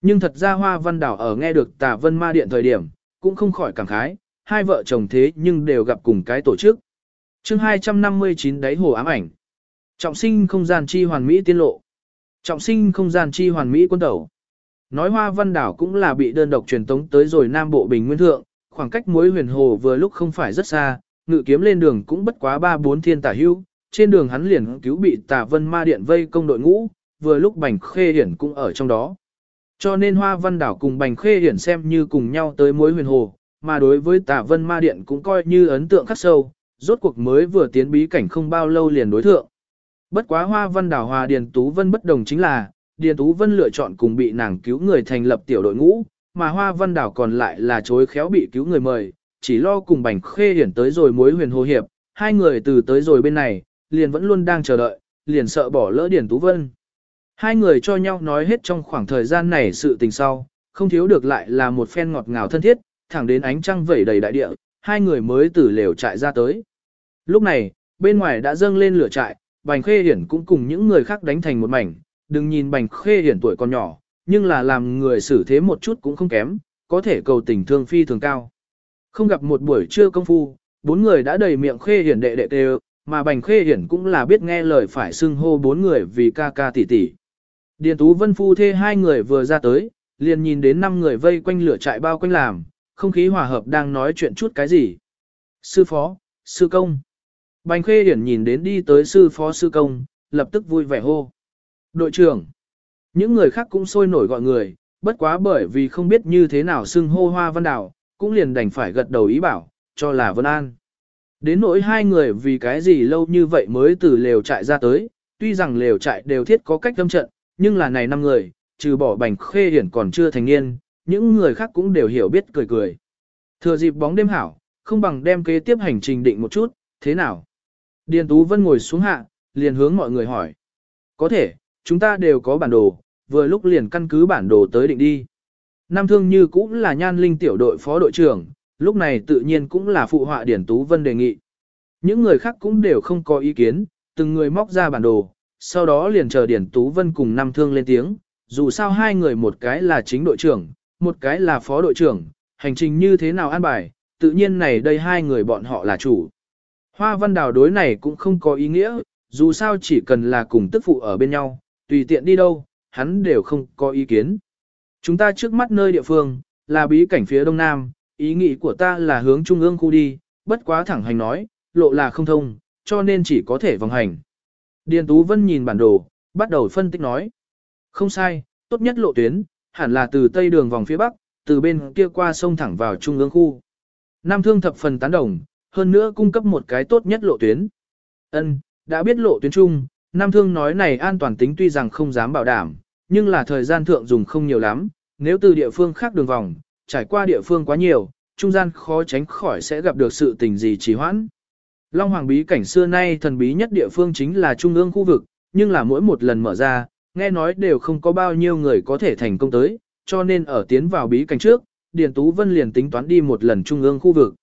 Nhưng thật ra hoa văn đảo ở nghe được tà vân ma điện thời điểm, cũng không khỏi cảm khái, hai vợ chồng thế nhưng đều gặp cùng cái tổ chức. chương 259 đáy hồ ám ảnh. Trọng sinh không gian chi hoàn mỹ tiên lộ. Trọng sinh không gian chi hoàn mỹ quân tẩu. Nói hoa văn đảo cũng là bị đơn độc truyền tống tới rồi Nam Bộ Bình Nguyên Thượng, khoảng cách mối huyền hồ vừa lúc không phải rất xa, ngự kiếm lên đường cũng bất quá ba bốn thiên tả hưu, trên đường hắn liền cứu bị tà vân ma điện vây công đội ngũ, vừa lúc bành khê hiển cũng ở trong đó. Cho nên hoa văn đảo cùng bành khê hiển xem như cùng nhau tới mối huyền hồ, mà đối với tà vân ma điện cũng coi như ấn tượng khắc sâu, rốt cuộc mới vừa tiến bí cảnh không bao lâu liền đối thượng. Bất quá hoa văn đảo hòa Điền Tú Vân bất đồng chính là, Điền Tú Vân lựa chọn cùng bị nàng cứu người thành lập tiểu đội ngũ, mà hoa văn đảo còn lại là chối khéo bị cứu người mời, chỉ lo cùng bành khê hiển tới rồi mối huyền hồ hiệp, hai người từ tới rồi bên này, liền vẫn luôn đang chờ đợi, liền sợ bỏ lỡ Điền Tú Vân. Hai người cho nhau nói hết trong khoảng thời gian này sự tình sau, không thiếu được lại là một phen ngọt ngào thân thiết, thẳng đến ánh trăng vẩy đầy đại địa, hai người mới từ lều trại ra tới. Lúc này, bên ngoài đã dâng lên lửa trại, Bành Khê Hiển cũng cùng những người khác đánh thành một mảnh, đừng nhìn Bành Khê Hiển tuổi còn nhỏ, nhưng là làm người xử thế một chút cũng không kém, có thể cầu tình thương phi thường cao. Không gặp một buổi trưa công phu, bốn người đã đầy miệng Khê Hiển đệ đệ tê mà Bành Khê Hiển cũng là biết nghe lời phải xưng hô bốn người vì ca ca tỷ tỷ. Điền Tú Vân Phu thê hai người vừa ra tới, liền nhìn đến năm người vây quanh lửa trại bao quanh làm, không khí hòa hợp đang nói chuyện chút cái gì. Sư phó, sư công. Bành Khê Hiển nhìn đến đi tới sư phó sư công, lập tức vui vẻ hô. Đội trưởng. Những người khác cũng sôi nổi gọi người, bất quá bởi vì không biết như thế nào xưng hô hoa văn đảo, cũng liền đành phải gật đầu ý bảo, cho là Vân An. Đến nỗi hai người vì cái gì lâu như vậy mới từ lều trại ra tới, tuy rằng lều trại đều thiết có cách tâm trận, nhưng là này năm người, trừ bỏ bành khê hiển còn chưa thành niên, những người khác cũng đều hiểu biết cười cười. Thừa dịp bóng đêm hảo, không bằng đem kế tiếp hành trình định một chút, thế nào? Điền Tú Vân ngồi xuống hạ, liền hướng mọi người hỏi. Có thể, chúng ta đều có bản đồ, vừa lúc liền căn cứ bản đồ tới định đi. Nam Thương Như cũng là nhan linh tiểu đội phó đội trưởng, lúc này tự nhiên cũng là phụ họa Điển Tú Vân đề nghị. Những người khác cũng đều không có ý kiến, từng người móc ra bản đồ, sau đó liền chờ Điển Tú Vân cùng Nam Thương lên tiếng, dù sao hai người một cái là chính đội trưởng, một cái là phó đội trưởng, hành trình như thế nào an bài, tự nhiên này đây hai người bọn họ là chủ. Hoa văn đào đối này cũng không có ý nghĩa, dù sao chỉ cần là cùng tức phụ ở bên nhau, tùy tiện đi đâu, hắn đều không có ý kiến. Chúng ta trước mắt nơi địa phương, là bí cảnh phía đông nam, ý nghĩ của ta là hướng trung ương khu đi, bất quá thẳng hành nói, lộ là không thông, cho nên chỉ có thể vòng hành. Điền Tú Vân nhìn bản đồ, bắt đầu phân tích nói. Không sai, tốt nhất lộ tuyến, hẳn là từ tây đường vòng phía bắc, từ bên kia qua sông thẳng vào trung ương khu. Nam Thương thập phần tán đồng, hơn nữa cung cấp một cái tốt nhất lộ tuyến. Ân, đã biết lộ tuyến chung, Nam Thương nói này an toàn tính tuy rằng không dám bảo đảm, nhưng là thời gian thượng dùng không nhiều lắm, nếu từ địa phương khác đường vòng, trải qua địa phương quá nhiều, trung gian khó tránh khỏi sẽ gặp được sự tình gì trì hoãn. Long Hoàng bí cảnh xưa nay thần bí nhất địa phương chính là trung ương khu vực, nhưng là mỗi một lần mở ra, nghe nói đều không có bao nhiêu người có thể thành công tới, cho nên ở tiến vào bí cảnh trước, Điền Tú Vân liền tính toán đi một lần trung ương khu vực.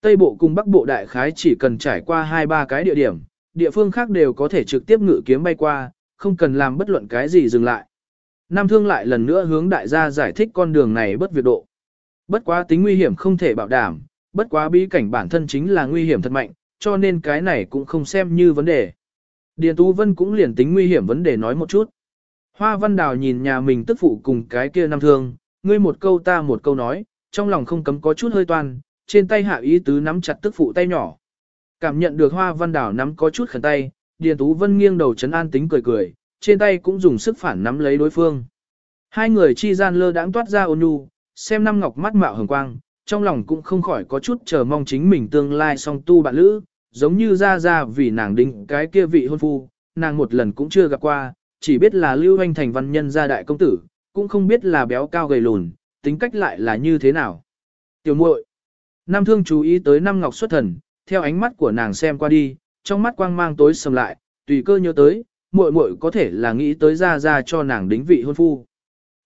Tây Bộ cùng Bắc Bộ đại khái chỉ cần trải qua 2-3 cái địa điểm, địa phương khác đều có thể trực tiếp ngự kiếm bay qua, không cần làm bất luận cái gì dừng lại. Nam Thương lại lần nữa hướng đại gia giải thích con đường này bất việc độ. Bất quá tính nguy hiểm không thể bảo đảm, bất quá bí cảnh bản thân chính là nguy hiểm thật mạnh, cho nên cái này cũng không xem như vấn đề. Điền Tú Vân cũng liền tính nguy hiểm vấn đề nói một chút. Hoa Văn Đào nhìn nhà mình tức phụ cùng cái kia Nam Thương, ngươi một câu ta một câu nói, trong lòng không cấm có chút hơi toan, trên tay hạ ý tứ nắm chặt tức phụ tay nhỏ. Cảm nhận được Hoa Văn Đào nắm có chút khẩn tay, Điền Tú Vân nghiêng đầu chấn an tính cười cười, trên tay cũng dùng sức phản nắm lấy đối phương. Hai người chi gian lơ đãng toát ra ôn nhu, xem năm ngọc mắt mạo hồng quang, trong lòng cũng không khỏi có chút chờ mong chính mình tương lai song tu bạn lữ, giống như ra ra vì nàng đính cái kia vị hôn phu, nàng một lần cũng chưa gặp qua, chỉ biết là lưu anh thành văn nhân gia đại công tử, cũng không biết là béo cao gầy lùn, tính cách lại là như thế nào. Tiểu muội, Nam Thương chú ý tới Nam Ngọc xuất thần, theo ánh mắt của nàng xem qua đi, trong mắt quang mang tối sầm lại, tùy cơ nhớ tới, muội muội có thể là nghĩ tới ra ra cho nàng đính vị hôn phu.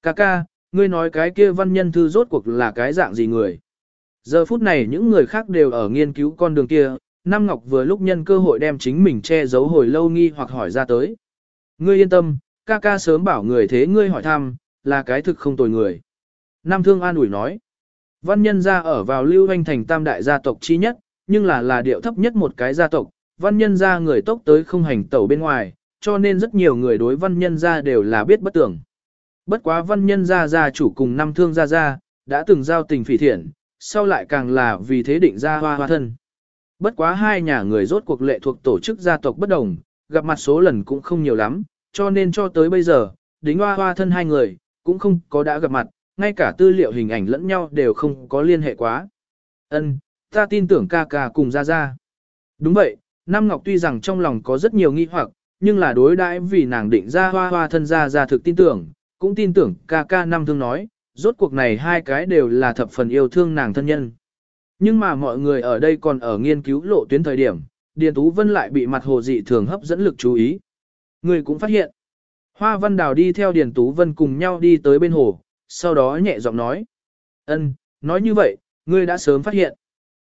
Cà ca, ngươi nói cái kia văn nhân thư rốt cuộc là cái dạng gì người. Giờ phút này những người khác đều ở nghiên cứu con đường kia, Nam Ngọc vừa lúc nhân cơ hội đem chính mình che giấu hồi lâu nghi hoặc hỏi ra tới. Ngươi yên tâm, ca ca sớm bảo người thế ngươi hỏi thăm, là cái thực không tồi người. Nam Thương an ủi nói. Văn nhân gia ở vào lưu hoanh thành tam đại gia tộc chi nhất, nhưng là là điệu thấp nhất một cái gia tộc. Văn nhân gia người tốc tới không hành tẩu bên ngoài, cho nên rất nhiều người đối văn nhân gia đều là biết bất tưởng. Bất quá văn nhân gia gia chủ cùng năm thương gia gia, đã từng giao tình phỉ thiện, sau lại càng là vì thế định ra hoa hoa thân. Bất quá hai nhà người rốt cuộc lệ thuộc tổ chức gia tộc bất đồng, gặp mặt số lần cũng không nhiều lắm, cho nên cho tới bây giờ, đính hoa hoa thân hai người, cũng không có đã gặp mặt, ngay cả tư liệu hình ảnh lẫn nhau đều không có liên hệ quá. Ân, ta tin tưởng ca ca cùng ra ra. Đúng vậy, Nam Ngọc tuy rằng trong lòng có rất nhiều nghi hoặc, nhưng là đối đãi vì nàng định ra hoa hoa thân ra ra thực tin tưởng, cũng tin tưởng ca ca năm thương nói, rốt cuộc này hai cái đều là thập phần yêu thương nàng thân nhân. Nhưng mà mọi người ở đây còn ở nghiên cứu lộ tuyến thời điểm, Điền Tú Vân lại bị mặt hồ dị thường hấp dẫn lực chú ý. Người cũng phát hiện, Hoa Văn Đào đi theo Điền Tú Vân cùng nhau đi tới bên hồ, sau đó nhẹ giọng nói. ân, nói như vậy, ngươi đã sớm phát hiện.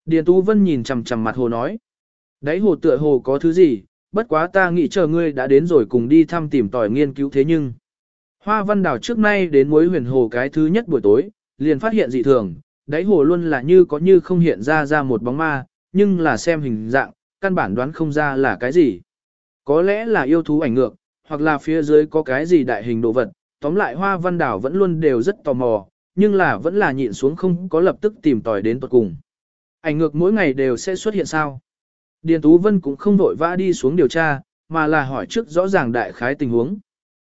Điền Tú Vân nhìn chằm chằm mặt hồ nói. Đấy hồ tựa hồ có thứ gì, bất quá ta nghĩ chờ ngươi đã đến rồi cùng đi thăm tìm tòi nghiên cứu thế nhưng. Hoa Văn Đảo trước nay đến mối huyền hồ cái thứ nhất buổi tối, liền phát hiện dị thường, đáy hồ luôn là như có như không hiện ra ra một bóng ma, nhưng là xem hình dạng, căn bản đoán không ra là cái gì. Có lẽ là yêu thú ảnh ngược, hoặc là phía dưới có cái gì đại hình đồ vật, tóm lại Hoa Văn Đảo vẫn luôn đều rất tò mò, nhưng là vẫn là nhịn xuống không có lập tức tìm tòi đến tuật cùng. Ảnh ngược mỗi ngày đều sẽ xuất hiện sao? Điền Tú Vân cũng không vội vã đi xuống điều tra, mà là hỏi trước rõ ràng đại khái tình huống.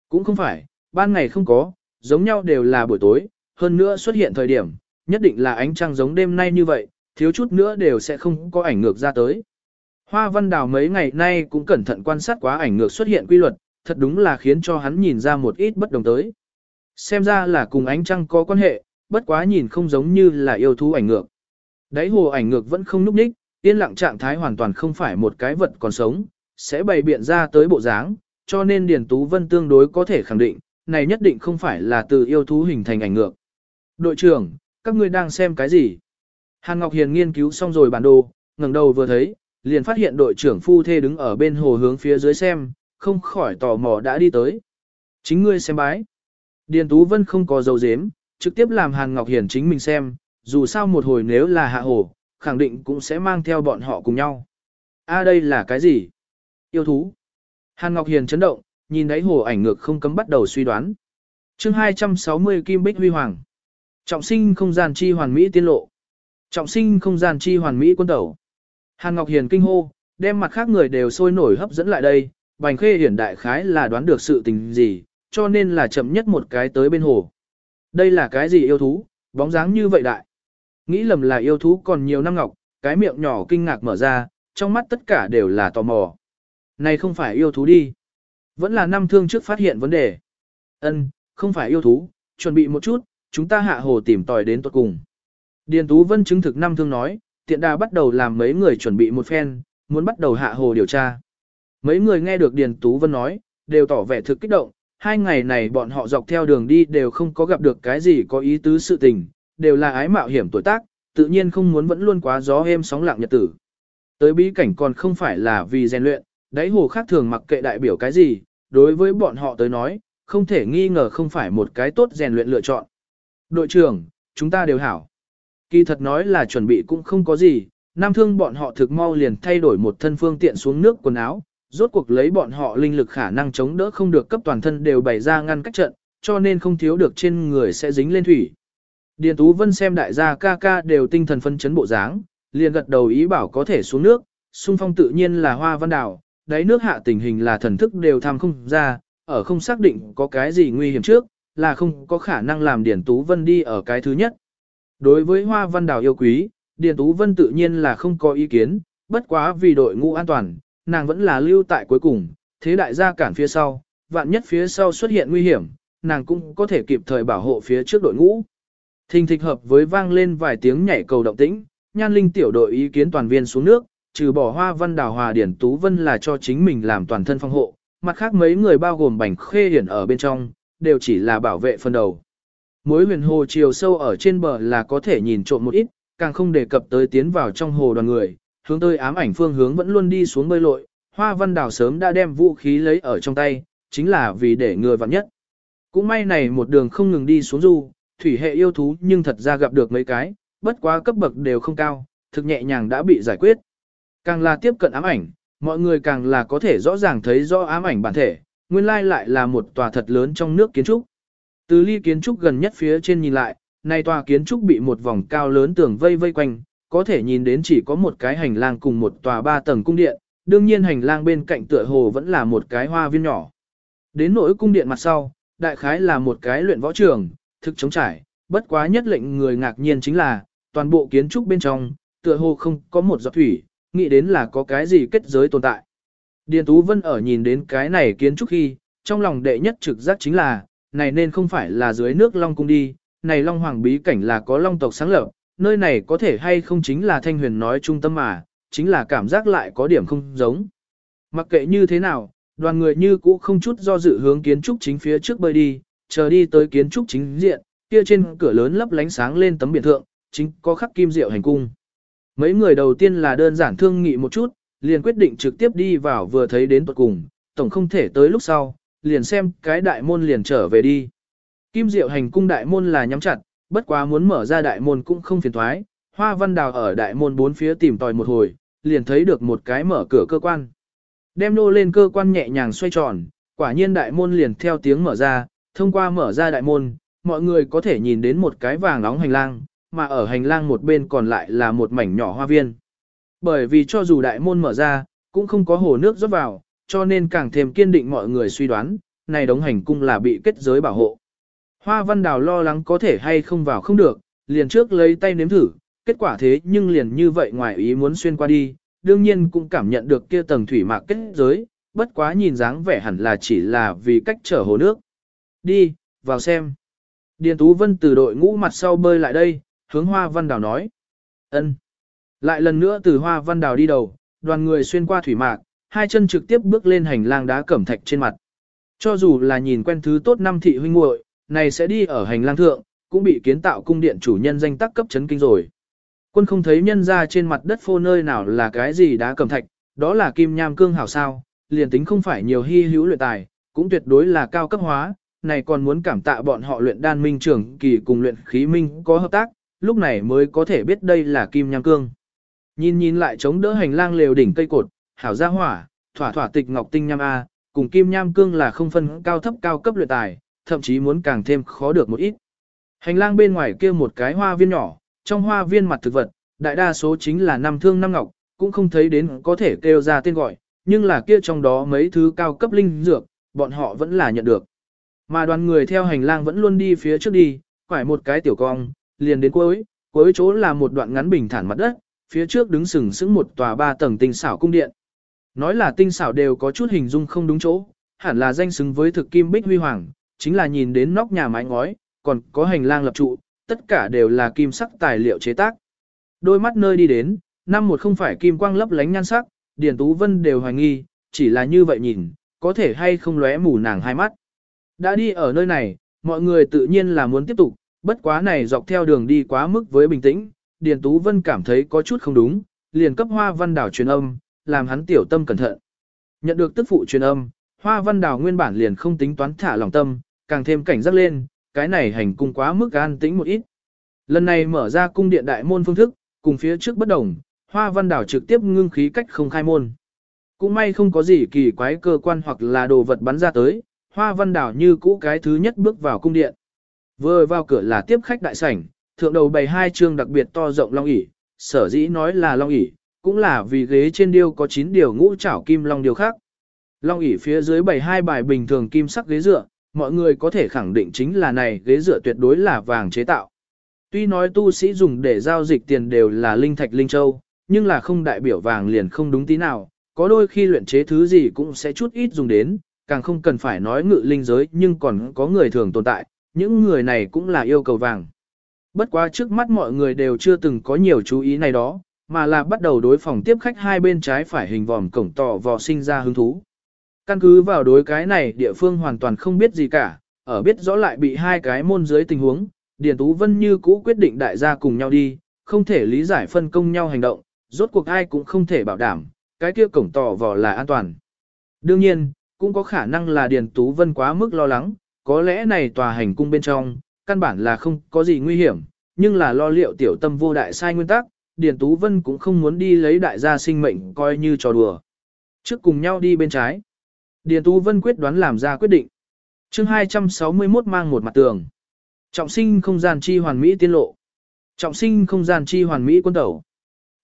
Cũng không phải, ban ngày không có, giống nhau đều là buổi tối, hơn nữa xuất hiện thời điểm, nhất định là ánh trăng giống đêm nay như vậy, thiếu chút nữa đều sẽ không có ảnh ngược ra tới. Hoa Văn Đào mấy ngày nay cũng cẩn thận quan sát quá ảnh ngược xuất hiện quy luật, thật đúng là khiến cho hắn nhìn ra một ít bất đồng tới. Xem ra là cùng ánh trăng có quan hệ, bất quá nhìn không giống như là yêu thú ảnh ngược. Đáy hồ ảnh ngược vẫn không núp ních, yên lặng trạng thái hoàn toàn không phải một cái vật còn sống, sẽ bày biện ra tới bộ dáng, cho nên Điền Tú Vân tương đối có thể khẳng định, này nhất định không phải là từ yêu thú hình thành ảnh ngược. Đội trưởng, các ngươi đang xem cái gì? Hàn Ngọc Hiền nghiên cứu xong rồi bản đồ, ngẩng đầu vừa thấy, liền phát hiện đội trưởng phu thê đứng ở bên hồ hướng phía dưới xem, không khỏi tò mò đã đi tới. Chính ngươi xem bái. Điền Tú Vân không có dấu dếm, trực tiếp làm Hàn Ngọc Hiền chính mình xem, dù sao một hồi nếu là hạ hồ, khẳng định cũng sẽ mang theo bọn họ cùng nhau. A đây là cái gì? Yêu thú. Hàn Ngọc Hiền chấn động, nhìn thấy hồ ảnh ngược không cấm bắt đầu suy đoán. chương 260 Kim Bích Huy Hoàng. Trọng sinh không gian chi hoàn mỹ tiên lộ. Trọng sinh không gian chi hoàn mỹ quân tẩu. Hàn Ngọc Hiền kinh hô, đem mặt khác người đều sôi nổi hấp dẫn lại đây, Bành Khê hiển đại khái là đoán được sự tình gì, cho nên là chậm nhất một cái tới bên hồ. Đây là cái gì yêu thú, bóng dáng như vậy đại. Nghĩ lầm là yêu thú còn nhiều năm ngọc, cái miệng nhỏ kinh ngạc mở ra, trong mắt tất cả đều là tò mò. Này không phải yêu thú đi. Vẫn là năm thương trước phát hiện vấn đề. Ân, không phải yêu thú, chuẩn bị một chút, chúng ta hạ hồ tìm tòi đến tuật cùng. Điền Tú Vân chứng thực năm thương nói, tiện đà bắt đầu làm mấy người chuẩn bị một phen, muốn bắt đầu hạ hồ điều tra. Mấy người nghe được Điền Tú Vân nói, đều tỏ vẻ thực kích động, hai ngày này bọn họ dọc theo đường đi đều không có gặp được cái gì có ý tứ sự tình, đều là ái mạo hiểm tuổi tác, tự nhiên không muốn vẫn luôn quá gió êm sóng lặng nhật tử. Tới bí cảnh còn không phải là vì rèn luyện, đáy hồ khác thường mặc kệ đại biểu cái gì, đối với bọn họ tới nói, không thể nghi ngờ không phải một cái tốt rèn luyện lựa chọn. Đội trưởng, chúng ta đều hảo. Kỳ thật nói là chuẩn bị cũng không có gì, nam thương bọn họ thực mau liền thay đổi một thân phương tiện xuống nước quần áo, rốt cuộc lấy bọn họ linh lực khả năng chống đỡ không được cấp toàn thân đều bày ra ngăn cách trận, cho nên không thiếu được trên người sẽ dính lên thủy. Điền Tú Vân xem đại gia ca ca đều tinh thần phân chấn bộ dáng, liền gật đầu ý bảo có thể xuống nước, xung phong tự nhiên là hoa văn đảo, đáy nước hạ tình hình là thần thức đều tham không ra, ở không xác định có cái gì nguy hiểm trước, là không có khả năng làm Điền Tú Vân đi ở cái thứ nhất. Đối với hoa văn đảo yêu quý, Điền Tú Vân tự nhiên là không có ý kiến, bất quá vì đội ngũ an toàn, nàng vẫn là lưu tại cuối cùng, thế đại gia cản phía sau, vạn nhất phía sau xuất hiện nguy hiểm, nàng cũng có thể kịp thời bảo hộ phía trước đội ngũ. Thình thịch hợp với vang lên vài tiếng nhảy cầu động tĩnh, nhan linh tiểu đội ý kiến toàn viên xuống nước, trừ bỏ hoa văn đào hòa điển tú vân là cho chính mình làm toàn thân phong hộ, mặt khác mấy người bao gồm bảnh khê hiển ở bên trong, đều chỉ là bảo vệ phần đầu. Mối huyền hồ chiều sâu ở trên bờ là có thể nhìn trộm một ít, càng không đề cập tới tiến vào trong hồ đoàn người, hướng tới ám ảnh phương hướng vẫn luôn đi xuống bơi lội, hoa văn đào sớm đã đem vũ khí lấy ở trong tay, chính là vì để người vặn nhất. Cũng may này một đường không ngừng đi xuống du, thủy hệ yêu thú nhưng thật ra gặp được mấy cái, bất quá cấp bậc đều không cao, thực nhẹ nhàng đã bị giải quyết. Càng là tiếp cận ám ảnh, mọi người càng là có thể rõ ràng thấy rõ ám ảnh bản thể, nguyên lai lại là một tòa thật lớn trong nước kiến trúc. Từ ly kiến trúc gần nhất phía trên nhìn lại, nay tòa kiến trúc bị một vòng cao lớn tường vây vây quanh, có thể nhìn đến chỉ có một cái hành lang cùng một tòa ba tầng cung điện, đương nhiên hành lang bên cạnh tựa hồ vẫn là một cái hoa viên nhỏ. Đến nỗi cung điện mặt sau, đại khái là một cái luyện võ trường, thực chống trải, bất quá nhất lệnh người ngạc nhiên chính là, toàn bộ kiến trúc bên trong, tựa hồ không có một giọt thủy, nghĩ đến là có cái gì kết giới tồn tại. Điền Tú Vân ở nhìn đến cái này kiến trúc khi, trong lòng đệ nhất trực giác chính là, này nên không phải là dưới nước Long Cung đi, này Long Hoàng bí cảnh là có Long tộc sáng lập, nơi này có thể hay không chính là Thanh Huyền nói trung tâm mà, chính là cảm giác lại có điểm không giống. Mặc kệ như thế nào, đoàn người như cũ không chút do dự hướng kiến trúc chính phía trước bơi đi, chờ đi tới kiến trúc chính diện, kia trên cửa lớn lấp lánh sáng lên tấm biển thượng, chính có khắc kim diệu hành cung. Mấy người đầu tiên là đơn giản thương nghị một chút, liền quyết định trực tiếp đi vào vừa thấy đến tuật cùng, tổng không thể tới lúc sau, liền xem cái đại môn liền trở về đi. Kim diệu hành cung đại môn là nhắm chặt, bất quá muốn mở ra đại môn cũng không phiền thoái, hoa văn đào ở đại môn bốn phía tìm tòi một hồi, liền thấy được một cái mở cửa cơ quan. Đem nô lên cơ quan nhẹ nhàng xoay tròn, quả nhiên đại môn liền theo tiếng mở ra, thông qua mở ra đại môn, mọi người có thể nhìn đến một cái vàng nóng hành lang, mà ở hành lang một bên còn lại là một mảnh nhỏ hoa viên. Bởi vì cho dù đại môn mở ra, cũng không có hồ nước rót vào, cho nên càng thêm kiên định mọi người suy đoán, này đống hành cung là bị kết giới bảo hộ. Hoa văn đào lo lắng có thể hay không vào không được, liền trước lấy tay nếm thử, kết quả thế nhưng liền như vậy ngoài ý muốn xuyên qua đi, đương nhiên cũng cảm nhận được kia tầng thủy mạc kết giới, bất quá nhìn dáng vẻ hẳn là chỉ là vì cách trở hồ nước. Đi, vào xem. Điền Tú Vân từ đội ngũ mặt sau bơi lại đây, hướng Hoa Văn Đào nói. ân. Lại lần nữa từ Hoa Văn Đào đi đầu, đoàn người xuyên qua thủy mạc, hai chân trực tiếp bước lên hành lang đá cẩm thạch trên mặt. Cho dù là nhìn quen thứ tốt năm thị huynh muội, này sẽ đi ở hành lang thượng, cũng bị kiến tạo cung điện chủ nhân danh tác cấp chấn kinh rồi. Quân không thấy nhân ra trên mặt đất phô nơi nào là cái gì đá cẩm thạch, đó là kim nham cương hảo sao, liền tính không phải nhiều hy hữu luyện tài, cũng tuyệt đối là cao cấp hóa, này còn muốn cảm tạ bọn họ luyện đan minh trưởng kỳ cùng luyện khí minh có hợp tác, lúc này mới có thể biết đây là kim nham cương. Nhìn nhìn lại chống đỡ hành lang lều đỉnh cây cột, hảo gia hỏa, thỏa thỏa tịch ngọc tinh nham A, cùng kim nham cương là không phân cao thấp cao cấp luyện tài, thậm chí muốn càng thêm khó được một ít. Hành lang bên ngoài kia một cái hoa viên nhỏ, trong hoa viên mặt thực vật, đại đa số chính là năm thương năm ngọc, cũng không thấy đến có thể kêu ra tên gọi, nhưng là kia trong đó mấy thứ cao cấp linh dược, bọn họ vẫn là nhận được. Mà đoàn người theo hành lang vẫn luôn đi phía trước đi, quải một cái tiểu cong, liền đến cuối, cuối chỗ là một đoạn ngắn bình thản mặt đất, phía trước đứng sừng sững một tòa ba tầng tinh xảo cung điện. Nói là tinh xảo đều có chút hình dung không đúng chỗ, hẳn là danh xứng với thực kim bích huy hoàng, chính là nhìn đến nóc nhà mái ngói, còn có hành lang lập trụ, tất cả đều là kim sắc tài liệu chế tác. Đôi mắt nơi đi đến, năm một không phải kim quang lấp lánh nhan sắc, Điền Tú Vân đều hoài nghi, chỉ là như vậy nhìn, có thể hay không lóe mù nàng hai mắt. Đã đi ở nơi này, mọi người tự nhiên là muốn tiếp tục, bất quá này dọc theo đường đi quá mức với bình tĩnh, Điền Tú Vân cảm thấy có chút không đúng, liền cấp Hoa Văn Đảo truyền âm, làm hắn tiểu tâm cẩn thận. Nhận được tức phụ truyền âm, Hoa Văn Đảo nguyên bản liền không tính toán thả lòng tâm, càng thêm cảnh giác lên, cái này hành cung quá mức an tĩnh một ít. Lần này mở ra cung điện đại môn phương thức, cùng phía trước bất đồng, Hoa Văn Đảo trực tiếp ngưng khí cách không khai môn. Cũng may không có gì kỳ quái cơ quan hoặc là đồ vật bắn ra tới, Hoa Văn Đảo như cũ cái thứ nhất bước vào cung điện. Vừa vào cửa là tiếp khách đại sảnh, thượng đầu bày hai chương đặc biệt to rộng long ỷ, sở dĩ nói là long ỷ, cũng là vì ghế trên điêu có 9 điều ngũ trảo kim long điều khác. Long ỷ phía dưới bày hai bài bình thường kim sắc ghế dựa, mọi người có thể khẳng định chính là này ghế dựa tuyệt đối là vàng chế tạo. Tuy nói tu sĩ dùng để giao dịch tiền đều là linh thạch linh châu, nhưng là không đại biểu vàng liền không đúng tí nào, có đôi khi luyện chế thứ gì cũng sẽ chút ít dùng đến, càng không cần phải nói ngự linh giới nhưng còn có người thường tồn tại, những người này cũng là yêu cầu vàng. Bất quá trước mắt mọi người đều chưa từng có nhiều chú ý này đó, mà là bắt đầu đối phòng tiếp khách hai bên trái phải hình vòm cổng tỏ vò sinh ra hứng thú. Căn cứ vào đối cái này địa phương hoàn toàn không biết gì cả, ở biết rõ lại bị hai cái môn dưới tình huống, Điền Tú Vân như cũ quyết định đại gia cùng nhau đi, không thể lý giải phân công nhau hành động, rốt cuộc ai cũng không thể bảo đảm, cái kia cổng tỏ vò là an toàn. Đương nhiên, cũng có khả năng là Điền Tú Vân quá mức lo lắng, có lẽ này tòa hành cung bên trong, căn bản là không có gì nguy hiểm, nhưng là lo liệu tiểu tâm vô đại sai nguyên tắc, Điền Tú Vân cũng không muốn đi lấy đại gia sinh mệnh coi như trò đùa. Trước cùng nhau đi bên trái. Điền Tú Vân quyết đoán làm ra quyết định. chương 261 mang một mặt tường. Trọng sinh không gian chi hoàn mỹ tiên lộ. Trọng sinh không gian chi hoàn mỹ quân tẩu.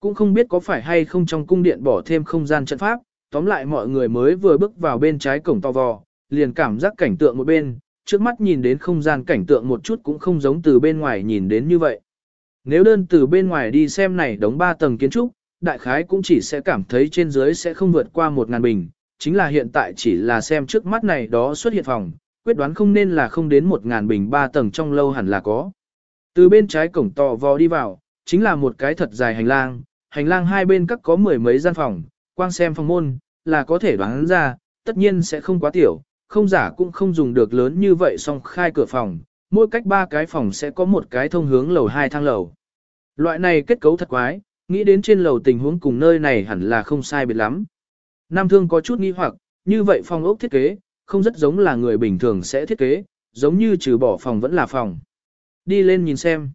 Cũng không biết có phải hay không trong cung điện bỏ thêm không gian trận pháp, tóm lại mọi người mới vừa bước vào bên trái cổng to vò, liền cảm giác cảnh tượng một bên, trước mắt nhìn đến không gian cảnh tượng một chút cũng không giống từ bên ngoài nhìn đến như vậy. Nếu đơn từ bên ngoài đi xem này đống ba tầng kiến trúc, đại khái cũng chỉ sẽ cảm thấy trên dưới sẽ không vượt qua một ngàn bình, chính là hiện tại chỉ là xem trước mắt này đó xuất hiện phòng, quyết đoán không nên là không đến một ngàn bình ba tầng trong lâu hẳn là có. Từ bên trái cổng tò vò đi vào, chính là một cái thật dài hành lang, hành lang hai bên các có mười mấy gian phòng, quang xem phòng môn, là có thể đoán ra, tất nhiên sẽ không quá tiểu, không giả cũng không dùng được lớn như vậy song khai cửa phòng, mỗi cách ba cái phòng sẽ có một cái thông hướng lầu hai thang lầu. Loại này kết cấu thật quái, nghĩ đến trên lầu tình huống cùng nơi này hẳn là không sai biệt lắm. Nam Thương có chút nghi hoặc, như vậy phòng ốc thiết kế, không rất giống là người bình thường sẽ thiết kế, giống như trừ bỏ phòng vẫn là phòng. Đi lên nhìn xem.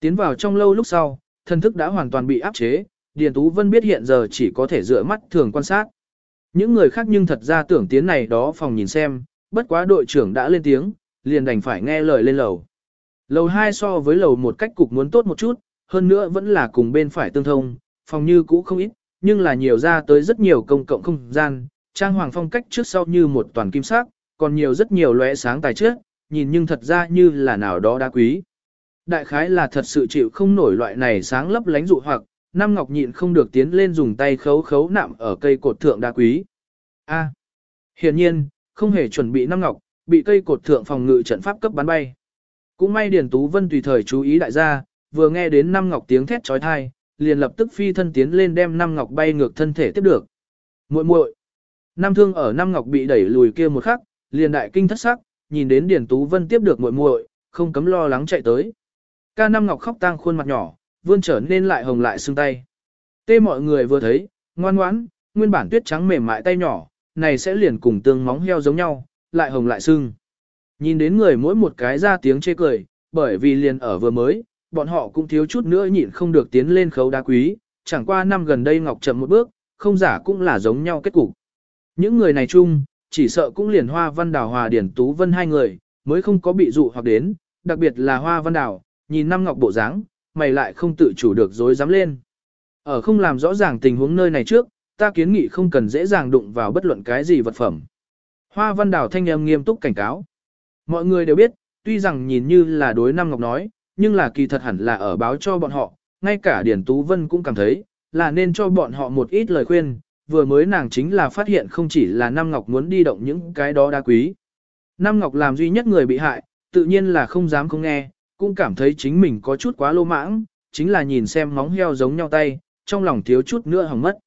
Tiến vào trong lâu lúc sau, thân thức đã hoàn toàn bị áp chế, Điền Tú Vân biết hiện giờ chỉ có thể dựa mắt thường quan sát. Những người khác nhưng thật ra tưởng tiến này đó phòng nhìn xem, bất quá đội trưởng đã lên tiếng, liền đành phải nghe lời lên lầu. Lầu 2 so với lầu một cách cục muốn tốt một chút, hơn nữa vẫn là cùng bên phải tương thông, phòng như cũ không ít, nhưng là nhiều ra tới rất nhiều công cộng không gian, trang hoàng phong cách trước sau như một toàn kim sắc, còn nhiều rất nhiều lóe sáng tài trước, nhìn nhưng thật ra như là nào đó đá quý. Đại khái là thật sự chịu không nổi loại này sáng lấp lánh dụ hoặc, Nam Ngọc nhịn không được tiến lên dùng tay khấu khấu nạm ở cây cột thượng đá quý. A. À, hiển nhiên, không hề chuẩn bị Nam Ngọc, bị cây cột thượng phòng ngự trận pháp cấp bắn bay. Cũng may Điền Tú Vân tùy thời chú ý đại gia, vừa nghe đến Nam Ngọc tiếng thét chói tai, liền lập tức phi thân tiến lên đem Nam Ngọc bay ngược thân thể tiếp được. Muội muội. Nam Thương ở Nam Ngọc bị đẩy lùi kia một khắc, liền đại kinh thất sắc, nhìn đến Điền Tú Vân tiếp được muội muội, không cấm lo lắng chạy tới. Ca Nam Ngọc khóc tang khuôn mặt nhỏ, vươn trở nên lại hồng lại xương tay. Tê mọi người vừa thấy, ngoan ngoãn, nguyên bản tuyết trắng mềm mại tay nhỏ, này sẽ liền cùng tương móng heo giống nhau, lại hồng lại sưng. Nhìn đến người mỗi một cái ra tiếng chê cười, bởi vì liền ở vừa mới, bọn họ cũng thiếu chút nữa nhịn không được tiến lên khấu đá quý, chẳng qua năm gần đây Ngọc chậm một bước, không giả cũng là giống nhau kết cục. Những người này chung, chỉ sợ cũng liền Hoa Văn Đào Hòa Điển Tú Vân hai người, mới không có bị dụ hoặc đến, đặc biệt là Hoa Văn Đào, nhìn năm Ngọc bộ dáng, mày lại không tự chủ được dối dám lên. Ở không làm rõ ràng tình huống nơi này trước, ta kiến nghị không cần dễ dàng đụng vào bất luận cái gì vật phẩm. Hoa Văn Đào thanh em nghiêm túc cảnh cáo. Mọi người đều biết, tuy rằng nhìn như là đối Nam Ngọc nói, nhưng là kỳ thật hẳn là ở báo cho bọn họ, ngay cả Điển Tú Vân cũng cảm thấy, là nên cho bọn họ một ít lời khuyên, vừa mới nàng chính là phát hiện không chỉ là Nam Ngọc muốn đi động những cái đó đa quý. Nam Ngọc làm duy nhất người bị hại, tự nhiên là không dám không nghe, cũng cảm thấy chính mình có chút quá lô mãng, chính là nhìn xem móng heo giống nhau tay, trong lòng thiếu chút nữa hỏng mất.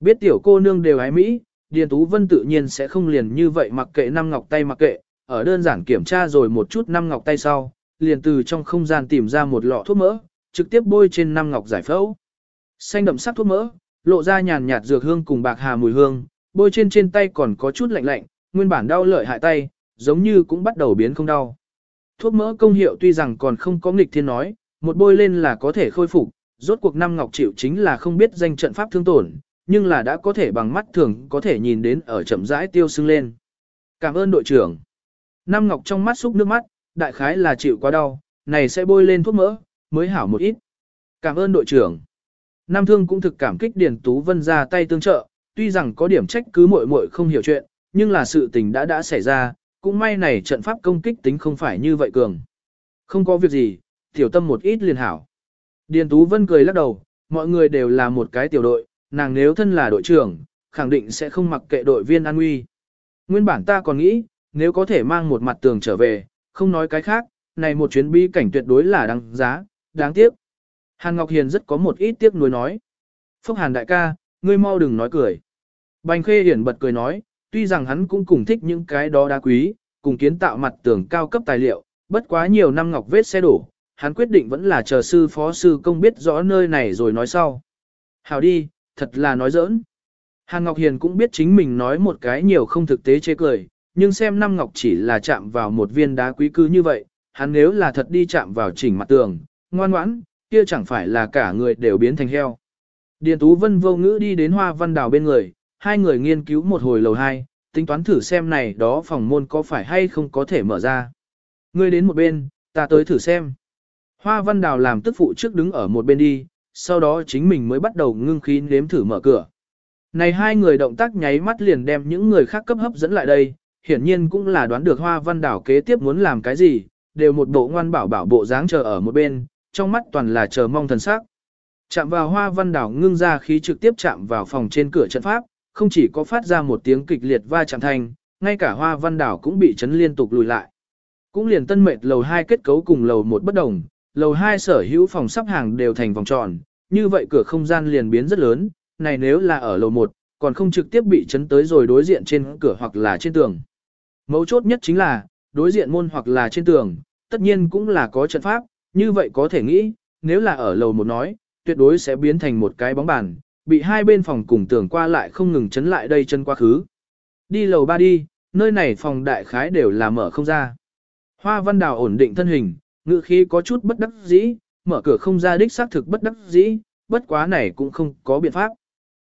Biết tiểu cô nương đều ái Mỹ, Điền Tú Vân tự nhiên sẽ không liền như vậy mặc kệ năm Ngọc tay mặc kệ, ở đơn giản kiểm tra rồi một chút năm Ngọc tay sau, liền từ trong không gian tìm ra một lọ thuốc mỡ, trực tiếp bôi trên năm Ngọc giải phẫu. Xanh đậm sắc thuốc mỡ, lộ ra nhàn nhạt dược hương cùng bạc hà mùi hương, bôi trên trên tay còn có chút lạnh lạnh, nguyên bản đau lợi hại tay, giống như cũng bắt đầu biến không đau. Thuốc mỡ công hiệu tuy rằng còn không có nghịch thiên nói, một bôi lên là có thể khôi phục, rốt cuộc năm ngọc chịu chính là không biết danh trận pháp thương tổn, nhưng là đã có thể bằng mắt thường có thể nhìn đến ở chậm rãi tiêu sưng lên. Cảm ơn đội trưởng. Năm ngọc trong mắt xúc nước mắt, đại khái là chịu quá đau, này sẽ bôi lên thuốc mỡ, mới hảo một ít. Cảm ơn đội trưởng. Nam Thương cũng thực cảm kích Điền Tú Vân ra tay tương trợ, tuy rằng có điểm trách cứ muội muội không hiểu chuyện, nhưng là sự tình đã đã xảy ra, cũng may này trận pháp công kích tính không phải như vậy cường. Không có việc gì, tiểu tâm một ít liền hảo. Điền Tú Vân cười lắc đầu, mọi người đều là một cái tiểu đội, nàng nếu thân là đội trưởng, khẳng định sẽ không mặc kệ đội viên an nguy. Nguyên bản ta còn nghĩ, nếu có thể mang một mặt tường trở về, không nói cái khác, này một chuyến bi cảnh tuyệt đối là đáng giá, đáng tiếc. Hàn Ngọc Hiền rất có một ít tiếc nuối nói. Phúc Hàn đại ca, ngươi mau đừng nói cười. Bành Khê Hiển bật cười nói, tuy rằng hắn cũng cùng thích những cái đó đá quý, cùng kiến tạo mặt tường cao cấp tài liệu, bất quá nhiều năm ngọc vết xe đổ, hắn quyết định vẫn là chờ sư phó sư công biết rõ nơi này rồi nói sau. Hào đi, thật là nói giỡn. Hàn Ngọc Hiền cũng biết chính mình nói một cái nhiều không thực tế chê cười, nhưng xem năm ngọc chỉ là chạm vào một viên đá quý cư như vậy, hắn nếu là thật đi chạm vào chỉnh mặt tường, ngoan ngoãn, kia chẳng phải là cả người đều biến thành heo. Điền Tú Vân vô ngữ đi đến hoa văn đào bên người, hai người nghiên cứu một hồi lầu hai, tính toán thử xem này đó phòng môn có phải hay không có thể mở ra. Ngươi đến một bên, ta tới thử xem. Hoa văn đào làm tức phụ trước đứng ở một bên đi, sau đó chính mình mới bắt đầu ngưng khí nếm thử mở cửa. Này hai người động tác nháy mắt liền đem những người khác cấp hấp dẫn lại đây, hiển nhiên cũng là đoán được hoa văn đảo kế tiếp muốn làm cái gì, đều một bộ ngoan bảo bảo bộ dáng chờ ở một bên, trong mắt toàn là chờ mong thần sắc. Chạm vào hoa văn đảo ngưng ra khí trực tiếp chạm vào phòng trên cửa trận pháp, không chỉ có phát ra một tiếng kịch liệt va chạm thanh, ngay cả hoa văn đảo cũng bị chấn liên tục lùi lại. Cũng liền tân mệt lầu 2 kết cấu cùng lầu 1 bất đồng, lầu 2 sở hữu phòng sắp hàng đều thành vòng tròn, như vậy cửa không gian liền biến rất lớn, này nếu là ở lầu 1, còn không trực tiếp bị chấn tới rồi đối diện trên cửa hoặc là trên tường. Mấu chốt nhất chính là, đối diện môn hoặc là trên tường, tất nhiên cũng là có trận pháp, như vậy có thể nghĩ, nếu là ở lầu một nói, tuyệt đối sẽ biến thành một cái bóng bàn, bị hai bên phòng cùng tường qua lại không ngừng chấn lại đây chân quá khứ. Đi lầu ba đi, nơi này phòng đại khái đều là mở không ra. Hoa văn đào ổn định thân hình, ngự khí có chút bất đắc dĩ, mở cửa không ra đích xác thực bất đắc dĩ, bất quá này cũng không có biện pháp.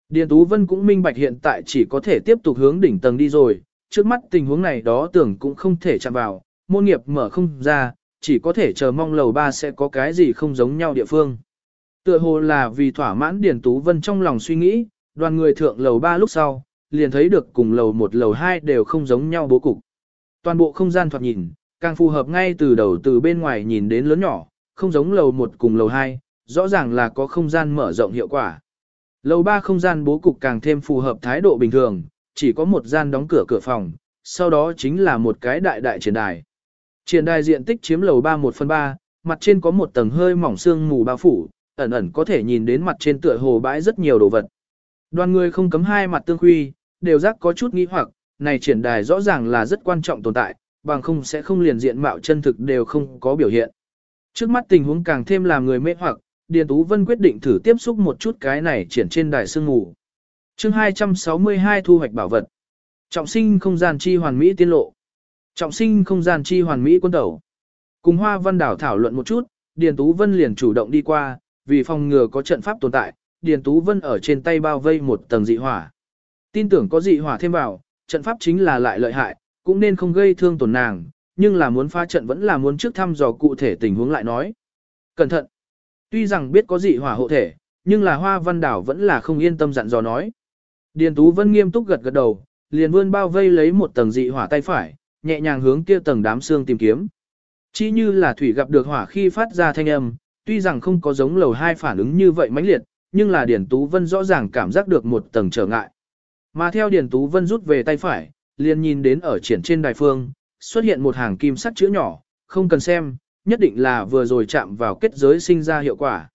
Điền Tú Vân cũng minh bạch hiện tại chỉ có thể tiếp tục hướng đỉnh tầng đi rồi, trước mắt tình huống này đó tưởng cũng không thể chạm vào, môn nghiệp mở không ra, chỉ có thể chờ mong lầu ba sẽ có cái gì không giống nhau địa phương. Tựa hồ là vì thỏa mãn Điền Tú Vân trong lòng suy nghĩ, đoàn người thượng lầu ba lúc sau, liền thấy được cùng lầu một lầu hai đều không giống nhau bố cục. Toàn bộ không gian thoạt nhìn, càng phù hợp ngay từ đầu từ bên ngoài nhìn đến lớn nhỏ, không giống lầu một cùng lầu hai, rõ ràng là có không gian mở rộng hiệu quả. Lầu ba không gian bố cục càng thêm phù hợp thái độ bình thường, chỉ có một gian đóng cửa cửa phòng, sau đó chính là một cái đại đại triển đài. Triển đài diện tích chiếm lầu 3 1 phần 3, mặt trên có một tầng hơi mỏng xương mù bao phủ, ẩn ẩn có thể nhìn đến mặt trên tựa hồ bãi rất nhiều đồ vật. Đoàn người không cấm hai mặt tương huy, đều giác có chút nghi hoặc, này triển đài rõ ràng là rất quan trọng tồn tại, bằng không sẽ không liền diện mạo chân thực đều không có biểu hiện. Trước mắt tình huống càng thêm làm người mê hoặc, Điền Tú Vân quyết định thử tiếp xúc một chút cái này triển trên đài sương ngủ. chương 262 thu hoạch bảo vật. Trọng sinh không gian chi hoàn mỹ tiên lộ. Trọng sinh không gian chi hoàn mỹ quân tẩu. Cùng Hoa Văn Đảo thảo luận một chút, Điền Tú Vân liền chủ động đi qua, vì phòng ngừa có trận pháp tồn tại, Điền Tú Vân ở trên tay bao vây một tầng dị hỏa. Tin tưởng có dị hỏa thêm vào, trận pháp chính là lại lợi hại, cũng nên không gây thương tổn nàng, nhưng là muốn phá trận vẫn là muốn trước thăm dò cụ thể tình huống lại nói. Cẩn thận! Tuy rằng biết có dị hỏa hộ thể, nhưng là Hoa Văn Đảo vẫn là không yên tâm dặn dò nói. Điền Tú Vân nghiêm túc gật gật đầu, liền vươn bao vây lấy một tầng dị hỏa tay phải, nhẹ nhàng hướng kia tầng đám xương tìm kiếm. Chỉ như là thủy gặp được hỏa khi phát ra thanh âm, tuy rằng không có giống lầu hai phản ứng như vậy mãnh liệt, nhưng là Điền Tú Vân rõ ràng cảm giác được một tầng trở ngại. Mà theo Điền Tú Vân rút về tay phải, liền nhìn đến ở triển trên đài phương, xuất hiện một hàng kim sắt chữ nhỏ, không cần xem, nhất định là vừa rồi chạm vào kết giới sinh ra hiệu quả.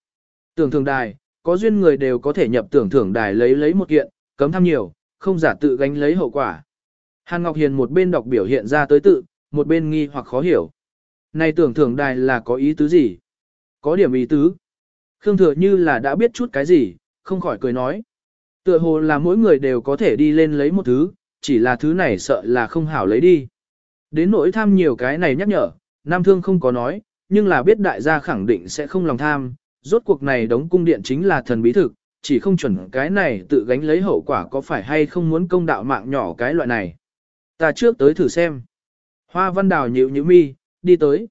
Tưởng thường đài, có duyên người đều có thể nhập tưởng thưởng đài lấy lấy một kiện, cấm tham nhiều, không giả tự gánh lấy hậu quả. Hàn Ngọc Hiền một bên đọc biểu hiện ra tới tự, một bên nghi hoặc khó hiểu. Này tưởng thưởng đài là có ý tứ gì? Có điểm ý tứ. Khương Thừa như là đã biết chút cái gì, không khỏi cười nói. Tựa hồ là mỗi người đều có thể đi lên lấy một thứ, chỉ là thứ này sợ là không hảo lấy đi. Đến nỗi tham nhiều cái này nhắc nhở, Nam Thương không có nói, nhưng là biết đại gia khẳng định sẽ không lòng tham, rốt cuộc này đóng cung điện chính là thần bí thực, chỉ không chuẩn cái này tự gánh lấy hậu quả có phải hay không muốn công đạo mạng nhỏ cái loại này. Ta trước tới thử xem. Hoa văn đào nhịu nhịu mi, đi tới.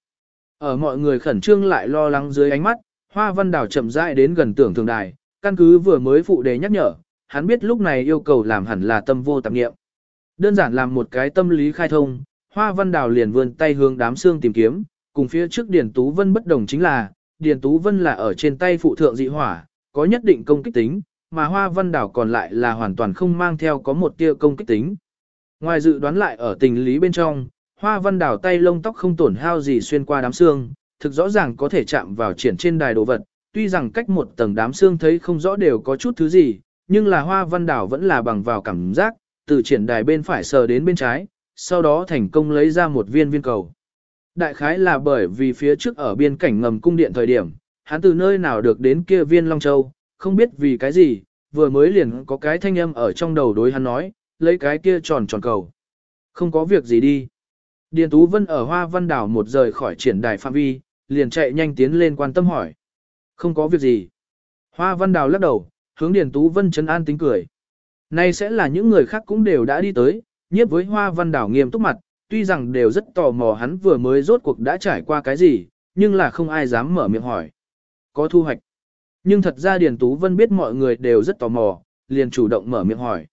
Ở mọi người khẩn trương lại lo lắng dưới ánh mắt, hoa văn đào chậm rãi đến gần tưởng thường đài, căn cứ vừa mới phụ đề nhắc nhở, hắn biết lúc này yêu cầu làm hẳn là tâm vô tạp niệm Đơn giản làm một cái tâm lý khai thông, hoa văn đào liền vươn tay hướng đám xương tìm kiếm, cùng phía trước Điền Tú Vân bất đồng chính là, Điền Tú Vân là ở trên tay phụ thượng dị hỏa, có nhất định công kích tính, mà hoa văn Đào còn lại là hoàn toàn không mang theo có một tia công kích tính. Ngoài dự đoán lại ở tình lý bên trong, hoa văn đảo tay lông tóc không tổn hao gì xuyên qua đám xương, thực rõ ràng có thể chạm vào triển trên đài đồ vật, tuy rằng cách một tầng đám xương thấy không rõ đều có chút thứ gì, nhưng là hoa văn đảo vẫn là bằng vào cảm giác, từ triển đài bên phải sờ đến bên trái, sau đó thành công lấy ra một viên viên cầu. Đại khái là bởi vì phía trước ở biên cảnh ngầm cung điện thời điểm, hắn từ nơi nào được đến kia viên Long Châu, không biết vì cái gì, vừa mới liền có cái thanh âm ở trong đầu đối hắn nói, lấy cái kia tròn tròn cầu. Không có việc gì đi. Điền Tú Vân ở Hoa Văn Đảo một rời khỏi triển đài phạm vi, liền chạy nhanh tiến lên quan tâm hỏi. Không có việc gì. Hoa Văn Đào lắc đầu, hướng Điền Tú Vân chấn an tính cười. Nay sẽ là những người khác cũng đều đã đi tới, nhiếp với Hoa Văn Đảo nghiêm túc mặt, tuy rằng đều rất tò mò hắn vừa mới rốt cuộc đã trải qua cái gì, nhưng là không ai dám mở miệng hỏi. Có thu hoạch. Nhưng thật ra Điền Tú Vân biết mọi người đều rất tò mò, liền chủ động mở miệng hỏi.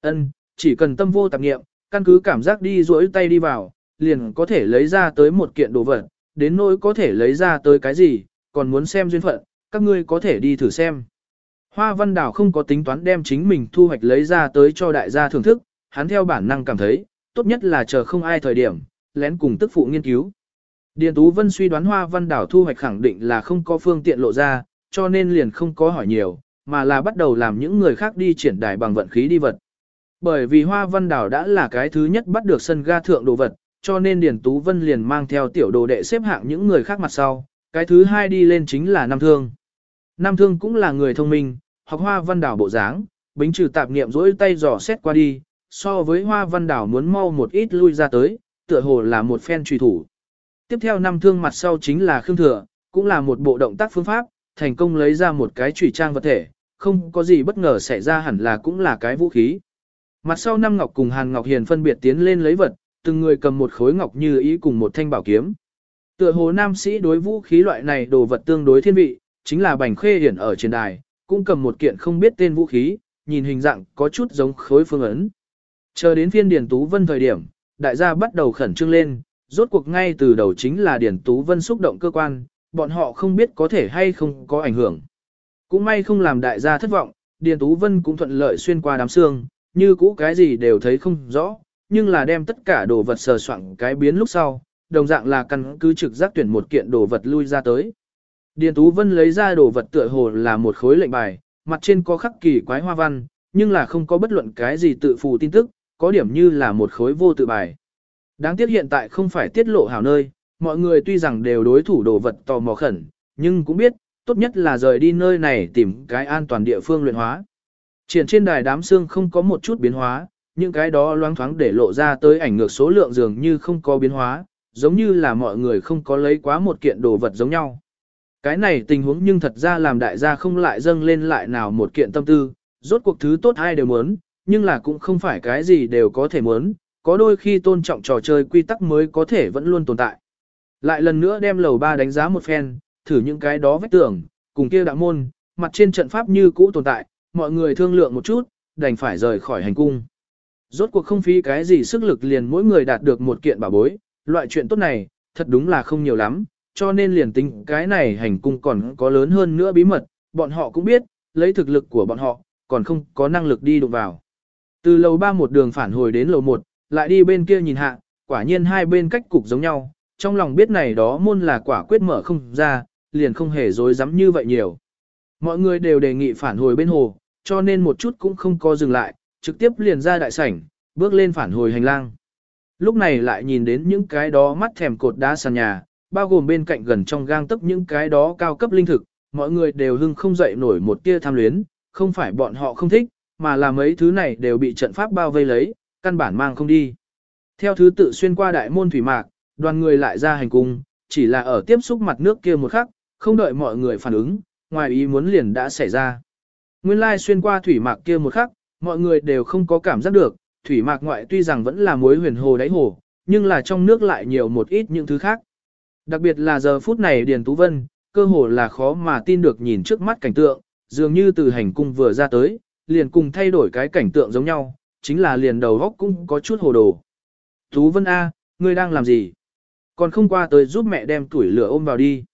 Ân, chỉ cần tâm vô tạp nghiệm, căn cứ cảm giác đi duỗi tay đi vào, liền có thể lấy ra tới một kiện đồ vật, đến nỗi có thể lấy ra tới cái gì, còn muốn xem duyên phận, các ngươi có thể đi thử xem. Hoa Văn Đảo không có tính toán đem chính mình thu hoạch lấy ra tới cho đại gia thưởng thức, hắn theo bản năng cảm thấy, tốt nhất là chờ không ai thời điểm, lén cùng tức phụ nghiên cứu. Điền Tú Vân suy đoán Hoa Văn Đảo thu hoạch khẳng định là không có phương tiện lộ ra, cho nên liền không có hỏi nhiều, mà là bắt đầu làm những người khác đi triển đài bằng vận khí đi vật. Bởi vì Hoa Văn Đảo đã là cái thứ nhất bắt được sân ga thượng đồ vật, cho nên Điền Tú Vân liền mang theo tiểu đồ đệ xếp hạng những người khác mặt sau, cái thứ hai đi lên chính là Nam Thương. Nam Thương cũng là người thông minh, học Hoa Văn Đảo bộ dáng, bính trừ tạp niệm rỗi tay dò xét qua đi, so với Hoa Văn Đảo muốn mau một ít lui ra tới, tựa hồ là một phen truy thủ. Tiếp theo nam thương mặt sau chính là Khương Thừa, cũng là một bộ động tác phương pháp, thành công lấy ra một cái chủy trang vật thể, không có gì bất ngờ xảy ra hẳn là cũng là cái vũ khí. Mặt sau nam Ngọc cùng Hàn Ngọc Hiền phân biệt tiến lên lấy vật, từng người cầm một khối ngọc như ý cùng một thanh bảo kiếm. Tựa hồ nam sĩ đối vũ khí loại này đồ vật tương đối thiên vị, chính là bành khê hiển ở trên đài, cũng cầm một kiện không biết tên vũ khí, nhìn hình dạng có chút giống khối phương ấn. Chờ đến phiên Điền Tú Vân thời điểm, đại gia bắt đầu khẩn trương lên, rốt cuộc ngay từ đầu chính là Điền Tú Vân xúc động cơ quan, bọn họ không biết có thể hay không có ảnh hưởng. Cũng may không làm đại gia thất vọng, Điền Tú Vân cũng thuận lợi xuyên qua đám xương, như cũ cái gì đều thấy không rõ, nhưng là đem tất cả đồ vật sờ soạn cái biến lúc sau, đồng dạng là căn cứ trực giác tuyển một kiện đồ vật lui ra tới. Điền Tú Vân lấy ra đồ vật tựa hồ là một khối lệnh bài, mặt trên có khắc kỳ quái hoa văn, nhưng là không có bất luận cái gì tự phù tin tức, có điểm như là một khối vô tự bài. Đáng tiếc hiện tại không phải tiết lộ hảo nơi, mọi người tuy rằng đều đối thủ đồ vật tò mò khẩn, nhưng cũng biết, tốt nhất là rời đi nơi này tìm cái an toàn địa phương luyện hóa. Triển trên đài đám xương không có một chút biến hóa, những cái đó loáng thoáng để lộ ra tới ảnh ngược số lượng dường như không có biến hóa, giống như là mọi người không có lấy quá một kiện đồ vật giống nhau. Cái này tình huống nhưng thật ra làm đại gia không lại dâng lên lại nào một kiện tâm tư, rốt cuộc thứ tốt ai đều muốn, nhưng là cũng không phải cái gì đều có thể muốn, có đôi khi tôn trọng trò chơi quy tắc mới có thể vẫn luôn tồn tại. Lại lần nữa đem lầu ba đánh giá một phen, thử những cái đó vách tưởng, cùng kia đạo môn, mặt trên trận pháp như cũ tồn tại, mọi người thương lượng một chút, đành phải rời khỏi hành cung. Rốt cuộc không phí cái gì sức lực liền mỗi người đạt được một kiện bảo bối, loại chuyện tốt này, thật đúng là không nhiều lắm, cho nên liền tính cái này hành cung còn có lớn hơn nữa bí mật, bọn họ cũng biết, lấy thực lực của bọn họ, còn không có năng lực đi đụng vào. Từ lầu 3 một đường phản hồi đến lầu 1, lại đi bên kia nhìn hạ, quả nhiên hai bên cách cục giống nhau, trong lòng biết này đó môn là quả quyết mở không ra, liền không hề dối dám như vậy nhiều. Mọi người đều đề nghị phản hồi bên hồ, cho nên một chút cũng không có dừng lại, trực tiếp liền ra đại sảnh, bước lên phản hồi hành lang. Lúc này lại nhìn đến những cái đó mắt thèm cột đá sàn nhà, bao gồm bên cạnh gần trong gang tấc những cái đó cao cấp linh thực, mọi người đều hưng không dậy nổi một tia tham luyến, không phải bọn họ không thích, mà là mấy thứ này đều bị trận pháp bao vây lấy, căn bản mang không đi. Theo thứ tự xuyên qua đại môn thủy mạc, đoàn người lại ra hành cung, chỉ là ở tiếp xúc mặt nước kia một khắc, không đợi mọi người phản ứng, ngoài ý muốn liền đã xảy ra. Nguyên lai xuyên qua thủy mạc kia một khắc, mọi người đều không có cảm giác được, thủy mạc ngoại tuy rằng vẫn là muối huyền hồ đáy hồ, nhưng là trong nước lại nhiều một ít những thứ khác. Đặc biệt là giờ phút này Điền Tú Vân, cơ hồ là khó mà tin được nhìn trước mắt cảnh tượng, dường như từ hành cung vừa ra tới, liền cùng thay đổi cái cảnh tượng giống nhau, chính là liền đầu góc cũng có chút hồ đồ. Tú Vân A, ngươi đang làm gì? Còn không qua tới giúp mẹ đem tuổi lửa ôm vào đi.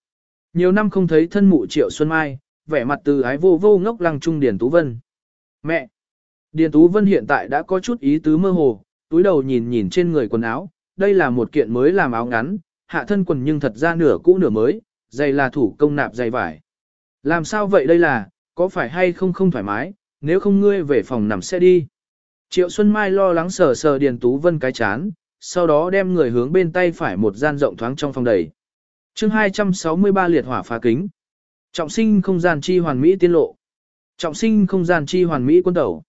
Nhiều năm không thấy thân mụ triệu Xuân Mai, vẻ mặt từ ái vô vô ngốc lăng trung Điền Tú Vân. Mẹ! Điền Tú Vân hiện tại đã có chút ý tứ mơ hồ, túi đầu nhìn nhìn trên người quần áo, đây là một kiện mới làm áo ngắn, hạ thân quần nhưng thật ra nửa cũ nửa mới, dày là thủ công nạp dày vải. Làm sao vậy đây là, có phải hay không không thoải mái, nếu không ngươi về phòng nằm sẽ đi. Triệu Xuân Mai lo lắng sờ sờ Điền Tú Vân cái chán, sau đó đem người hướng bên tay phải một gian rộng thoáng trong phòng đầy. chương 263 liệt hỏa phá kính. Trọng sinh không gian chi hoàn mỹ tiên lộ. Trọng sinh không gian chi hoàn mỹ quân tẩu.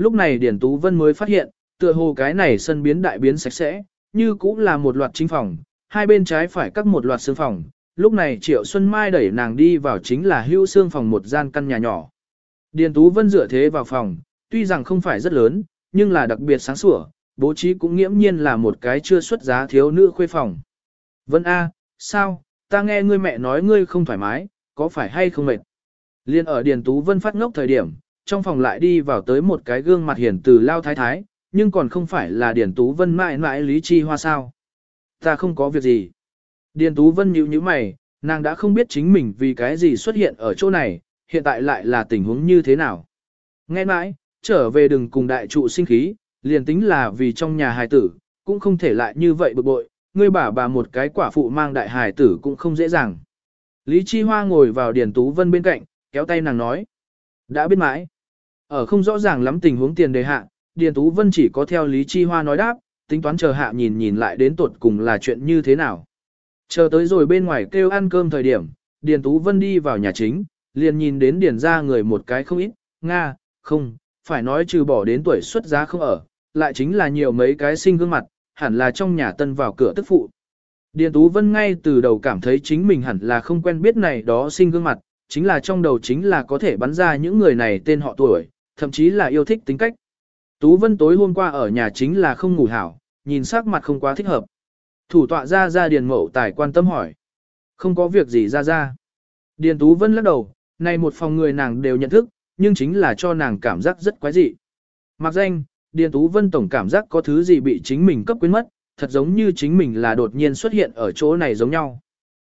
Lúc này Điển Tú Vân mới phát hiện, tựa hồ cái này sân biến đại biến sạch sẽ, như cũng là một loạt chính phòng, hai bên trái phải cắt một loạt xương phòng. Lúc này Triệu Xuân Mai đẩy nàng đi vào chính là hưu xương phòng một gian căn nhà nhỏ. Điền Tú Vân dựa thế vào phòng, tuy rằng không phải rất lớn, nhưng là đặc biệt sáng sủa, bố trí cũng nghiễm nhiên là một cái chưa xuất giá thiếu nữ khuê phòng. Vân A, sao, ta nghe ngươi mẹ nói ngươi không thoải mái, có phải hay không mệt? Liên ở Điền Tú Vân phát ngốc thời điểm, trong phòng lại đi vào tới một cái gương mặt hiển từ lao thái thái, nhưng còn không phải là Điền Tú Vân mãi mãi lý chi hoa sao. Ta không có việc gì. Điền Tú Vân nhíu nhíu mày, nàng đã không biết chính mình vì cái gì xuất hiện ở chỗ này, hiện tại lại là tình huống như thế nào. Nghe mãi, trở về đừng cùng đại trụ sinh khí, liền tính là vì trong nhà hài tử, cũng không thể lại như vậy bực bội, ngươi bà bà một cái quả phụ mang đại hài tử cũng không dễ dàng. Lý Chi Hoa ngồi vào Điền Tú Vân bên cạnh, kéo tay nàng nói. Đã biết mãi. Ở không rõ ràng lắm tình huống tiền đề hạ, Điền Tú Vân chỉ có theo Lý Chi Hoa nói đáp, tính toán chờ hạ nhìn nhìn lại đến tuột cùng là chuyện như thế nào. Chờ tới rồi bên ngoài kêu ăn cơm thời điểm, Điền Tú Vân đi vào nhà chính, liền nhìn đến Điền ra người một cái không ít, Nga, không, phải nói trừ bỏ đến tuổi xuất giá không ở, lại chính là nhiều mấy cái sinh gương mặt, hẳn là trong nhà tân vào cửa tức phụ. Điền Tú Vân ngay từ đầu cảm thấy chính mình hẳn là không quen biết này đó sinh gương mặt, chính là trong đầu chính là có thể bắn ra những người này tên họ tuổi, thậm chí là yêu thích tính cách. Tú Vân tối hôm qua ở nhà chính là không ngủ hảo, nhìn sắc mặt không quá thích hợp. Thủ tọa ra ra Điền Mậu Tài quan tâm hỏi. Không có việc gì ra ra. Điền Tú Vân lắc đầu, này một phòng người nàng đều nhận thức, nhưng chính là cho nàng cảm giác rất quái dị. Mặc danh, Điền Tú Vân tổng cảm giác có thứ gì bị chính mình cấp quên mất, thật giống như chính mình là đột nhiên xuất hiện ở chỗ này giống nhau.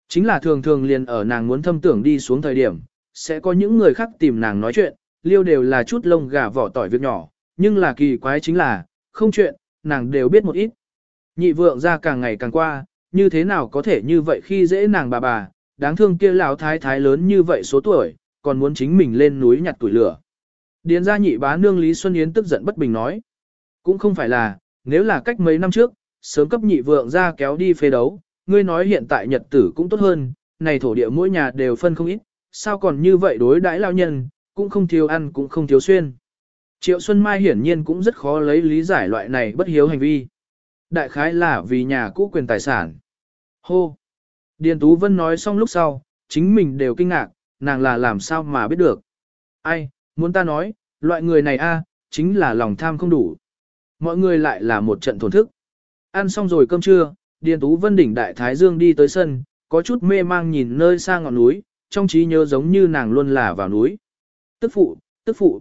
Chính là thường thường liền ở nàng muốn thâm tưởng đi xuống thời điểm, sẽ có những người khác tìm nàng nói chuyện, liêu đều là chút lông gà vỏ tỏi việc nhỏ, nhưng là kỳ quái chính là, không chuyện, nàng đều biết một ít. Nhị vượng ra càng ngày càng qua, như thế nào có thể như vậy khi dễ nàng bà bà, đáng thương kia lão thái thái lớn như vậy số tuổi, còn muốn chính mình lên núi nhặt tuổi lửa. Điền gia nhị bá nương Lý Xuân Yến tức giận bất bình nói. Cũng không phải là, nếu là cách mấy năm trước, sớm cấp nhị vượng ra kéo đi phê đấu, ngươi nói hiện tại nhật tử cũng tốt hơn, này thổ địa mỗi nhà đều phân không ít, sao còn như vậy đối đãi lao nhân, cũng không thiếu ăn cũng không thiếu xuyên. Triệu Xuân Mai hiển nhiên cũng rất khó lấy lý giải loại này bất hiếu hành vi. Đại khái là vì nhà cũ quyền tài sản. Hô! Điền Tú Vân nói xong lúc sau, chính mình đều kinh ngạc, nàng là làm sao mà biết được. Ai, muốn ta nói, loại người này a, chính là lòng tham không đủ. Mọi người lại là một trận thổn thức. Ăn xong rồi cơm trưa, Điền Tú Vân đỉnh Đại Thái Dương đi tới sân, có chút mê mang nhìn nơi xa ngọn núi, trong trí nhớ giống như nàng luôn là vào núi. Tức phụ, tức phụ.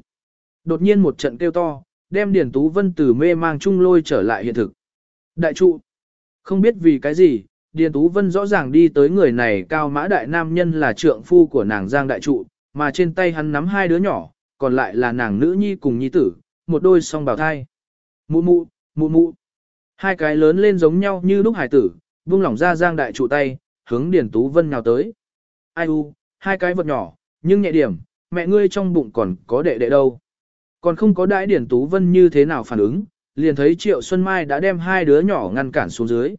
Đột nhiên một trận kêu to, đem Điền Tú Vân từ mê mang chung lôi trở lại hiện thực. Đại trụ. Không biết vì cái gì, Điền Tú Vân rõ ràng đi tới người này cao mã đại nam nhân là trượng phu của nàng Giang Đại Trụ, mà trên tay hắn nắm hai đứa nhỏ, còn lại là nàng nữ nhi cùng nhi tử, một đôi song bào thai. Mụ mụ, mụ mụ. Hai cái lớn lên giống nhau như lúc hải tử, vung lỏng ra Giang Đại Trụ tay, hướng Điền Tú Vân nhào tới. Ai u, hai cái vật nhỏ, nhưng nhẹ điểm, mẹ ngươi trong bụng còn có đệ đệ đâu. Còn không có đại Điền Tú Vân như thế nào phản ứng, liền thấy Triệu Xuân Mai đã đem hai đứa nhỏ ngăn cản xuống dưới.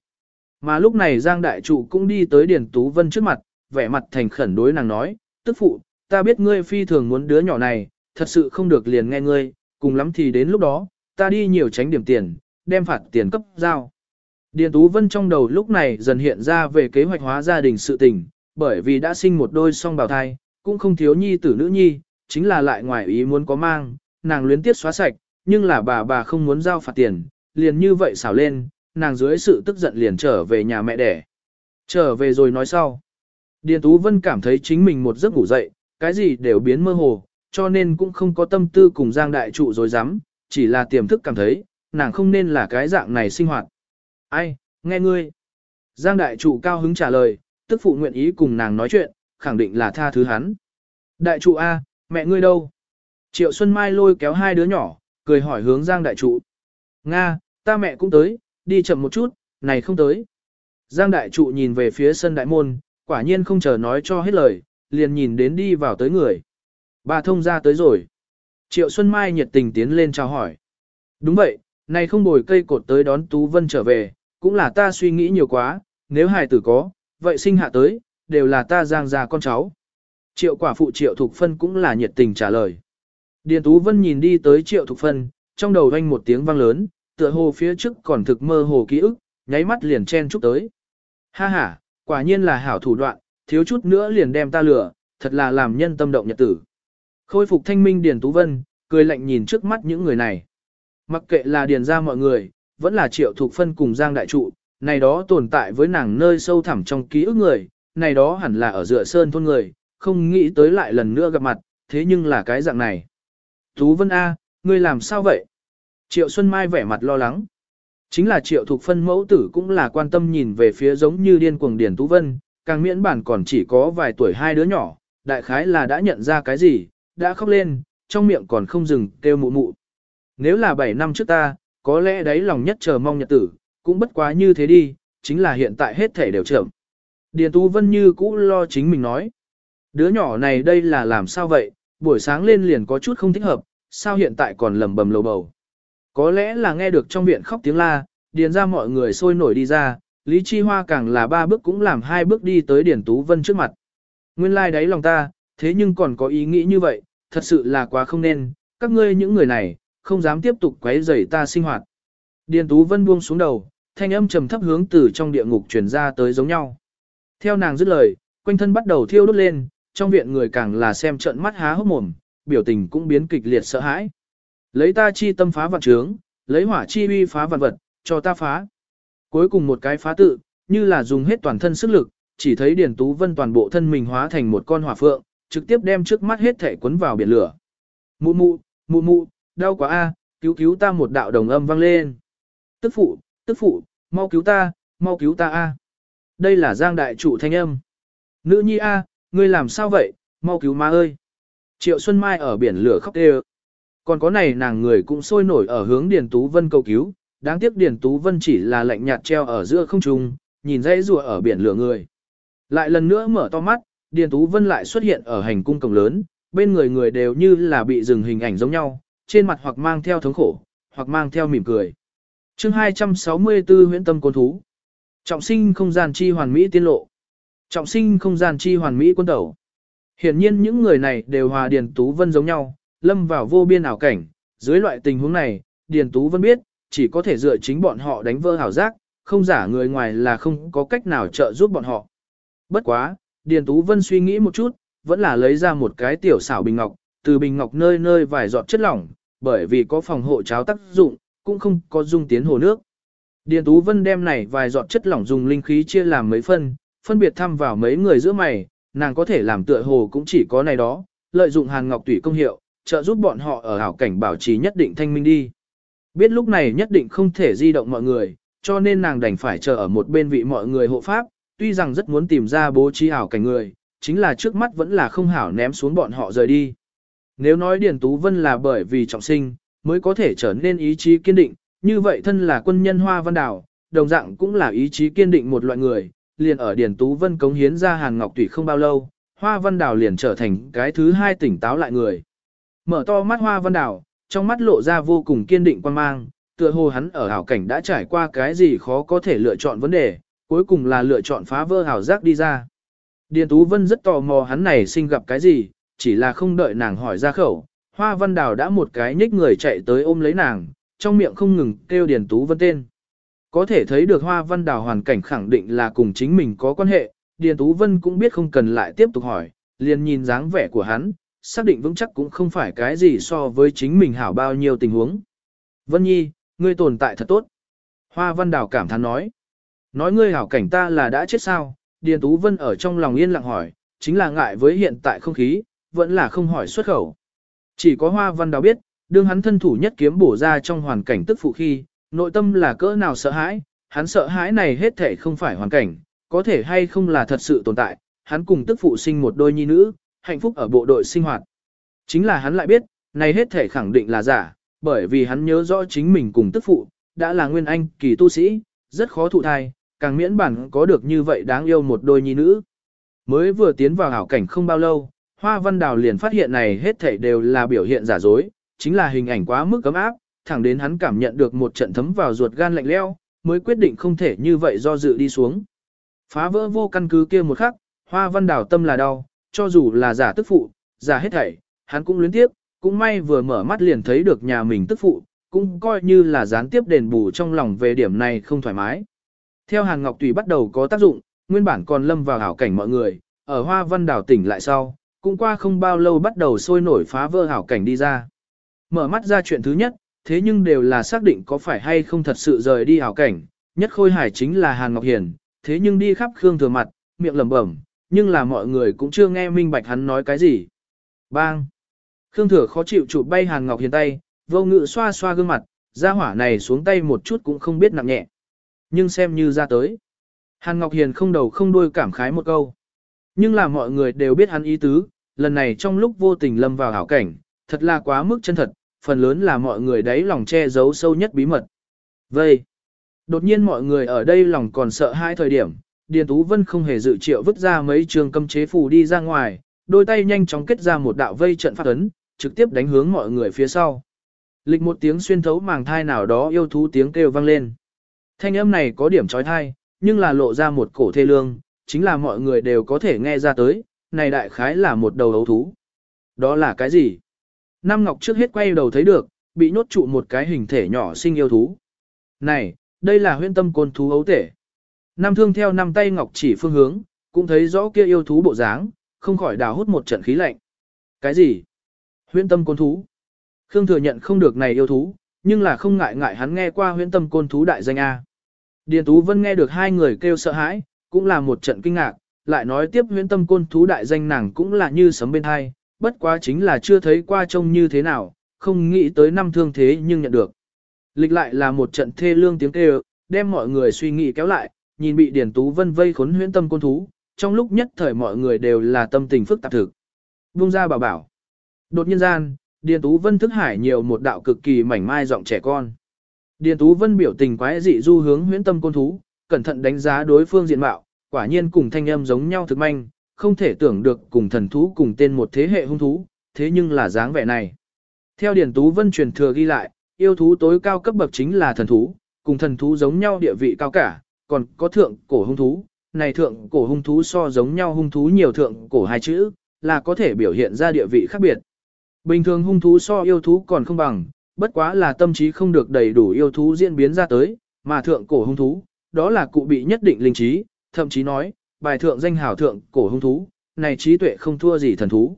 Mà lúc này Giang Đại Trụ cũng đi tới Điền Tú Vân trước mặt, vẻ mặt thành khẩn đối nàng nói, tức phụ, ta biết ngươi phi thường muốn đứa nhỏ này, thật sự không được liền nghe ngươi, cùng lắm thì đến lúc đó, ta đi nhiều tránh điểm tiền, đem phạt tiền cấp giao. Điền Tú Vân trong đầu lúc này dần hiện ra về kế hoạch hóa gia đình sự tình, bởi vì đã sinh một đôi song bào thai, cũng không thiếu nhi tử nữ nhi, chính là lại ngoài ý muốn có mang, nàng luyến tiết xóa sạch, nhưng là bà bà không muốn giao phạt tiền, liền như vậy xảo lên, nàng dưới sự tức giận liền trở về nhà mẹ đẻ. Trở về rồi nói sau. Điền Tú Vân cảm thấy chính mình một giấc ngủ dậy, cái gì đều biến mơ hồ, cho nên cũng không có tâm tư cùng Giang Đại Trụ rồi dám, chỉ là tiềm thức cảm thấy, nàng không nên là cái dạng này sinh hoạt. Ai, nghe ngươi. Giang Đại Trụ cao hứng trả lời, tức phụ nguyện ý cùng nàng nói chuyện, khẳng định là tha thứ hắn. Đại Trụ A, mẹ ngươi đâu? Triệu Xuân Mai lôi kéo hai đứa nhỏ, cười hỏi hướng Giang Đại Trụ. Nga, ta mẹ cũng tới, đi chậm một chút, này không tới. Giang đại trụ nhìn về phía sân đại môn, quả nhiên không chờ nói cho hết lời, liền nhìn đến đi vào tới người. Bà thông ra tới rồi. Triệu Xuân Mai nhiệt tình tiến lên chào hỏi. Đúng vậy, này không bồi cây cột tới đón Tú Vân trở về, cũng là ta suy nghĩ nhiều quá, nếu hài tử có, vậy sinh hạ tới, đều là ta giang già con cháu. Triệu quả phụ Triệu Thục Phân cũng là nhiệt tình trả lời. Điền Tú Vân nhìn đi tới Triệu Thục Phân, trong đầu vang một tiếng vang lớn, tựa hồ phía trước còn thực mơ hồ ký ức, nháy mắt liền chen chúc tới. Ha ha, quả nhiên là hảo thủ đoạn, thiếu chút nữa liền đem ta lừa, thật là làm nhân tâm động nhật tử. Khôi phục thanh minh Điền Tú Vân, cười lạnh nhìn trước mắt những người này. Mặc kệ là điền ra mọi người, vẫn là triệu thuộc phân cùng Giang Đại Trụ, này đó tồn tại với nàng nơi sâu thẳm trong ký ức người, này đó hẳn là ở dựa sơn thôn người, không nghĩ tới lại lần nữa gặp mặt, thế nhưng là cái dạng này. Tú Vân A, ngươi làm sao vậy? Triệu Xuân Mai vẻ mặt lo lắng. Chính là Triệu Thục Phân mẫu tử cũng là quan tâm nhìn về phía giống như điên cuồng Điền Tú Vân, càng miễn bản còn chỉ có vài tuổi hai đứa nhỏ, đại khái là đã nhận ra cái gì, đã khóc lên, trong miệng còn không dừng kêu mụ mụ. Nếu là 7 năm trước ta, có lẽ đấy lòng nhất chờ mong nhật tử, cũng bất quá như thế đi, chính là hiện tại hết thể đều chậm. Điền Tú Vân như cũ lo chính mình nói. Đứa nhỏ này đây là làm sao vậy, buổi sáng lên liền có chút không thích hợp, sao hiện tại còn lầm bầm lầu bầu. Có lẽ là nghe được trong viện khóc tiếng la, điền ra mọi người sôi nổi đi ra, Lý Chi Hoa càng là ba bước cũng làm hai bước đi tới Điền Tú Vân trước mặt. Nguyên lai like đấy lòng ta, thế nhưng còn có ý nghĩ như vậy, thật sự là quá không nên, các ngươi những người này, không dám tiếp tục quấy rầy ta sinh hoạt. Điền Tú Vân buông xuống đầu, thanh âm trầm thấp hướng từ trong địa ngục truyền ra tới giống nhau. Theo nàng dứt lời, quanh thân bắt đầu thiêu đốt lên, trong viện người càng là xem trợn mắt há hốc mồm, biểu tình cũng biến kịch liệt sợ hãi. Lấy ta chi tâm phá vạn trướng, lấy hỏa chi uy phá vạn vật, cho ta phá. Cuối cùng một cái phá tự, như là dùng hết toàn thân sức lực, chỉ thấy Điền Tú Vân toàn bộ thân mình hóa thành một con hỏa phượng, trực tiếp đem trước mắt hết thể quấn vào biển lửa. Mụ mụ, mụ mụ, đau quá a, cứu cứu ta một đạo đồng âm vang lên. Tức phụ, tức phụ, mau cứu ta, mau cứu ta a. Đây là Giang đại chủ thanh âm. Nữ nhi a, ngươi làm sao vậy, mau cứu má ơi. Triệu Xuân Mai ở biển lửa khóc đê còn có này nàng người cũng sôi nổi ở hướng Điền Tú Vân cầu cứu, đáng tiếc Điền Tú Vân chỉ là lạnh nhạt treo ở giữa không trung, nhìn dãy rùa ở biển lửa người. Lại lần nữa mở to mắt, Điền Tú Vân lại xuất hiện ở hành cung cổng lớn, bên người người đều như là bị dừng hình ảnh giống nhau, trên mặt hoặc mang theo thống khổ, hoặc mang theo mỉm cười. chương 264 huyễn tâm côn thú. Trọng sinh không gian chi hoàn mỹ tiên lộ. Trọng sinh không gian chi hoàn mỹ quân tẩu. Hiển nhiên những người này đều hòa Điền Tú Vân giống nhau, lâm vào vô biên ảo cảnh, dưới loại tình huống này, Điền Tú Vân biết, chỉ có thể dựa chính bọn họ đánh vỡ hảo giác, không giả người ngoài là không có cách nào trợ giúp bọn họ. Bất quá, Điền Tú Vân suy nghĩ một chút, vẫn là lấy ra một cái tiểu xảo bình ngọc, từ bình ngọc nơi nơi vài giọt chất lỏng, bởi vì có phòng hộ cháo tác dụng, cũng không có dung tiến hồ nước. Điền Tú Vân đem này vài giọt chất lỏng dùng linh khí chia làm mấy phân, phân biệt thăm vào mấy người giữa mày, nàng có thể làm tựa hồ cũng chỉ có này đó, lợi dụng Hàn Ngọc Tủy công hiệu, trợ giúp bọn họ ở hảo cảnh bảo trì nhất định thanh minh đi. Biết lúc này nhất định không thể di động mọi người, cho nên nàng đành phải chờ ở một bên vị mọi người hộ pháp, tuy rằng rất muốn tìm ra bố trí hảo cảnh người, chính là trước mắt vẫn là không hảo ném xuống bọn họ rời đi. Nếu nói Điền Tú Vân là bởi vì trọng sinh, mới có thể trở nên ý chí kiên định, như vậy thân là quân nhân Hoa Văn Đào đồng dạng cũng là ý chí kiên định một loại người, liền ở Điền Tú Vân cống hiến ra hàng Ngọc Tủy không bao lâu, Hoa Văn Đào liền trở thành cái thứ hai tỉnh táo lại người. Mở to mắt Hoa Văn Đào, trong mắt lộ ra vô cùng kiên định quan mang, tựa hồ hắn ở hảo cảnh đã trải qua cái gì khó có thể lựa chọn vấn đề, cuối cùng là lựa chọn phá vỡ hảo giác đi ra. Điền Tú Vân rất tò mò hắn này sinh gặp cái gì, chỉ là không đợi nàng hỏi ra khẩu, Hoa Văn Đào đã một cái nhích người chạy tới ôm lấy nàng, trong miệng không ngừng kêu Điền Tú Vân tên. Có thể thấy được Hoa Văn Đào hoàn cảnh khẳng định là cùng chính mình có quan hệ, Điền Tú Vân cũng biết không cần lại tiếp tục hỏi, liền nhìn dáng vẻ của hắn, xác định vững chắc cũng không phải cái gì so với chính mình hảo bao nhiêu tình huống. Vân Nhi, ngươi tồn tại thật tốt. Hoa Văn Đào cảm thán nói. Nói ngươi hảo cảnh ta là đã chết sao? Điền Tú Vân ở trong lòng yên lặng hỏi, chính là ngại với hiện tại không khí, vẫn là không hỏi xuất khẩu. Chỉ có Hoa Văn Đào biết, đương hắn thân thủ nhất kiếm bổ ra trong hoàn cảnh tức phụ khi, nội tâm là cỡ nào sợ hãi, hắn sợ hãi này hết thể không phải hoàn cảnh, có thể hay không là thật sự tồn tại, hắn cùng tức phụ sinh một đôi nhi nữ, hạnh phúc ở bộ đội sinh hoạt. Chính là hắn lại biết, này hết thể khẳng định là giả, bởi vì hắn nhớ rõ chính mình cùng tức phụ, đã là nguyên anh kỳ tu sĩ, rất khó thụ thai, càng miễn bản có được như vậy đáng yêu một đôi nhi nữ. Mới vừa tiến vào hảo cảnh không bao lâu, Hoa Văn Đào liền phát hiện này hết thảy đều là biểu hiện giả dối, chính là hình ảnh quá mức cấm áp, thẳng đến hắn cảm nhận được một trận thấm vào ruột gan lạnh leo, mới quyết định không thể như vậy do dự đi xuống. Phá vỡ vô căn cứ kia một khắc, Hoa Văn Đào tâm là đau, cho dù là giả tức phụ, giả hết thảy, hắn cũng luyến tiếp, cũng may vừa mở mắt liền thấy được nhà mình tức phụ, cũng coi như là gián tiếp đền bù trong lòng về điểm này không thoải mái. Theo Hàn Ngọc Tùy bắt đầu có tác dụng, nguyên bản còn lâm vào hảo cảnh mọi người, ở Hoa Văn Đào tỉnh lại sau, cũng qua không bao lâu bắt đầu sôi nổi phá vỡ hảo cảnh đi ra. Mở mắt ra chuyện thứ nhất, thế nhưng đều là xác định có phải hay không thật sự rời đi hảo cảnh, nhất khôi hải chính là Hàn Ngọc Hiền, thế nhưng đi khắp Khương Thừa mặt, miệng lẩm bẩm, nhưng là mọi người cũng chưa nghe minh bạch hắn nói cái gì. Bang! Khương Thừa khó chịu chụp bay Hàn Ngọc Hiền tay, vô ngự xoa xoa gương mặt, ra hỏa này xuống tay một chút cũng không biết nặng nhẹ. Nhưng xem như ra tới. Hàn Ngọc Hiền không đầu không đuôi cảm khái một câu. Nhưng là mọi người đều biết hắn ý tứ, lần này trong lúc vô tình lâm vào hảo cảnh, thật là quá mức chân thật, phần lớn là mọi người đấy lòng che giấu sâu nhất bí mật. Vây. Đột nhiên mọi người ở đây lòng còn sợ hai thời điểm, Điền Tú Vân không hề dự triệu vứt ra mấy trường cấm chế phù đi ra ngoài, đôi tay nhanh chóng kết ra một đạo vây trận phát ấn, trực tiếp đánh hướng mọi người phía sau. Lịch một tiếng xuyên thấu màng thai nào đó yêu thú tiếng kêu vang lên. Thanh âm này có điểm trói thai, nhưng là lộ ra một cổ thê lương, chính là mọi người đều có thể nghe ra tới, này đại khái là một đầu ấu thú. Đó là cái gì? Nam Ngọc trước hết quay đầu thấy được, bị nhốt trụ một cái hình thể nhỏ sinh yêu thú. Này, đây là huyên tâm côn thú ấu thể. Nam thương theo năm tay Ngọc chỉ phương hướng, cũng thấy rõ kia yêu thú bộ dáng, không khỏi đào hút một trận khí lạnh. Cái gì? Huyên tâm côn thú. Khương thừa nhận không được này yêu thú, nhưng là không ngại ngại hắn nghe qua huyên tâm côn thú đại danh A. Điền Tú Vân nghe được hai người kêu sợ hãi, cũng là một trận kinh ngạc, lại nói tiếp huyễn tâm côn thú đại danh nàng cũng là như sấm bên hai, bất quá chính là chưa thấy qua trông như thế nào, không nghĩ tới năm thương thế nhưng nhận được. Lịch lại là một trận thê lương tiếng kêu, đem mọi người suy nghĩ kéo lại, nhìn bị Điền Tú Vân vây khốn huyễn tâm côn thú, trong lúc nhất thời mọi người đều là tâm tình phức tạp thực. Vung ra bảo bảo. Đột nhiên gian, Điền Tú Vân thức hải nhiều một đạo cực kỳ mảnh mai giọng trẻ con. Điền Tú Vân biểu tình quái dị du hướng huyễn tâm côn thú, cẩn thận đánh giá đối phương diện mạo, quả nhiên cùng thanh âm giống nhau thực manh, không thể tưởng được cùng thần thú cùng tên một thế hệ hung thú, thế nhưng là dáng vẻ này. Theo Điển Tú Vân truyền thừa ghi lại, yêu thú tối cao cấp bậc chính là thần thú, cùng thần thú giống nhau địa vị cao cả, còn có thượng cổ hung thú, này thượng cổ hung thú so giống nhau hung thú nhiều thượng cổ hai chữ, là có thể biểu hiện ra địa vị khác biệt. Bình thường hung thú so yêu thú còn không bằng, bất quá là tâm trí không được đầy đủ yêu thú diễn biến ra tới, mà thượng cổ hung thú, đó là cụ bị nhất định linh trí, thậm chí nói, bài thượng danh hảo thượng cổ hung thú, này trí tuệ không thua gì thần thú.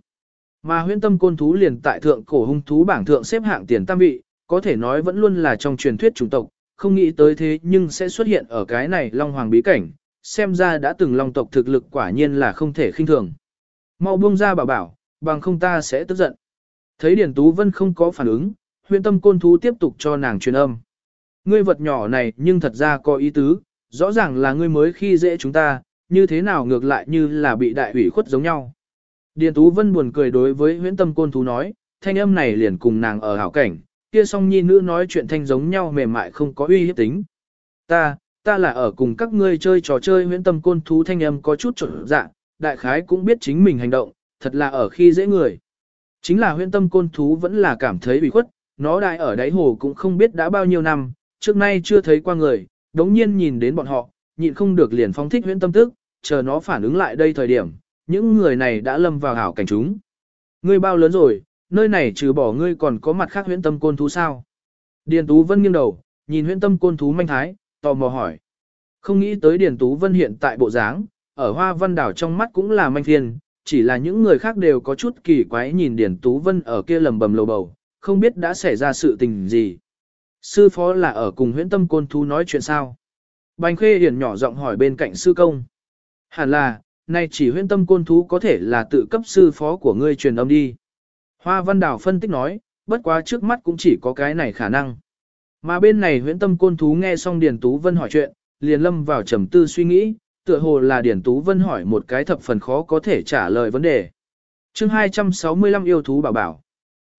Mà huyễn tâm côn thú liền tại thượng cổ hung thú bảng thượng xếp hạng tiền tam vị, có thể nói vẫn luôn là trong truyền thuyết chủng tộc, không nghĩ tới thế nhưng sẽ xuất hiện ở cái này long hoàng bí cảnh, xem ra đã từng long tộc thực lực quả nhiên là không thể khinh thường. Mau buông ra bảo bảo, bằng không ta sẽ tức giận. Thấy Điển Tú Vân không có phản ứng, huyện tâm côn thú tiếp tục cho nàng truyền âm. Ngươi vật nhỏ này nhưng thật ra có ý tứ, rõ ràng là ngươi mới khi dễ chúng ta, như thế nào ngược lại như là bị đại ủy khuất giống nhau. Điền Tú Vân buồn cười đối với huyễn tâm côn thú nói, thanh âm này liền cùng nàng ở hảo cảnh, kia song nhi nữ nói chuyện thanh giống nhau mềm mại không có uy hiếp tính. Ta, ta là ở cùng các ngươi chơi trò chơi huyễn tâm côn thú thanh âm có chút trộn dạ, đại khái cũng biết chính mình hành động, thật là ở khi dễ người. Chính là huyễn tâm côn thú vẫn là cảm thấy bị khuất, nó đại ở đáy hồ cũng không biết đã bao nhiêu năm, trước nay chưa thấy qua người, đống nhiên nhìn đến bọn họ, nhịn không được liền phóng thích huyễn tâm tức, chờ nó phản ứng lại đây thời điểm, những người này đã lâm vào hảo cảnh chúng. Ngươi bao lớn rồi, nơi này trừ bỏ ngươi còn có mặt khác huyễn tâm côn thú sao? Điền Tú Vân nghiêng đầu, nhìn huyễn tâm côn thú manh thái, tò mò hỏi. Không nghĩ tới Điền Tú Vân hiện tại bộ dáng, ở hoa văn đảo trong mắt cũng là manh phiền, chỉ là những người khác đều có chút kỳ quái nhìn Điền Tú Vân ở kia lầm bầm lầu bầu, không biết đã xảy ra sự tình gì. Sư phó là ở cùng huyễn tâm côn thú nói chuyện sao? Bành khê hiển nhỏ giọng hỏi bên cạnh sư công. Hẳn là, nay chỉ huyễn tâm côn thú có thể là tự cấp sư phó của ngươi truyền âm đi. Hoa văn đảo phân tích nói, bất quá trước mắt cũng chỉ có cái này khả năng. Mà bên này huyễn tâm côn thú nghe xong Điền Tú Vân hỏi chuyện, liền lâm vào trầm tư suy nghĩ, tựa hồ là Điền Tú Vân hỏi một cái thập phần khó có thể trả lời vấn đề. chương 265 yêu thú bảo bảo.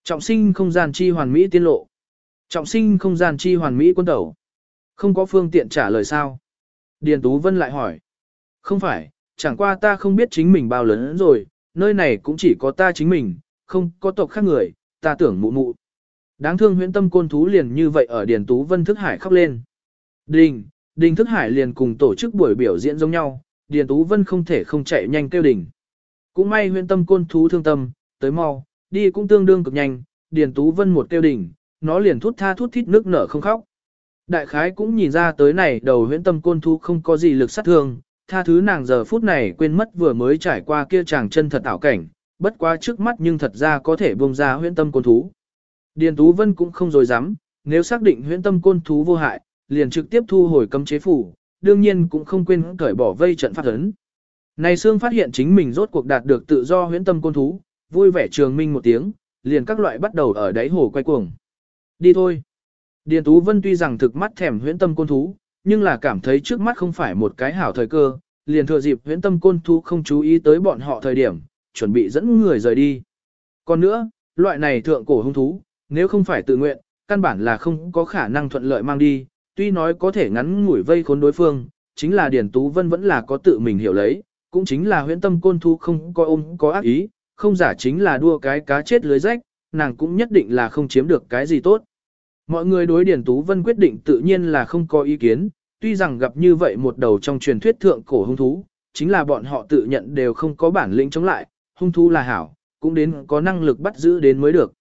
Trọng sinh không gian chi hoàn mỹ tiên lộ. Trọng sinh không gian chi hoàn mỹ quân tẩu. Không có phương tiện trả lời sao? Điền Tú Vân lại hỏi. Không phải, chẳng qua ta không biết chính mình bao lớn rồi, nơi này cũng chỉ có ta chính mình, không có tộc khác người, ta tưởng mụ mụ. Đáng thương huyễn tâm côn thú liền như vậy ở Điền Tú Vân Thức Hải khóc lên. Đình, Đình Thức Hải liền cùng tổ chức buổi biểu diễn giống nhau, Điền Tú Vân không thể không chạy nhanh kêu đỉnh. Cũng may huyễn tâm côn thú thương tâm, tới mau, đi cũng tương đương cực nhanh, Điền Tú Vân một kêu đỉnh, nó liền thút tha thút thít nước nở không khóc. Đại khái cũng nhìn ra tới này đầu huyễn tâm côn thú không có gì lực sát thương, tha thứ nàng giờ phút này quên mất vừa mới trải qua kia chàng chân thật ảo cảnh, bất quá trước mắt nhưng thật ra có thể buông ra huyễn tâm côn thú. Điền Tú Vân cũng không dối dám, nếu xác định huyễn tâm côn thú vô hại, liền trực tiếp thu hồi cấm chế phủ, đương nhiên cũng không quên cởi bỏ vây trận pháp ấn. Này Sương phát hiện chính mình rốt cuộc đạt được tự do huyễn tâm côn thú, vui vẻ trường minh một tiếng, liền các loại bắt đầu ở đáy hồ quay cuồng. Đi thôi. Điền Tú Vân tuy rằng thực mắt thèm huyễn tâm côn thú, nhưng là cảm thấy trước mắt không phải một cái hảo thời cơ, liền thừa dịp huyễn tâm côn thú không chú ý tới bọn họ thời điểm, chuẩn bị dẫn người rời đi. Còn nữa, loại này thượng cổ hung thú, nếu không phải tự nguyện, căn bản là không có khả năng thuận lợi mang đi, tuy nói có thể ngắn ngủi vây khốn đối phương, chính là Điền Tú Vân vẫn là có tự mình hiểu lấy, cũng chính là huyễn tâm côn thú không có ôm có ác ý, không giả chính là đua cái cá chết lưới rách, nàng cũng nhất định là không chiếm được cái gì tốt. Mọi người đối Điền Tú Vân quyết định tự nhiên là không có ý kiến, tuy rằng gặp như vậy một đầu trong truyền thuyết thượng cổ hung thú, chính là bọn họ tự nhận đều không có bản lĩnh chống lại, hung thú là hảo, cũng đến có năng lực bắt giữ đến mới được.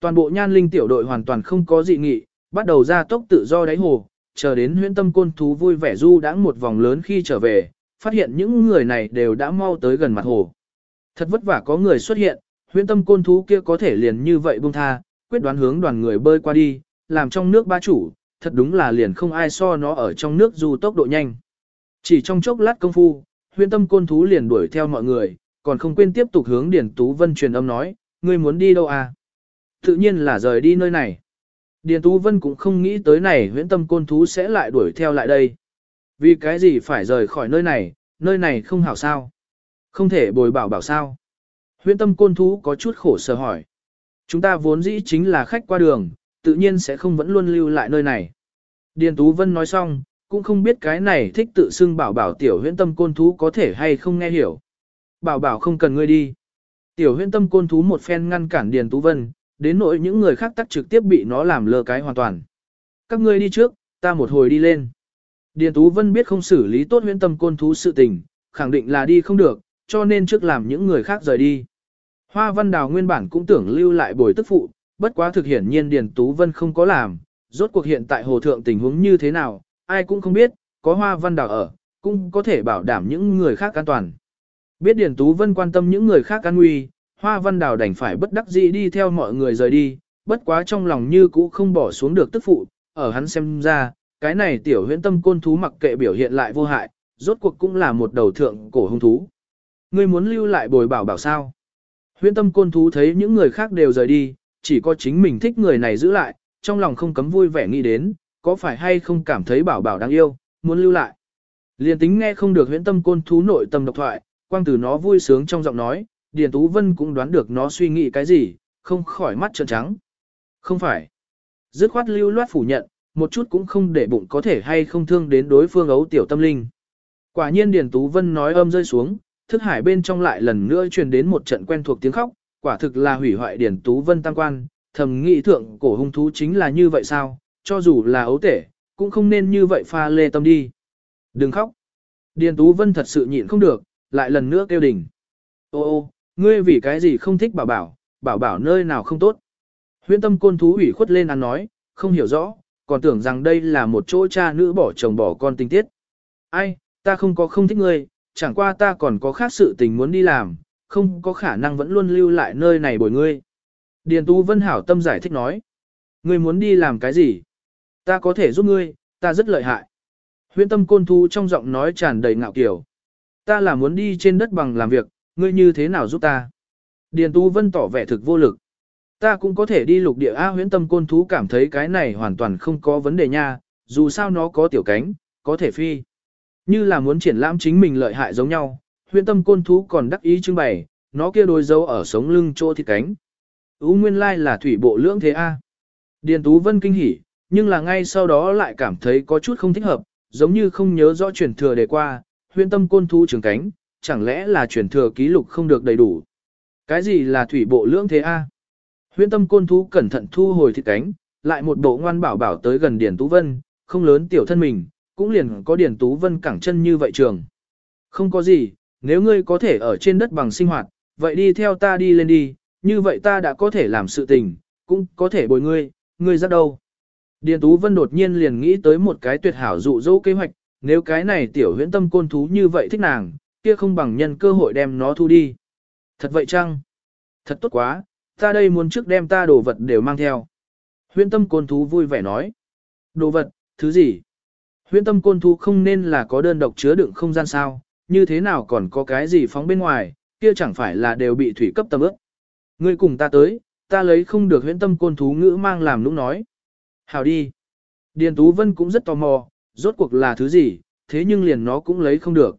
Toàn bộ nhan linh tiểu đội hoàn toàn không có dị nghị, bắt đầu ra tốc tự do đáy hồ, chờ đến huyễn tâm côn thú vui vẻ du đã một vòng lớn khi trở về, phát hiện những người này đều đã mau tới gần mặt hồ. Thật vất vả có người xuất hiện, huyễn tâm côn thú kia có thể liền như vậy buông tha, quyết đoán hướng đoàn người bơi qua đi, làm trong nước ba chủ, thật đúng là liền không ai so nó ở trong nước dù tốc độ nhanh. Chỉ trong chốc lát công phu, huyễn tâm côn thú liền đuổi theo mọi người, còn không quên tiếp tục hướng Điền Tú Vân truyền âm nói, ngươi muốn đi đâu à? Tự nhiên là rời đi nơi này. Điền Tú Vân cũng không nghĩ tới này huyễn tâm côn thú sẽ lại đuổi theo lại đây. Vì cái gì phải rời khỏi nơi này, nơi này không hảo sao? Không thể bồi bảo bảo sao? Huyễn tâm côn thú có chút khổ sở hỏi. Chúng ta vốn dĩ chính là khách qua đường, tự nhiên sẽ không vẫn luôn lưu lại nơi này. Điền Tú Vân nói xong, cũng không biết cái này thích tự xưng bảo bảo tiểu huyễn tâm côn thú có thể hay không nghe hiểu. Bảo bảo không cần ngươi đi. Tiểu huyễn tâm côn thú một phen ngăn cản Điền Tú Vân, đến nỗi những người khác tắt trực tiếp bị nó làm lơ cái hoàn toàn. Các ngươi đi trước, ta một hồi đi lên. Điền Tú Vân biết không xử lý tốt huyễn tâm côn thú sự tình, khẳng định là đi không được, cho nên trước làm những người khác rời đi. Hoa Văn Đào nguyên bản cũng tưởng lưu lại bồi tức phụ, bất quá thực hiển nhiên Điền Tú Vân không có làm, rốt cuộc hiện tại hồ thượng tình huống như thế nào, ai cũng không biết, có hoa văn đào ở, cũng có thể bảo đảm những người khác an toàn. Biết Điền Tú Vân quan tâm những người khác an nguy, hoa văn đào đành phải bất đắc dĩ đi theo mọi người rời đi, bất quá trong lòng như cũ không bỏ xuống được tức phụ, ở hắn xem ra, cái này tiểu huyễn tâm côn thú mặc kệ biểu hiện lại vô hại, rốt cuộc cũng là một đầu thượng cổ hung thú. Ngươi muốn lưu lại bồi bảo bảo sao? Huyễn tâm côn thú thấy những người khác đều rời đi, chỉ có chính mình thích người này giữ lại, trong lòng không cấm vui vẻ nghĩ đến, có phải hay không cảm thấy bảo bảo đáng yêu, muốn lưu lại. Liên tính nghe không được huyễn tâm côn thú nội tâm độc thoại, quang Tử nó vui sướng trong giọng nói, Điền Tú Vân cũng đoán được nó suy nghĩ cái gì, không khỏi mắt trợn trắng. Không phải. Dứt khoát lưu loát phủ nhận, một chút cũng không để bụng có thể hay không thương đến đối phương ấu tiểu tâm linh. Quả nhiên Điền Tú Vân nói âm rơi xuống, thức hải bên trong lại lần nữa truyền đến một trận quen thuộc tiếng khóc, quả thực là hủy hoại Điền Tú Vân tăng quan, thầm nghĩ thượng cổ hung thú chính là như vậy sao, cho dù là ấu tể, cũng không nên như vậy pha lê tâm đi. Đừng khóc. Điền Tú Vân thật sự nhịn không được, lại lần nữa kêu đỉnh. Ô ô, ngươi vì cái gì không thích bảo bảo, bảo bảo nơi nào không tốt. Huyễn tâm côn thú ủy khuất lên ăn nói, không hiểu rõ, còn tưởng rằng đây là một chỗ cha nữ bỏ chồng bỏ con tình tiết. Ai, ta không có không thích ngươi, chẳng qua ta còn có khác sự tình muốn đi làm, không có khả năng vẫn luôn lưu lại nơi này bồi ngươi. Điền Tú Vân hảo tâm giải thích nói. Ngươi muốn đi làm cái gì? Ta có thể giúp ngươi, ta rất lợi hại. Huyễn tâm côn thú trong giọng nói tràn đầy ngạo kiểu. Ta là muốn đi trên đất bằng làm việc, ngươi như thế nào giúp ta? Điền Tú Vân tỏ vẻ thực vô lực. Ta cũng có thể đi lục địa A huyễn tâm côn thú cảm thấy cái này hoàn toàn không có vấn đề nha, dù sao nó có tiểu cánh, có thể phi. Như là muốn triển lãm chính mình lợi hại giống nhau, huyễn tâm côn thú còn đắc ý trưng bày, nó kia đôi dấu ở sống lưng chỗ thịt cánh. Ú nguyên lai là thủy bộ lưỡng thế A. Điền Tú Vân kinh hỉ, nhưng là ngay sau đó lại cảm thấy có chút không thích hợp, giống như không nhớ rõ truyền thừa đề qua, huyễn tâm côn thú trường cánh, chẳng lẽ là truyền thừa ký lục không được đầy đủ. Cái gì là thủy bộ lưỡng thế A? Huyễn tâm côn thú cẩn thận thu hồi thịt cánh, lại một bộ ngoan bảo bảo tới gần Điền Tú Vân, không lớn tiểu thân mình, cũng liền có Điền Tú Vân cẳng chân như vậy trường. Không có gì, nếu ngươi có thể ở trên đất bằng sinh hoạt, vậy đi theo ta đi lên đi, như vậy ta đã có thể làm sự tình, cũng có thể bồi ngươi, ngươi ra đâu. Điền Tú Vân đột nhiên liền nghĩ tới một cái tuyệt hảo dụ dỗ kế hoạch, nếu cái này tiểu huyễn tâm côn thú như vậy thích nàng, kia không bằng nhân cơ hội đem nó thu đi. Thật vậy chăng? Thật tốt quá, ta đây muốn trước đem ta đồ vật đều mang theo. Huyễn tâm côn thú vui vẻ nói. Đồ vật, thứ gì? Huyễn tâm côn thú không nên là có đơn độc chứa đựng không gian sao, như thế nào còn có cái gì phóng bên ngoài, kia chẳng phải là đều bị thủy cấp tầm ướt. Ngươi cùng ta tới, ta lấy không được huyễn tâm côn thú ngữ mang làm lúc nói. Hào đi. Điền Tú Vân cũng rất tò mò, rốt cuộc là thứ gì, thế nhưng liền nó cũng lấy không được.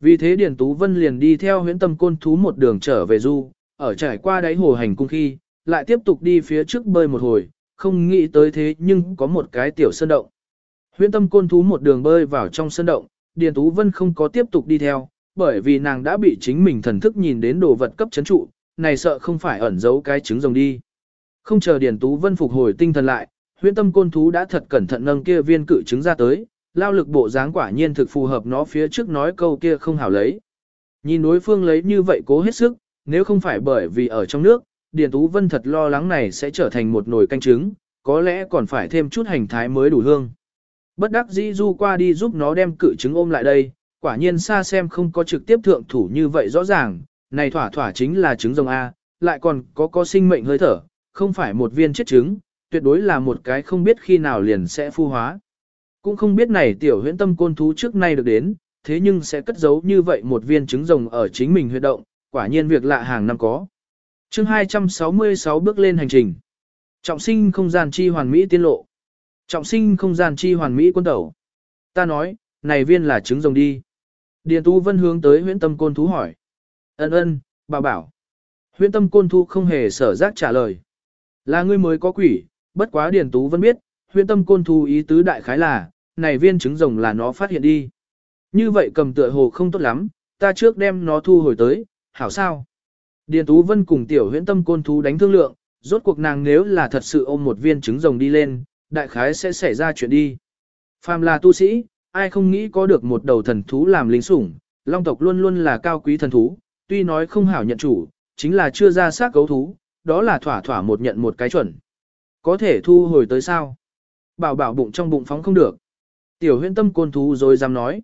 Vì thế Điền Tú Vân liền đi theo huyễn tâm côn thú một đường trở về du, ở trải qua đáy hồ hành cung khi, lại tiếp tục đi phía trước bơi một hồi, không nghĩ tới thế nhưng có một cái tiểu sơn động. Huyễn tâm côn thú một đường bơi vào trong sân động, Điền Tú Vân không có tiếp tục đi theo, bởi vì nàng đã bị chính mình thần thức nhìn đến đồ vật cấp chấn trụ, này sợ không phải ẩn giấu cái trứng rồng đi. Không chờ Điền Tú Vân phục hồi tinh thần lại, huyễn tâm côn thú đã thật cẩn thận nâng kia viên cự trứng ra tới, lao lực bộ dáng quả nhiên thực phù hợp nó phía trước nói câu kia không hảo lấy. Nhìn đối phương lấy như vậy cố hết sức, nếu không phải bởi vì ở trong nước, Điền Tú Vân thật lo lắng này sẽ trở thành một nồi canh trứng, có lẽ còn phải thêm chút hành thái mới đủ hương. Bất đắc dĩ du qua đi giúp nó đem cự trứng ôm lại đây, quả nhiên xa xem không có trực tiếp thượng thủ như vậy rõ ràng, này thỏa thỏa chính là trứng rồng A, lại còn có có sinh mệnh hơi thở, không phải một viên chết trứng, tuyệt đối là một cái không biết khi nào liền sẽ phu hóa. Cũng không biết này tiểu huyễn tâm côn thú trước nay được đến, thế nhưng sẽ cất giấu như vậy một viên trứng rồng ở chính mình huyệt động, quả nhiên việc lạ hàng năm có. chương 266 bước lên hành trình. Trọng sinh không gian chi hoàn mỹ tiên lộ. Trọng sinh không gian chi hoàn mỹ quân tẩu. Ta nói, này viên là trứng rồng đi. Điền Tú Vân hướng tới huyễn tâm côn thú hỏi. Ân ân, bà bảo. Huyễn tâm côn thú không hề sở giác trả lời. Là ngươi mới có quỷ, bất quá Điền Tú Vân biết, huyễn tâm côn thú ý tứ đại khái là, này viên trứng rồng là nó phát hiện đi. Như vậy cầm tựa hồ không tốt lắm, ta trước đem nó thu hồi tới, hảo sao? Điền Tú Vân cùng tiểu huyễn tâm côn thú đánh thương lượng, rốt cuộc nàng nếu là thật sự ôm một viên trứng rồng đi lên, đại khái sẽ xảy ra chuyện đi. Phàm là tu sĩ, ai không nghĩ có được một đầu thần thú làm lính sủng, long tộc luôn luôn là cao quý thần thú, tuy nói không hảo nhận chủ, chính là chưa ra xác cấu thú, đó là thỏa thỏa một nhận một cái chuẩn. Có thể thu hồi tới sao? Bảo bảo bụng trong bụng phóng không được. Tiểu huyễn tâm côn thú rồi dám nói.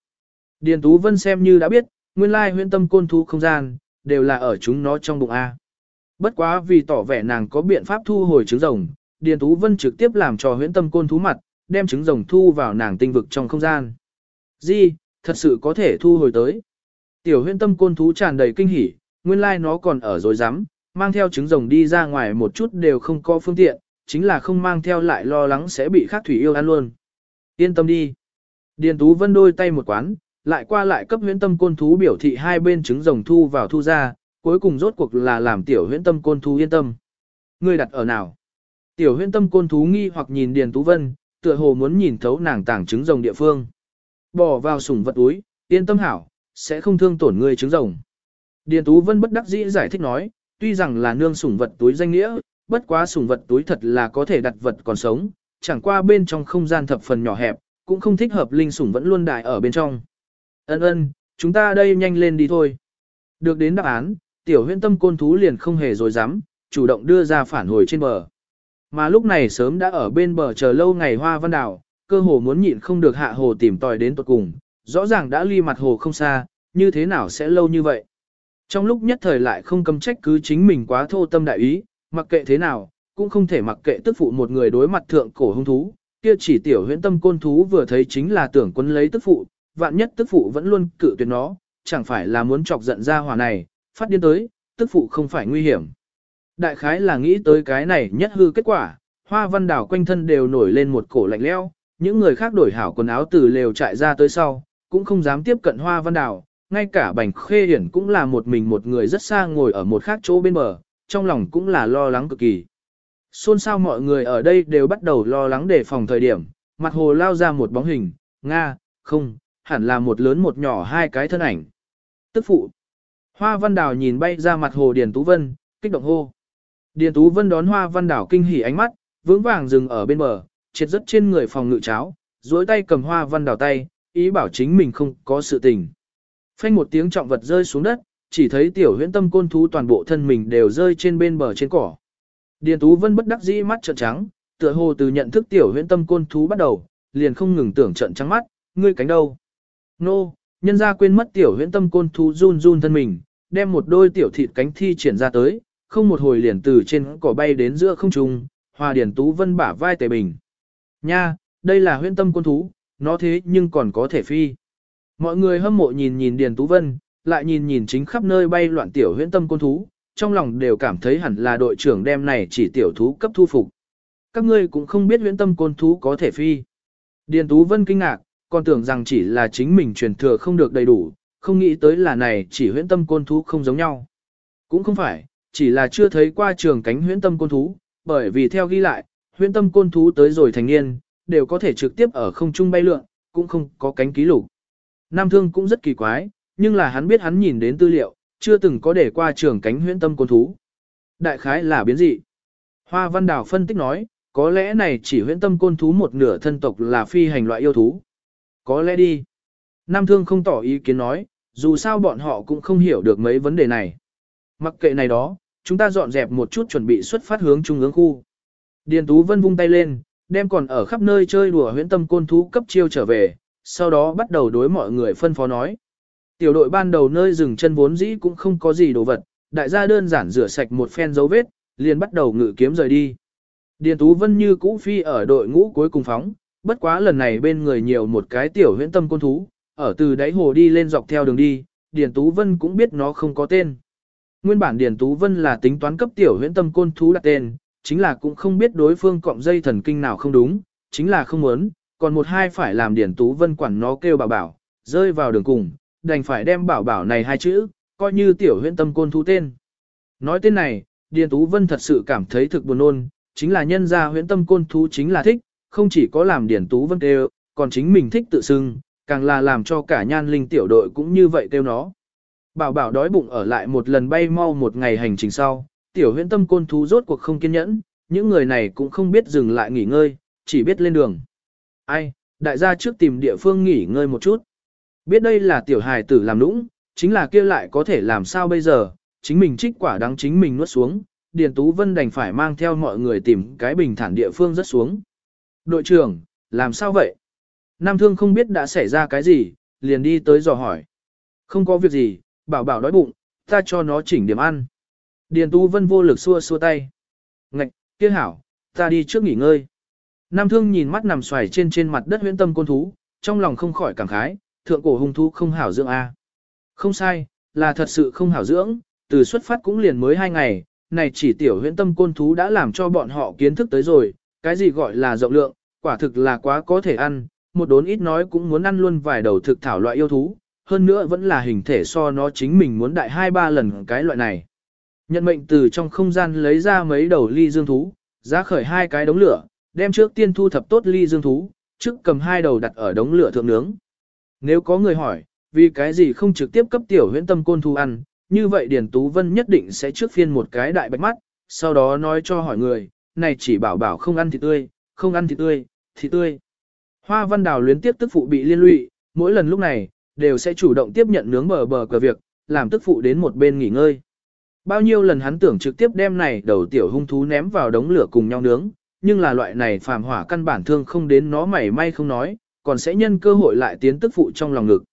Điền Tú Vân xem như đã biết, nguyên lai huyễn tâm côn thú không gian, đều là ở chúng nó trong bụng A. Bất quá vì tỏ vẻ nàng có biện pháp thu hồi trứng rồng, Điền Tú Vân trực tiếp làm cho huyễn tâm côn thú mặt, đem trứng rồng thu vào nàng tinh vực trong không gian. Di, thật sự có thể thu hồi tới. Tiểu huyễn tâm côn thú tràn đầy kinh hỉ, nguyên lai nó còn ở dối rắm mang theo trứng rồng đi ra ngoài một chút đều không có phương tiện, chính là không mang theo lại lo lắng sẽ bị khác thủy yêu ăn luôn. Yên tâm đi. Điền Tú Vân đôi tay một quán, lại qua lại cấp huyễn tâm côn thú biểu thị hai bên trứng rồng thu vào thu ra, cuối cùng rốt cuộc là làm tiểu huyễn tâm côn thú yên tâm. Ngươi đặt ở nào? Tiểu huyễn tâm côn thú nghi hoặc nhìn Điền Tú Vân, tựa hồ muốn nhìn thấu nàng tảng trứng rồng địa phương. Bỏ vào sủng vật túi, yên tâm hảo, sẽ không thương tổn ngươi trứng rồng. Điền Tú Vân bất đắc dĩ giải thích nói, tuy rằng là nương sủng vật túi danh nghĩa, bất quá sủng vật túi thật là có thể đặt vật còn sống, chẳng qua bên trong không gian thập phần nhỏ hẹp, cũng không thích hợp linh sủng vẫn luôn đại ở bên trong. Ân ân, chúng ta đây nhanh lên đi thôi. Được đến đáp án, tiểu huyễn tâm côn thú liền không hề dối dám, chủ động đưa ra phản hồi trên bờ. Mà lúc này sớm đã ở bên bờ chờ lâu ngày hoa văn đảo, cơ hồ muốn nhịn không được hạ hồ tìm tòi đến tuột cùng, rõ ràng đã ly mặt hồ không xa, như thế nào sẽ lâu như vậy. Trong lúc nhất thời lại không cầm trách cứ chính mình quá thô tâm đại ý, mặc kệ thế nào, cũng không thể mặc kệ tức phụ một người đối mặt thượng cổ hung thú, kia chỉ tiểu huyễn tâm côn thú vừa thấy chính là tưởng quân lấy tức phụ, vạn nhất tức phụ vẫn luôn cự tuyệt nó, chẳng phải là muốn chọc giận ra hỏa này, phát điên tới, tức phụ không phải nguy hiểm. Đại khái là nghĩ tới cái này nhất hư kết quả, hoa văn đảo quanh thân đều nổi lên một cổ lạnh leo, những người khác đổi hảo quần áo từ lều chạy ra tới sau, cũng không dám tiếp cận hoa văn đảo, ngay cả bành khê hiển cũng là một mình một người rất xa ngồi ở một khác chỗ bên bờ, trong lòng cũng là lo lắng cực kỳ. Xôn xao mọi người ở đây đều bắt đầu lo lắng để phòng thời điểm, mặt hồ lao ra một bóng hình, Nga, không, hẳn là một lớn một nhỏ hai cái thân ảnh. Tức phụ. Hoa Văn Đào nhìn bay ra mặt hồ Điền Tú Vân, kích động hô. Điền Tú Vân đón Hoa Văn đảo kinh hỉ ánh mắt, vững vàng dừng ở bên bờ, triệt rất trên người phòng ngự cháo, duỗi tay cầm Hoa Văn đảo tay, ý bảo chính mình không có sự tình. Phanh một tiếng trọng vật rơi xuống đất, chỉ thấy tiểu huyễn tâm côn thú toàn bộ thân mình đều rơi trên bên bờ trên cỏ. Điền Tú Vân bất đắc dĩ mắt trợn trắng, tựa hồ từ nhận thức tiểu huyễn tâm côn thú bắt đầu, liền không ngừng tưởng trợn trắng mắt, ngươi cánh đâu. Nô, nhân ra quên mất tiểu huyễn tâm côn thú run run thân mình, đem một đôi tiểu thịt cánh thi triển ra tới, không một hồi liền từ trên cỏ bay đến giữa không trung, hòa Điền Tú Vân bả vai tề bình. Nha, đây là huyễn tâm Quân thú, nó thế nhưng còn có thể phi. Mọi người hâm mộ nhìn nhìn Điền Tú Vân, lại nhìn nhìn chính khắp nơi bay loạn tiểu huyễn tâm Quân thú, trong lòng đều cảm thấy hẳn là đội trưởng đem này chỉ tiểu thú cấp thu phục. Các ngươi cũng không biết huyễn tâm côn thú có thể phi. Điền Tú Vân kinh ngạc, còn tưởng rằng chỉ là chính mình truyền thừa không được đầy đủ, không nghĩ tới là này chỉ huyễn tâm côn thú không giống nhau. Cũng không phải, chỉ là chưa thấy qua trường cánh huyễn tâm côn thú, bởi vì theo ghi lại, huyễn tâm côn thú tới rồi thành niên, đều có thể trực tiếp ở không trung bay lượn, cũng không có cánh ký lục. Nam Thương cũng rất kỳ quái, nhưng là hắn biết hắn nhìn đến tư liệu, chưa từng có để qua trường cánh huyễn tâm côn thú. Đại khái là biến dị. Hoa Văn Đào phân tích nói, có lẽ này chỉ huyễn tâm côn thú một nửa thân tộc là phi hành loại yêu thú. Có lẽ đi. Nam Thương không tỏ ý kiến nói, dù sao bọn họ cũng không hiểu được mấy vấn đề này. Mặc kệ này đó, chúng ta dọn dẹp một chút chuẩn bị xuất phát hướng trung ương khu. Điền Tú Vân vung tay lên, đem còn ở khắp nơi chơi đùa huyễn tâm côn thú cấp chiêu trở về, sau đó bắt đầu đối mọi người phân phó nói. Tiểu đội ban đầu nơi dừng chân vốn dĩ cũng không có gì đồ vật, đại gia đơn giản rửa sạch một phen dấu vết, liền bắt đầu ngự kiếm rời đi. Điền Tú Vân như cũ phi ở đội ngũ cuối cùng phóng, bất quá lần này bên người nhiều một cái tiểu huyễn tâm côn thú, ở từ đáy hồ đi lên dọc theo đường đi, Điền Tú Vân cũng biết nó không có tên. Nguyên bản Điền Tú Vân là tính toán cấp tiểu huyễn tâm côn thú đặt tên, chính là cũng không biết đối phương cọng dây thần kinh nào không đúng, chính là không muốn, còn một hai phải làm Điền Tú Vân quản nó kêu bảo bảo, rơi vào đường cùng, đành phải đem bảo bảo này hai chữ, coi như tiểu huyễn tâm côn thú tên. Nói tên này, Điền Tú Vân thật sự cảm thấy thực buồn nôn, chính là nhân ra huyễn tâm côn thú chính là thích, không chỉ có làm Điền Tú Vân kêu, còn chính mình thích tự xưng, càng là làm cho cả nhan linh tiểu đội cũng như vậy kêu nó. Bảo bảo đói bụng ở lại một lần bay mau một ngày hành trình sau, tiểu huyễn tâm côn thú rốt cuộc không kiên nhẫn, những người này cũng không biết dừng lại nghỉ ngơi, chỉ biết lên đường. Ai, đại gia trước tìm địa phương nghỉ ngơi một chút. Biết đây là tiểu hài tử làm nũng, chính là kia lại có thể làm sao bây giờ, chính mình trích quả đáng chính mình nuốt xuống, Điền Tú Vân đành phải mang theo mọi người tìm cái bình thản địa phương rất xuống. Đội trưởng, làm sao vậy? Nam Thương không biết đã xảy ra cái gì, liền đi tới dò hỏi. Không có việc gì, bảo bảo đói bụng, ta cho nó chỉnh điểm ăn. Điền Tú Vân vô lực xua xua tay. Ngạch, kia hảo, ta đi trước nghỉ ngơi. Nam Thương nhìn mắt nằm xoài trên trên mặt đất huyễn tâm côn thú, trong lòng không khỏi cảm khái, thượng cổ hung thú không hảo dưỡng A. Không sai, là thật sự không hảo dưỡng, từ xuất phát cũng liền mới hai ngày, này chỉ tiểu huyễn tâm côn thú đã làm cho bọn họ kiến thức tới rồi, cái gì gọi là rộng lượng, quả thực là quá có thể ăn, một đốn ít nói cũng muốn ăn luôn vài đầu thực thảo loại yêu thú, hơn nữa vẫn là hình thể so nó chính mình muốn đại hai ba lần cái loại này. Nhận mệnh từ trong không gian lấy ra mấy đầu ly dương thú, giá khởi hai cái đống lửa, đem trước tiên thu thập tốt ly dương thú, trước cầm hai đầu đặt ở đống lửa thượng nướng. Nếu có người hỏi, vì cái gì không trực tiếp cấp tiểu huyễn tâm côn thu ăn, như vậy Điền Tú Vân nhất định sẽ trước phiên một cái đại bạch mắt, sau đó nói cho hỏi người, này chỉ bảo bảo không ăn thịt tươi, không ăn thịt tươi, thịt tươi. Hoa Văn Đào luyến tiếp tức phụ bị liên lụy, mỗi lần lúc này, đều sẽ chủ động tiếp nhận nướng bờ bờ cờ việc, làm tức phụ đến một bên nghỉ ngơi. Bao nhiêu lần hắn tưởng trực tiếp đem này đầu tiểu hung thú ném vào đống lửa cùng nhau nướng, nhưng là loại này phàm hỏa căn bản thương không đến nó mảy may không nói, còn sẽ nhân cơ hội lại tiến tức phụ trong lòng ngực.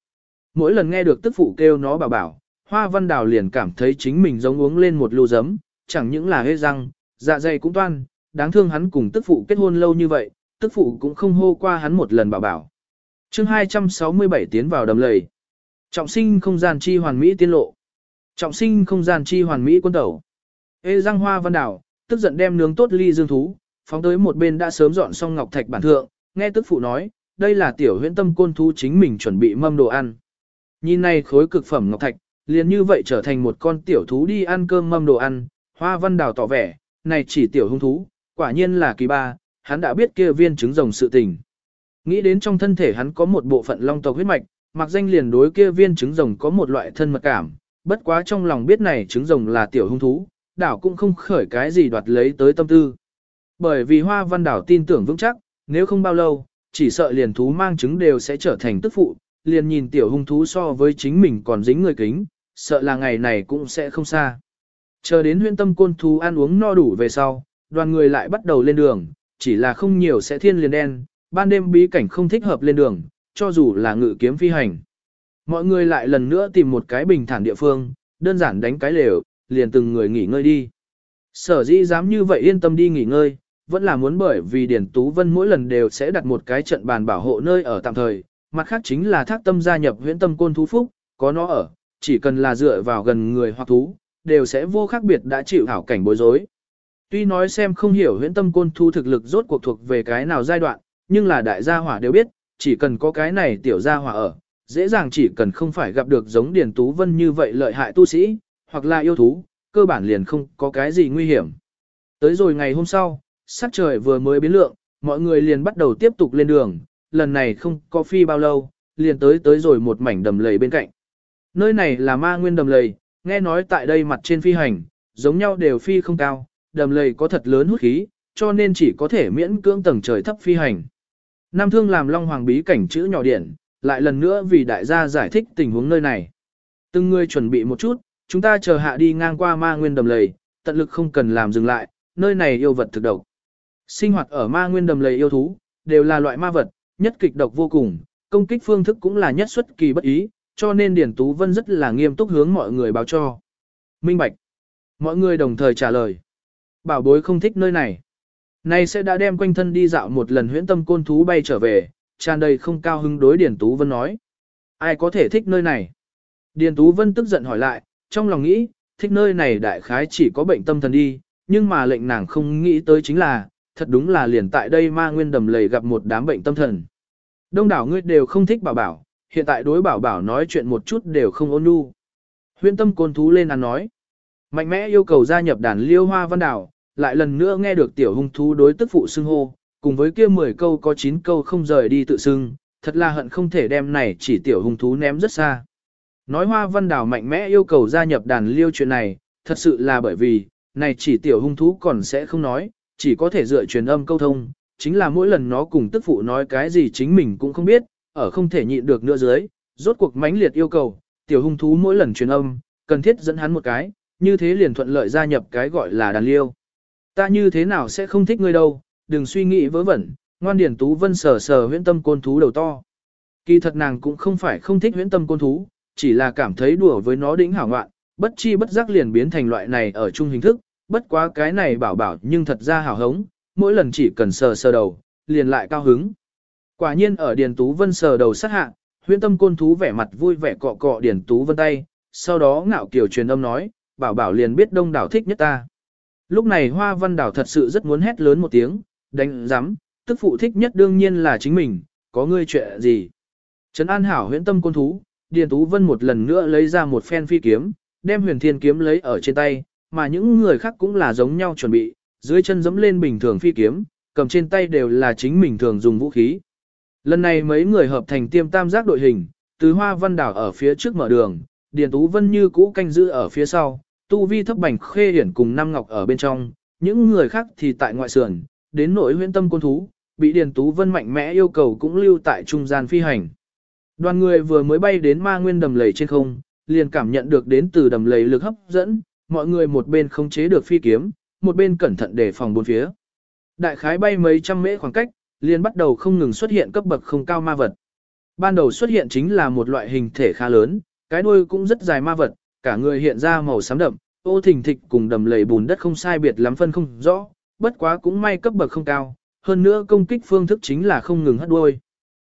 Mỗi lần nghe được tức phụ kêu nó bảo bảo, Hoa Văn Đào liền cảm thấy chính mình giống uống lên một lưu giấm, chẳng những là hê răng, dạ dày cũng toan, đáng thương hắn cùng tức phụ kết hôn lâu như vậy, tức phụ cũng không hô qua hắn một lần bảo bảo chương 267 tiến vào đầm lầy. Trọng sinh không gian chi hoàn mỹ tiên lộ. Trọng sinh không gian chi hoàn mỹ quân tẩu. Ê răng hoa văn đảo, tức giận đem nướng tốt ly dương thú, phóng tới một bên đã sớm dọn xong ngọc thạch bản thượng, nghe tức phụ nói, đây là tiểu huyễn tâm côn thú chính mình chuẩn bị mâm đồ ăn. Nhìn này khối cực phẩm ngọc thạch, liền như vậy trở thành một con tiểu thú đi ăn cơm mâm đồ ăn, hoa văn đảo tỏ vẻ, này chỉ tiểu hung thú, quả nhiên là kỳ ba, hắn đã biết kia viên trứng rồng sự tình. Nghĩ đến trong thân thể hắn có một bộ phận long tộc huyết mạch, mặc danh liền đối kia viên trứng rồng có một loại thân mật cảm, bất quá trong lòng biết này trứng rồng là tiểu hung thú, đảo cũng không khởi cái gì đoạt lấy tới tâm tư. Bởi vì hoa văn đảo tin tưởng vững chắc, nếu không bao lâu, chỉ sợ liền thú mang trứng đều sẽ trở thành tức phụ, liền nhìn tiểu hung thú so với chính mình còn dính người kính, sợ là ngày này cũng sẽ không xa. Chờ đến huyên tâm côn thú ăn uống no đủ về sau, đoàn người lại bắt đầu lên đường, chỉ là không nhiều sẽ thiên liền đen, ban đêm bí cảnh không thích hợp lên đường, cho dù là ngự kiếm phi hành. Mọi người lại lần nữa tìm một cái bình thản địa phương, đơn giản đánh cái lều, liền từng người nghỉ ngơi đi. Sở dĩ dám như vậy yên tâm đi nghỉ ngơi, vẫn là muốn bởi vì Điển Tú Vân mỗi lần đều sẽ đặt một cái trận bàn bảo hộ nơi ở tạm thời, mặt khác chính là thác tâm gia nhập huyễn tâm côn thú phúc, có nó ở, chỉ cần là dựa vào gần người hoặc thú, đều sẽ vô khác biệt đã chịu hảo cảnh bối rối. Tuy nói xem không hiểu huyễn tâm côn thú thực lực rốt cuộc thuộc về cái nào giai đoạn, nhưng là đại gia hỏa đều biết, chỉ cần có cái này tiểu gia hỏa ở, dễ dàng chỉ cần không phải gặp được giống Điền Tú Vân như vậy lợi hại tu sĩ, hoặc là yêu thú, cơ bản liền không có cái gì nguy hiểm. Tới rồi ngày hôm sau, sắc trời vừa mới biến lượng, mọi người liền bắt đầu tiếp tục lên đường, lần này không có phi bao lâu, liền tới tới rồi một mảnh đầm lầy bên cạnh. Nơi này là ma nguyên đầm lầy, nghe nói tại đây mặt trên phi hành, giống nhau đều phi không cao, đầm lầy có thật lớn hút khí, cho nên chỉ có thể miễn cưỡng tầng trời thấp phi hành. Nam Thương làm Long Hoàng bí cảnh chữ nhỏ điển, lại lần nữa vì đại gia giải thích tình huống nơi này. Từng người chuẩn bị một chút, chúng ta chờ hạ đi ngang qua ma nguyên đầm lầy, tận lực không cần làm dừng lại, nơi này yêu vật thực độc. Sinh hoạt ở ma nguyên đầm lầy yêu thú, đều là loại ma vật, nhất kịch độc vô cùng, công kích phương thức cũng là nhất xuất kỳ bất ý, cho nên Điển Tú Vân rất là nghiêm túc hướng mọi người báo cho. Minh Bạch. Mọi người đồng thời trả lời. Bảo bối không thích nơi này. Nay sẽ đã đem quanh thân đi dạo một lần huyễn tâm côn thú bay trở về, tràn đầy không cao hứng đối Điền Tú Vân nói. Ai có thể thích nơi này? Điền Tú Vân tức giận hỏi lại, trong lòng nghĩ, thích nơi này đại khái chỉ có bệnh tâm thần đi, nhưng mà lệnh nàng không nghĩ tới chính là, thật đúng là liền tại đây ma nguyên đầm lầy gặp một đám bệnh tâm thần. Đông đảo ngươi đều không thích bảo bảo, hiện tại đối bảo bảo nói chuyện một chút đều không ôn nhu. Huyễn tâm côn thú lên ăn nói. Mạnh mẽ yêu cầu gia nhập đàn liêu hoa văn đảo, lại lần nữa nghe được tiểu hung thú đối tức phụ xưng hô, cùng với kia 10 câu có 9 câu không rời đi tự xưng, thật là hận không thể đem này chỉ tiểu hung thú ném rất xa. Nói hoa văn đảo mạnh mẽ yêu cầu gia nhập đàn liêu chuyện này, thật sự là bởi vì, này chỉ tiểu hung thú còn sẽ không nói, chỉ có thể dựa truyền âm câu thông, chính là mỗi lần nó cùng tức phụ nói cái gì chính mình cũng không biết, ở không thể nhịn được nữa dưới, rốt cuộc mãnh liệt yêu cầu, tiểu hung thú mỗi lần truyền âm, cần thiết dẫn hắn một cái, như thế liền thuận lợi gia nhập cái gọi là đàn liêu. Ta như thế nào sẽ không thích ngươi đâu, đừng suy nghĩ vớ vẩn, ngoan điển tú vân sờ sờ huyễn tâm côn thú đầu to. Kỳ thật nàng cũng không phải không thích huyễn tâm côn thú, chỉ là cảm thấy đùa với nó đỉnh hảo ngoạn, bất chi bất giác liền biến thành loại này ở chung hình thức, bất quá cái này bảo bảo nhưng thật ra hảo hống, mỗi lần chỉ cần sờ sờ đầu, liền lại cao hứng. Quả nhiên ở Điền Tú Vân sờ đầu sát hạ, huyễn tâm côn thú vẻ mặt vui vẻ cọ cọ Điền Tú Vân tay, sau đó ngạo kiểu truyền âm nói, bảo bảo liền biết đông đảo thích nhất ta. Lúc này Hoa Văn Đảo thật sự rất muốn hét lớn một tiếng, đánh giám, tức phụ thích nhất đương nhiên là chính mình, có ngươi chuyện gì. Trấn An Hảo huyễn tâm côn thú, Điền Tú Vân một lần nữa lấy ra một phen phi kiếm, đem huyền thiên kiếm lấy ở trên tay, mà những người khác cũng là giống nhau chuẩn bị, dưới chân dẫm lên bình thường phi kiếm, cầm trên tay đều là chính mình thường dùng vũ khí. Lần này mấy người hợp thành tiêm tam giác đội hình, từ Hoa Văn Đảo ở phía trước mở đường, Điền Tú Vân như cũ canh giữ ở phía sau, Tu Vi thấp bành khê hiển cùng Nam Ngọc ở bên trong, những người khác thì tại ngoại sườn, đến nỗi huyễn tâm côn thú, bị Điền Tú Vân mạnh mẽ yêu cầu cũng lưu tại trung gian phi hành. Đoàn người vừa mới bay đến ma nguyên đầm lầy trên không, liền cảm nhận được đến từ đầm lầy lực hấp dẫn, mọi người một bên không chế được phi kiếm, một bên cẩn thận để phòng bốn phía. Đại khái bay mấy trăm mễ khoảng cách, liền bắt đầu không ngừng xuất hiện cấp bậc không cao ma vật. Ban đầu xuất hiện chính là một loại hình thể khá lớn, cái đuôi cũng rất dài ma vật, cả người hiện ra màu xám đậm, ô thình thịch cùng đầm lầy bùn đất không sai biệt lắm phân không rõ, bất quá cũng may cấp bậc không cao, hơn nữa công kích phương thức chính là không ngừng hất đuôi.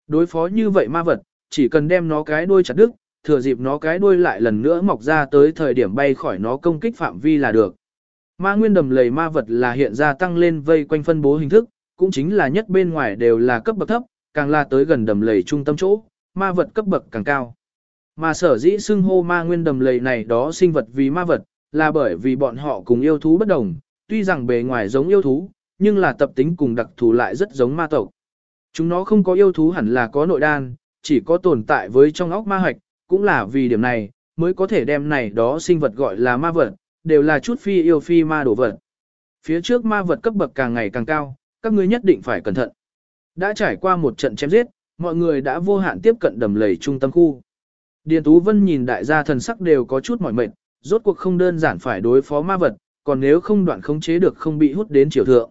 Đối phó như vậy ma vật, chỉ cần đem nó cái đuôi chặt đứt, thừa dịp nó cái đuôi lại lần nữa mọc ra tới thời điểm bay khỏi nó công kích phạm vi là được. Ma nguyên đầm lầy ma vật là hiện ra tăng lên vây quanh phân bố hình thức, cũng chính là nhất bên ngoài đều là cấp bậc thấp, càng là tới gần đầm lầy trung tâm chỗ, ma vật cấp bậc càng cao. Mà sở dĩ xưng hô ma nguyên đầm lầy này đó sinh vật vì ma vật, là bởi vì bọn họ cùng yêu thú bất đồng, tuy rằng bề ngoài giống yêu thú, nhưng là tập tính cùng đặc thù lại rất giống ma tộc. Chúng nó không có yêu thú hẳn là có nội đan, chỉ có tồn tại với trong óc ma hạch, cũng là vì điểm này, mới có thể đem này đó sinh vật gọi là ma vật, đều là chút phi yêu phi ma đổ vật. Phía trước ma vật cấp bậc càng ngày càng cao, các ngươi nhất định phải cẩn thận. Đã trải qua một trận chém giết, mọi người đã vô hạn tiếp cận đầm lầy trung tâm khu. Điền Tú Vân nhìn đại gia thần sắc đều có chút mỏi mệt, rốt cuộc không đơn giản phải đối phó ma vật, còn nếu không đoạn khống chế được không bị hút đến chiều thượng.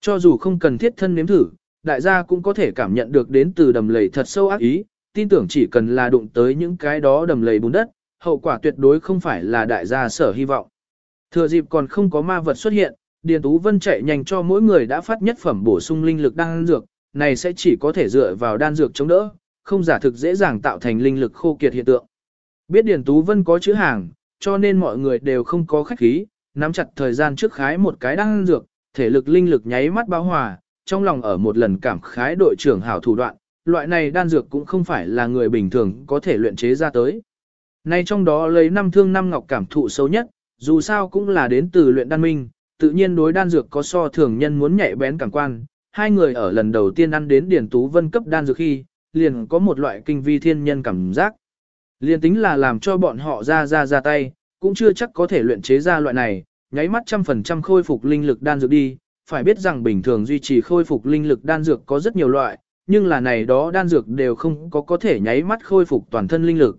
Cho dù không cần thiết thân nếm thử, đại gia cũng có thể cảm nhận được đến từ đầm lầy thật sâu ác ý, tin tưởng chỉ cần là đụng tới những cái đó đầm lầy bùn đất, hậu quả tuyệt đối không phải là đại gia sở hy vọng. Thừa dịp còn không có ma vật xuất hiện, Điền Tú Vân chạy nhanh cho mỗi người đã phát nhất phẩm bổ sung linh lực đan dược, này sẽ chỉ có thể dựa vào đan dược chống đỡ, không giả thực dễ dàng tạo thành linh lực khô kiệt hiện tượng. Biết Điền Tú Vân có chữ hàng, cho nên mọi người đều không có khách khí, nắm chặt thời gian trước khái một cái đan dược, thể lực linh lực nháy mắt bao hòa, trong lòng ở một lần cảm khái đội trưởng hảo thủ đoạn, loại này đan dược cũng không phải là người bình thường có thể luyện chế ra tới. Nay trong đó lấy năm thương năm ngọc cảm thụ sâu nhất, dù sao cũng là đến từ luyện đan minh, tự nhiên đối đan dược có so thường nhân muốn nhạy bén càng quan. Hai người ở lần đầu tiên ăn đến Điển Tú Vân cấp đan dược khi, liền có một loại kinh vi thiên nhân cảm giác. Liền tính là làm cho bọn họ ra ra ra tay, cũng chưa chắc có thể luyện chế ra loại này, nháy mắt trăm phần trăm khôi phục linh lực đan dược đi. Phải biết rằng bình thường duy trì khôi phục linh lực đan dược có rất nhiều loại, nhưng là này đó đan dược đều không có có thể nháy mắt khôi phục toàn thân linh lực.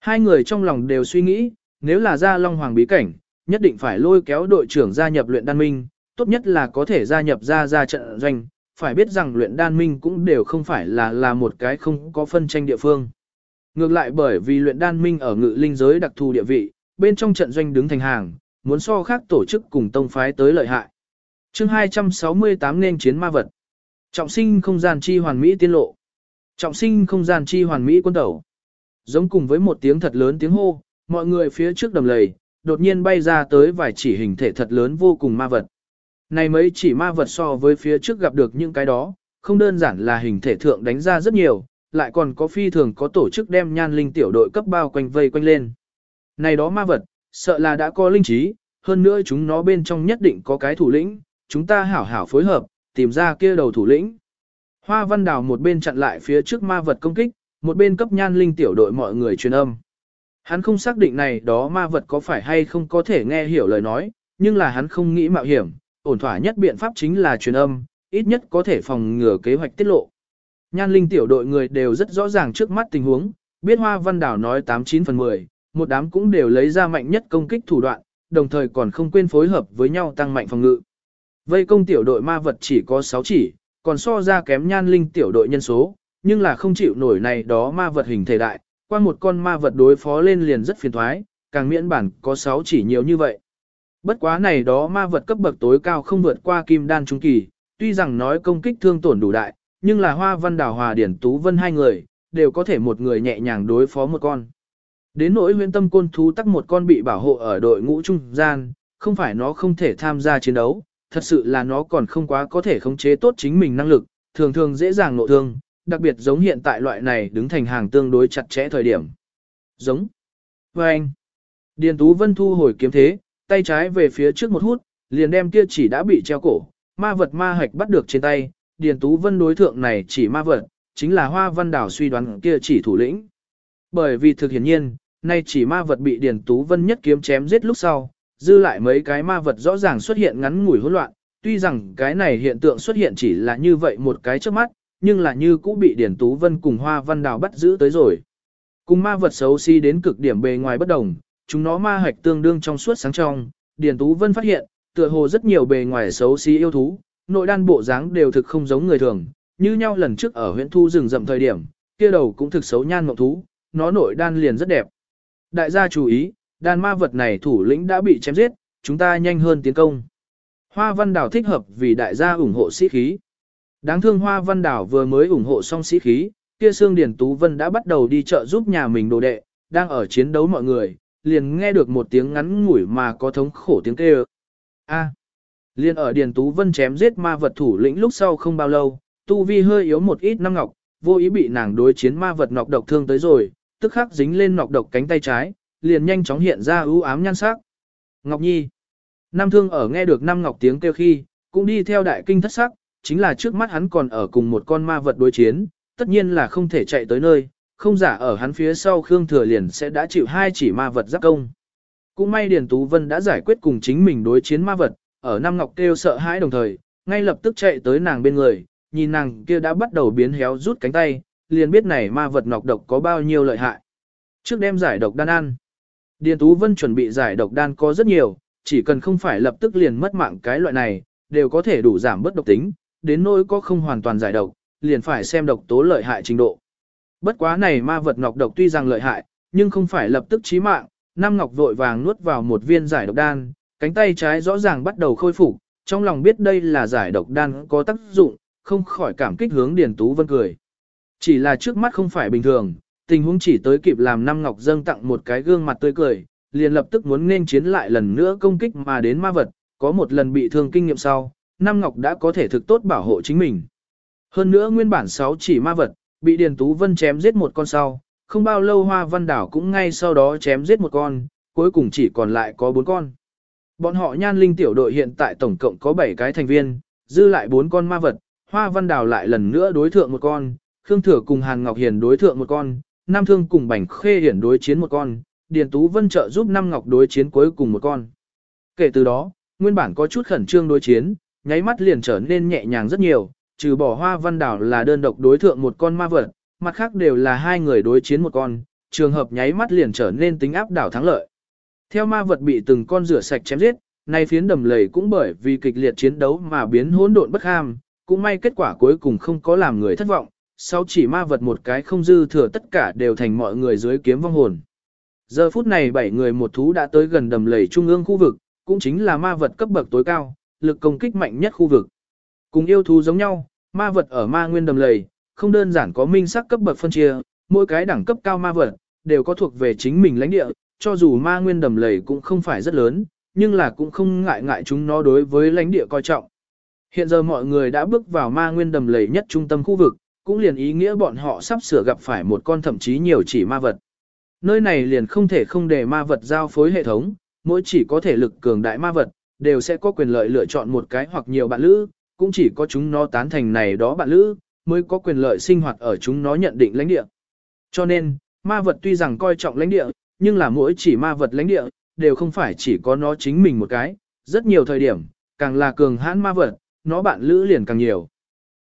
Hai người trong lòng đều suy nghĩ, nếu là ra Long Hoàng bí cảnh, nhất định phải lôi kéo đội trưởng gia nhập luyện đan minh, tốt nhất là có thể gia nhập ra ra trận doanh, phải biết rằng luyện đan minh cũng đều không phải là là một cái không có phân tranh địa phương. Ngược lại bởi vì luyện đan minh ở ngự linh giới đặc thù địa vị, bên trong trận doanh đứng thành hàng, muốn so khác tổ chức cùng tông phái tới lợi hại. chương 268 nên chiến ma vật. Trọng sinh không gian chi hoàn mỹ tiên lộ. Trọng sinh không gian chi hoàn mỹ quân tẩu. Giống cùng với một tiếng thật lớn tiếng hô, mọi người phía trước đầm lầy, đột nhiên bay ra tới vài chỉ hình thể thật lớn vô cùng ma vật. Này mấy chỉ ma vật so với phía trước gặp được những cái đó, không đơn giản là hình thể thượng đánh ra rất nhiều, lại còn có phi thường có tổ chức đem nhan linh tiểu đội cấp bao quanh vây quanh lên. Này đó ma vật, sợ là đã có linh trí, hơn nữa chúng nó bên trong nhất định có cái thủ lĩnh, chúng ta hảo hảo phối hợp, tìm ra kia đầu thủ lĩnh. Hoa văn đào một bên chặn lại phía trước ma vật công kích, một bên cấp nhan linh tiểu đội mọi người truyền âm. Hắn không xác định này đó ma vật có phải hay không có thể nghe hiểu lời nói, nhưng là hắn không nghĩ mạo hiểm, ổn thỏa nhất biện pháp chính là truyền âm, ít nhất có thể phòng ngừa kế hoạch tiết lộ. Nhan linh tiểu đội người đều rất rõ ràng trước mắt tình huống, biết hoa văn đảo nói 89 phần 10, một đám cũng đều lấy ra mạnh nhất công kích thủ đoạn, đồng thời còn không quên phối hợp với nhau tăng mạnh phòng ngự. Vây công tiểu đội ma vật chỉ có 6 chỉ, còn so ra kém nhan linh tiểu đội nhân số, nhưng là không chịu nổi này đó ma vật hình thể đại, qua một con ma vật đối phó lên liền rất phiền thoái, càng miễn bản có 6 chỉ nhiều như vậy. Bất quá này đó ma vật cấp bậc tối cao không vượt qua kim đan trung kỳ, tuy rằng nói công kích thương tổn đủ đại, nhưng là hoa văn đào hòa điển tú vân hai người, đều có thể một người nhẹ nhàng đối phó một con. Đến nỗi huyễn tâm côn thú tắc một con bị bảo hộ ở đội ngũ trung gian, không phải nó không thể tham gia chiến đấu, thật sự là nó còn không quá có thể khống chế tốt chính mình năng lực, thường thường dễ dàng nộ thương, đặc biệt giống hiện tại loại này đứng thành hàng tương đối chặt chẽ thời điểm. Giống. Và anh. Điền Tú Vân thu hồi kiếm thế, tay trái về phía trước một hút, liền đem kia chỉ đã bị treo cổ, ma vật ma hạch bắt được trên tay, Điền Tú Vân đối thượng này chỉ ma vật, chính là Hoa Văn Đảo suy đoán kia chỉ thủ lĩnh. Bởi vì thực hiển nhiên, nay chỉ ma vật bị Điền Tú Vân nhất kiếm chém giết lúc sau, dư lại mấy cái ma vật rõ ràng xuất hiện ngắn ngủi hỗn loạn, tuy rằng cái này hiện tượng xuất hiện chỉ là như vậy một cái trước mắt, nhưng là như cũ bị Điền Tú Vân cùng Hoa Văn Đào bắt giữ tới rồi. Cùng ma vật xấu xí si đến cực điểm bề ngoài bất đồng, chúng nó ma hạch tương đương trong suốt sáng trong, Điền Tú Vân phát hiện, tựa hồ rất nhiều bề ngoài xấu xí yêu thú, nội đan bộ dáng đều thực không giống người thường, như nhau lần trước ở huyện thu rừng rậm thời điểm, kia đầu cũng thực xấu nhan ngọc thú, nó nội đan liền rất đẹp. Đại gia chú ý, đàn ma vật này thủ lĩnh đã bị chém giết, chúng ta nhanh hơn tiến công. Hoa Văn Đảo thích hợp vì đại gia ủng hộ sĩ khí. Đáng thương Hoa Văn Đảo vừa mới ủng hộ xong sĩ khí, kia Sương Điền Tú Vân đã bắt đầu đi chợ giúp nhà mình đồ đệ, đang ở chiến đấu mọi người, liền nghe được một tiếng ngắn ngủi mà có thống khổ tiếng kêu. A. Liên ở Điền Tú Vân chém giết ma vật thủ lĩnh lúc sau không bao lâu, Tu Vi hơi yếu một ít năm ngọc, vô ý bị nàng đối chiến ma vật nọc độc thương tới rồi, tức khắc dính lên nọc độc cánh tay trái, liền nhanh chóng hiện ra ưu ám nhan sắc. Ngọc Nhi. Nam Thương ở nghe được Nam Ngọc tiếng kêu khi, cũng đi theo đại kinh thất sắc, chính là trước mắt hắn còn ở cùng một con ma vật đối chiến, tất nhiên là không thể chạy tới nơi, không giả ở hắn phía sau Khương Thừa liền sẽ đã chịu hai chỉ ma vật giáp công. Cũng may Điền Tú Vân đã giải quyết cùng chính mình đối chiến ma vật, ở Nam Ngọc kêu sợ hãi đồng thời, ngay lập tức chạy tới nàng bên người, nhìn nàng kia đã bắt đầu biến héo rút cánh tay, liền biết này ma vật ngọc độc có bao nhiêu lợi hại. Trước đem giải độc đan ăn. Điền Tú Vân chuẩn bị giải độc đan có rất nhiều, chỉ cần không phải lập tức liền mất mạng cái loại này, đều có thể đủ giảm bất độc tính, đến nỗi có không hoàn toàn giải độc, liền phải xem độc tố lợi hại trình độ. Bất quá này ma vật ngọc độc tuy rằng lợi hại, nhưng không phải lập tức chí mạng, Nam Ngọc vội vàng nuốt vào một viên giải độc đan, cánh tay trái rõ ràng bắt đầu khôi phục, trong lòng biết đây là giải độc đan có tác dụng, không khỏi cảm kích hướng Điền Tú Vân cười. Chỉ là trước mắt không phải bình thường, tình huống chỉ tới kịp làm Nam Ngọc dâng tặng một cái gương mặt tươi cười, liền lập tức muốn nên chiến lại lần nữa công kích mà đến ma vật, có một lần bị thương kinh nghiệm sau, Nam Ngọc đã có thể thực tốt bảo hộ chính mình. Hơn nữa nguyên bản 6 chỉ ma vật, bị Điền Tú Vân chém giết một con sau, không bao lâu Hoa Văn Đảo cũng ngay sau đó chém giết một con, cuối cùng chỉ còn lại có bốn con. Bọn họ nhan linh tiểu đội hiện tại tổng cộng có 7 cái thành viên, dư lại bốn con ma vật, Hoa Văn Đảo lại lần nữa đối thượng một con, Khương Thừa cùng Hàn Ngọc Hiền đối thượng một con, Nam Thương cùng Bảnh Khê Hiển đối chiến một con, Điền Tú Vân trợ giúp Nam Ngọc đối chiến cuối cùng một con. Kể từ đó, nguyên bản có chút khẩn trương đối chiến, nháy mắt liền trở nên nhẹ nhàng rất nhiều, trừ bỏ Hoa Văn đảo là đơn độc đối thượng một con ma vật, mặt khác đều là hai người đối chiến một con, trường hợp nháy mắt liền trở nên tính áp đảo thắng lợi. Theo ma vật bị từng con rửa sạch chém giết, nay phiến đầm lầy cũng bởi vì kịch liệt chiến đấu mà biến hỗn độn bất ham, cũng may kết quả cuối cùng không có làm người thất vọng, sau chỉ ma vật một cái không dư thừa tất cả đều thành mọi người dưới kiếm vong hồn. Giờ phút này bảy người một thú đã tới gần đầm lầy trung ương khu vực, cũng chính là ma vật cấp bậc tối cao, lực công kích mạnh nhất khu vực. Cùng yêu thú giống nhau, ma vật ở ma nguyên đầm lầy, không đơn giản có minh sắc cấp bậc phân chia, mỗi cái đẳng cấp cao ma vật, đều có thuộc về chính mình lãnh địa, cho dù ma nguyên đầm lầy cũng không phải rất lớn, nhưng là cũng không ngại ngại chúng nó đối với lãnh địa coi trọng. Hiện giờ mọi người đã bước vào ma nguyên đầm lầy nhất trung tâm khu vực, cũng liền ý nghĩa bọn họ sắp sửa gặp phải một con thậm chí nhiều chỉ ma vật. Nơi này liền không thể không để ma vật giao phối hệ thống, mỗi chỉ có thể lực cường đại ma vật, đều sẽ có quyền lợi lựa chọn một cái hoặc nhiều bạn lữ, cũng chỉ có chúng nó tán thành này đó bạn lữ, mới có quyền lợi sinh hoạt ở chúng nó nhận định lãnh địa. Cho nên, ma vật tuy rằng coi trọng lãnh địa, nhưng là mỗi chỉ ma vật lãnh địa, đều không phải chỉ có nó chính mình một cái, rất nhiều thời điểm, càng là cường hãn ma vật, nó bạn lữ liền càng nhiều.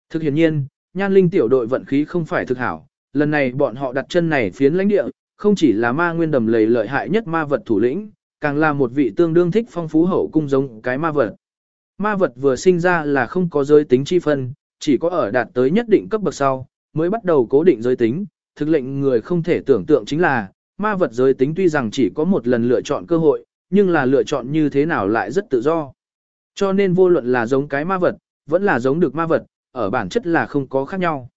Thực hiện nhiên, nhan linh tiểu đội vận khí không phải thực hảo, lần này bọn họ đặt chân này phiến lãnh địa, không chỉ là ma nguyên đầm lầy lợi hại nhất ma vật thủ lĩnh, càng là một vị tương đương thích phong phú hậu cung giống cái ma vật. Ma vật vừa sinh ra là không có giới tính chi phân, chỉ có ở đạt tới nhất định cấp bậc sau, mới bắt đầu cố định giới tính, thực lệnh người không thể tưởng tượng chính là, ma vật giới tính tuy rằng chỉ có một lần lựa chọn cơ hội, nhưng là lựa chọn như thế nào lại rất tự do. Cho nên vô luận là giống cái ma vật, vẫn là giống được ma vật, ở bản chất là không có khác nhau.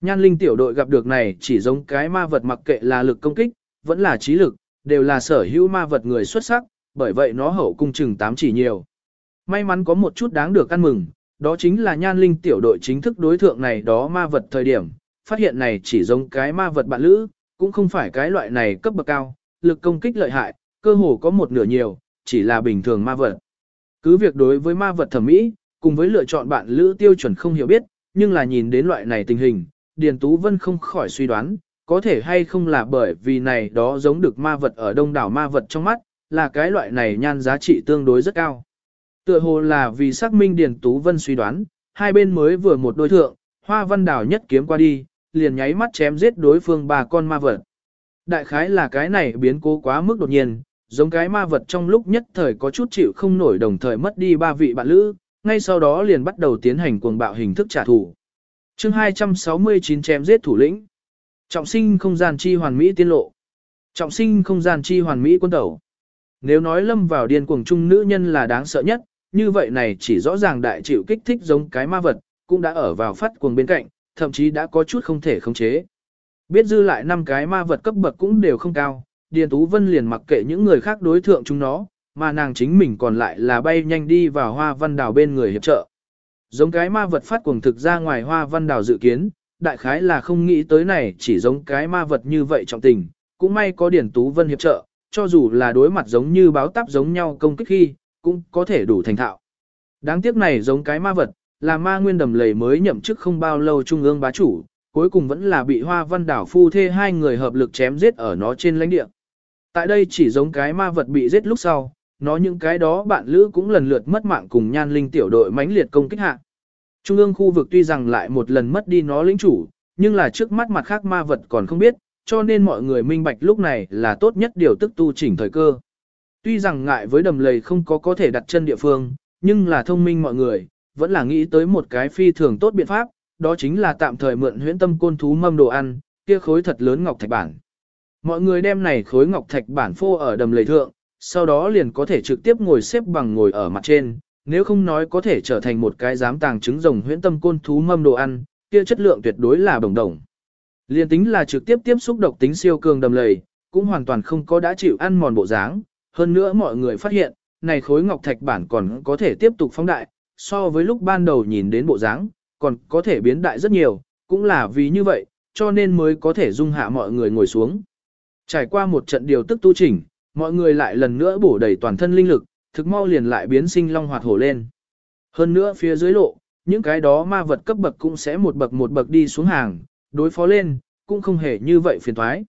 Nhan linh tiểu đội gặp được này chỉ giống cái ma vật mặc kệ là lực công kích, vẫn là trí lực, đều là sở hữu ma vật người xuất sắc, bởi vậy nó hậu cung chừng tám chỉ nhiều. May mắn có một chút đáng được ăn mừng, đó chính là nhan linh tiểu đội chính thức đối thượng này đó ma vật thời điểm, phát hiện này chỉ giống cái ma vật bạn lữ, cũng không phải cái loại này cấp bậc cao, lực công kích lợi hại, cơ hồ có một nửa nhiều, chỉ là bình thường ma vật. Cứ việc đối với ma vật thẩm mỹ, cùng với lựa chọn bạn lữ tiêu chuẩn không hiểu biết, nhưng là nhìn đến loại này tình hình, Điền Tú Vân không khỏi suy đoán, có thể hay không là bởi vì này đó giống được ma vật ở đông đảo ma vật trong mắt, là cái loại này nhan giá trị tương đối rất cao. Tựa hồ là vì xác minh Điền Tú Vân suy đoán, hai bên mới vừa một đôi thượng, hoa văn đảo nhất kiếm qua đi, liền nháy mắt chém giết đối phương ba con ma vật. Đại khái là cái này biến cố quá mức đột nhiên, giống cái ma vật trong lúc nhất thời có chút chịu không nổi đồng thời mất đi ba vị bạn lữ, ngay sau đó liền bắt đầu tiến hành cuồng bạo hình thức trả thù. chương 269 chém giết thủ lĩnh. Trọng sinh không gian chi hoàn mỹ tiên lộ. Trọng sinh không gian chi hoàn mỹ quân tẩu. Nếu nói lâm vào điên cuồng chung nữ nhân là đáng sợ nhất, như vậy này chỉ rõ ràng đại chịu kích thích giống cái ma vật, cũng đã ở vào phát cuồng bên cạnh, thậm chí đã có chút không thể khống chế. Biết dư lại năm cái ma vật cấp bậc cũng đều không cao, Điền Tú Vân liền mặc kệ những người khác đối thượng chúng nó, mà nàng chính mình còn lại là bay nhanh đi vào hoa văn đào bên người hiệp trợ. Giống cái ma vật phát cuồng thực ra ngoài hoa văn đào dự kiến, đại khái là không nghĩ tới này chỉ giống cái ma vật như vậy trọng tình, cũng may có Điền Tú Vân hiệp trợ, cho dù là đối mặt giống như báo táp giống nhau công kích khi, cũng có thể đủ thành thạo. Đáng tiếc này giống cái ma vật, là ma nguyên đầm lầy mới nhậm chức không bao lâu trung ương bá chủ, cuối cùng vẫn là bị hoa văn đảo phu thê hai người hợp lực chém giết ở nó trên lãnh địa. Tại đây chỉ giống cái ma vật bị giết lúc sau, nó những cái đó bạn lữ cũng lần lượt mất mạng cùng nhan linh tiểu đội mãnh liệt công kích hạ. Trung ương khu vực tuy rằng lại một lần mất đi nó lĩnh chủ, nhưng là trước mắt mặt khác ma vật còn không biết, cho nên mọi người minh bạch lúc này là tốt nhất điều tức tu chỉnh thời cơ. Tuy rằng ngại với đầm lầy không có có thể đặt chân địa phương, nhưng là thông minh mọi người, vẫn là nghĩ tới một cái phi thường tốt biện pháp, đó chính là tạm thời mượn huyễn tâm côn thú mâm đồ ăn, kia khối thật lớn ngọc thạch bản. Mọi người đem này khối ngọc thạch bản phô ở đầm lầy thượng, sau đó liền có thể trực tiếp ngồi xếp bằng ngồi ở mặt trên, nếu không nói có thể trở thành một cái giám tàng trứng rồng huyễn tâm côn thú mâm đồ ăn, kia chất lượng tuyệt đối là đồng đồng. Liên tính là trực tiếp tiếp xúc độc tính siêu cường đầm lầy, cũng hoàn toàn không có đã chịu ăn mòn bộ dáng. Hơn nữa mọi người phát hiện, này khối ngọc thạch bản còn có thể tiếp tục phóng đại, so với lúc ban đầu nhìn đến bộ dáng, còn có thể biến đại rất nhiều, cũng là vì như vậy, cho nên mới có thể dung hạ mọi người ngồi xuống. Trải qua một trận điều tức tu chỉnh, mọi người lại lần nữa bổ đầy toàn thân linh lực, thực mau liền lại biến sinh long hoạt hổ lên. Hơn nữa phía dưới lộ, những cái đó ma vật cấp bậc cũng sẽ một bậc một bậc đi xuống hàng, đối phó lên, cũng không hề như vậy phiền thoái.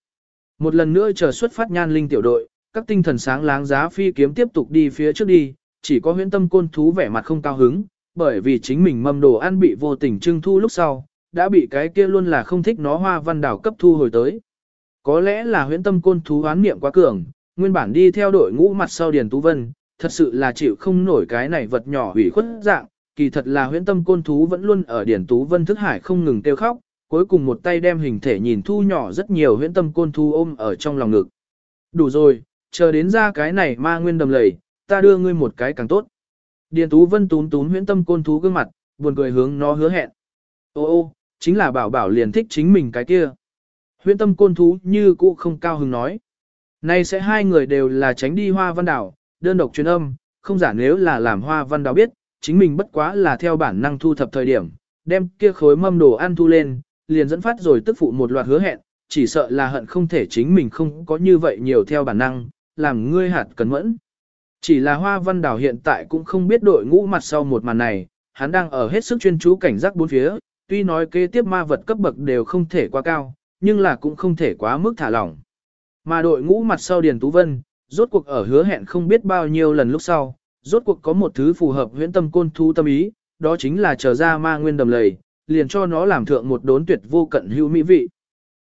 Một lần nữa chờ xuất phát nhan linh tiểu đội, các tinh thần sáng láng giá phi kiếm tiếp tục đi phía trước đi, chỉ có huyễn tâm côn thú vẻ mặt không cao hứng, bởi vì chính mình mâm đồ ăn bị vô tình trưng thu lúc sau, đã bị cái kia luôn là không thích nó hoa văn đảo cấp thu hồi tới. Có lẽ là huyễn tâm côn thú oán niệm quá cường, nguyên bản đi theo đội ngũ mặt sau Điền Tú Vân, thật sự là chịu không nổi cái này vật nhỏ hủy khuất dạng, kỳ thật là huyễn tâm côn thú vẫn luôn ở Điền Tú Vân thức hải không ngừng kêu khóc, cuối cùng một tay đem hình thể nhìn thu nhỏ rất nhiều huyễn tâm côn thú ôm ở trong lòng ngực. Đủ rồi, chờ đến ra cái này ma nguyên đầm lầy, ta đưa ngươi một cái càng tốt. Điền Tú Vân tún tún huyễn tâm côn thú gương mặt, buồn cười hướng nó hứa hẹn. Ô ô, chính là bảo bảo liền thích chính mình cái kia. Huyễn tâm côn thú như cũ không cao hứng nói. Nay sẽ hai người đều là tránh đi hoa văn đảo, đơn độc truyền âm, không giả nếu là làm hoa văn đảo biết, chính mình bất quá là theo bản năng thu thập thời điểm, đem kia khối mâm đồ ăn thu lên, liền dẫn phát rồi tức phụ một loạt hứa hẹn, chỉ sợ là hận không thể chính mình không có như vậy nhiều theo bản năng, làm ngươi hạt cẩn mẫn. Chỉ là hoa văn đảo hiện tại cũng không biết đội ngũ mặt sau một màn này, hắn đang ở hết sức chuyên chú cảnh giác bốn phía, tuy nói kế tiếp ma vật cấp bậc đều không thể quá cao, nhưng là cũng không thể quá mức thả lỏng. Mà đội ngũ mặt sau Điền Tú Vân, rốt cuộc ở hứa hẹn không biết bao nhiêu lần lúc sau, rốt cuộc có một thứ phù hợp huyễn tâm côn thú tâm ý, đó chính là trở ra ma nguyên đầm lầy, liền cho nó làm thượng một đốn tuyệt vô cận hữu mỹ vị.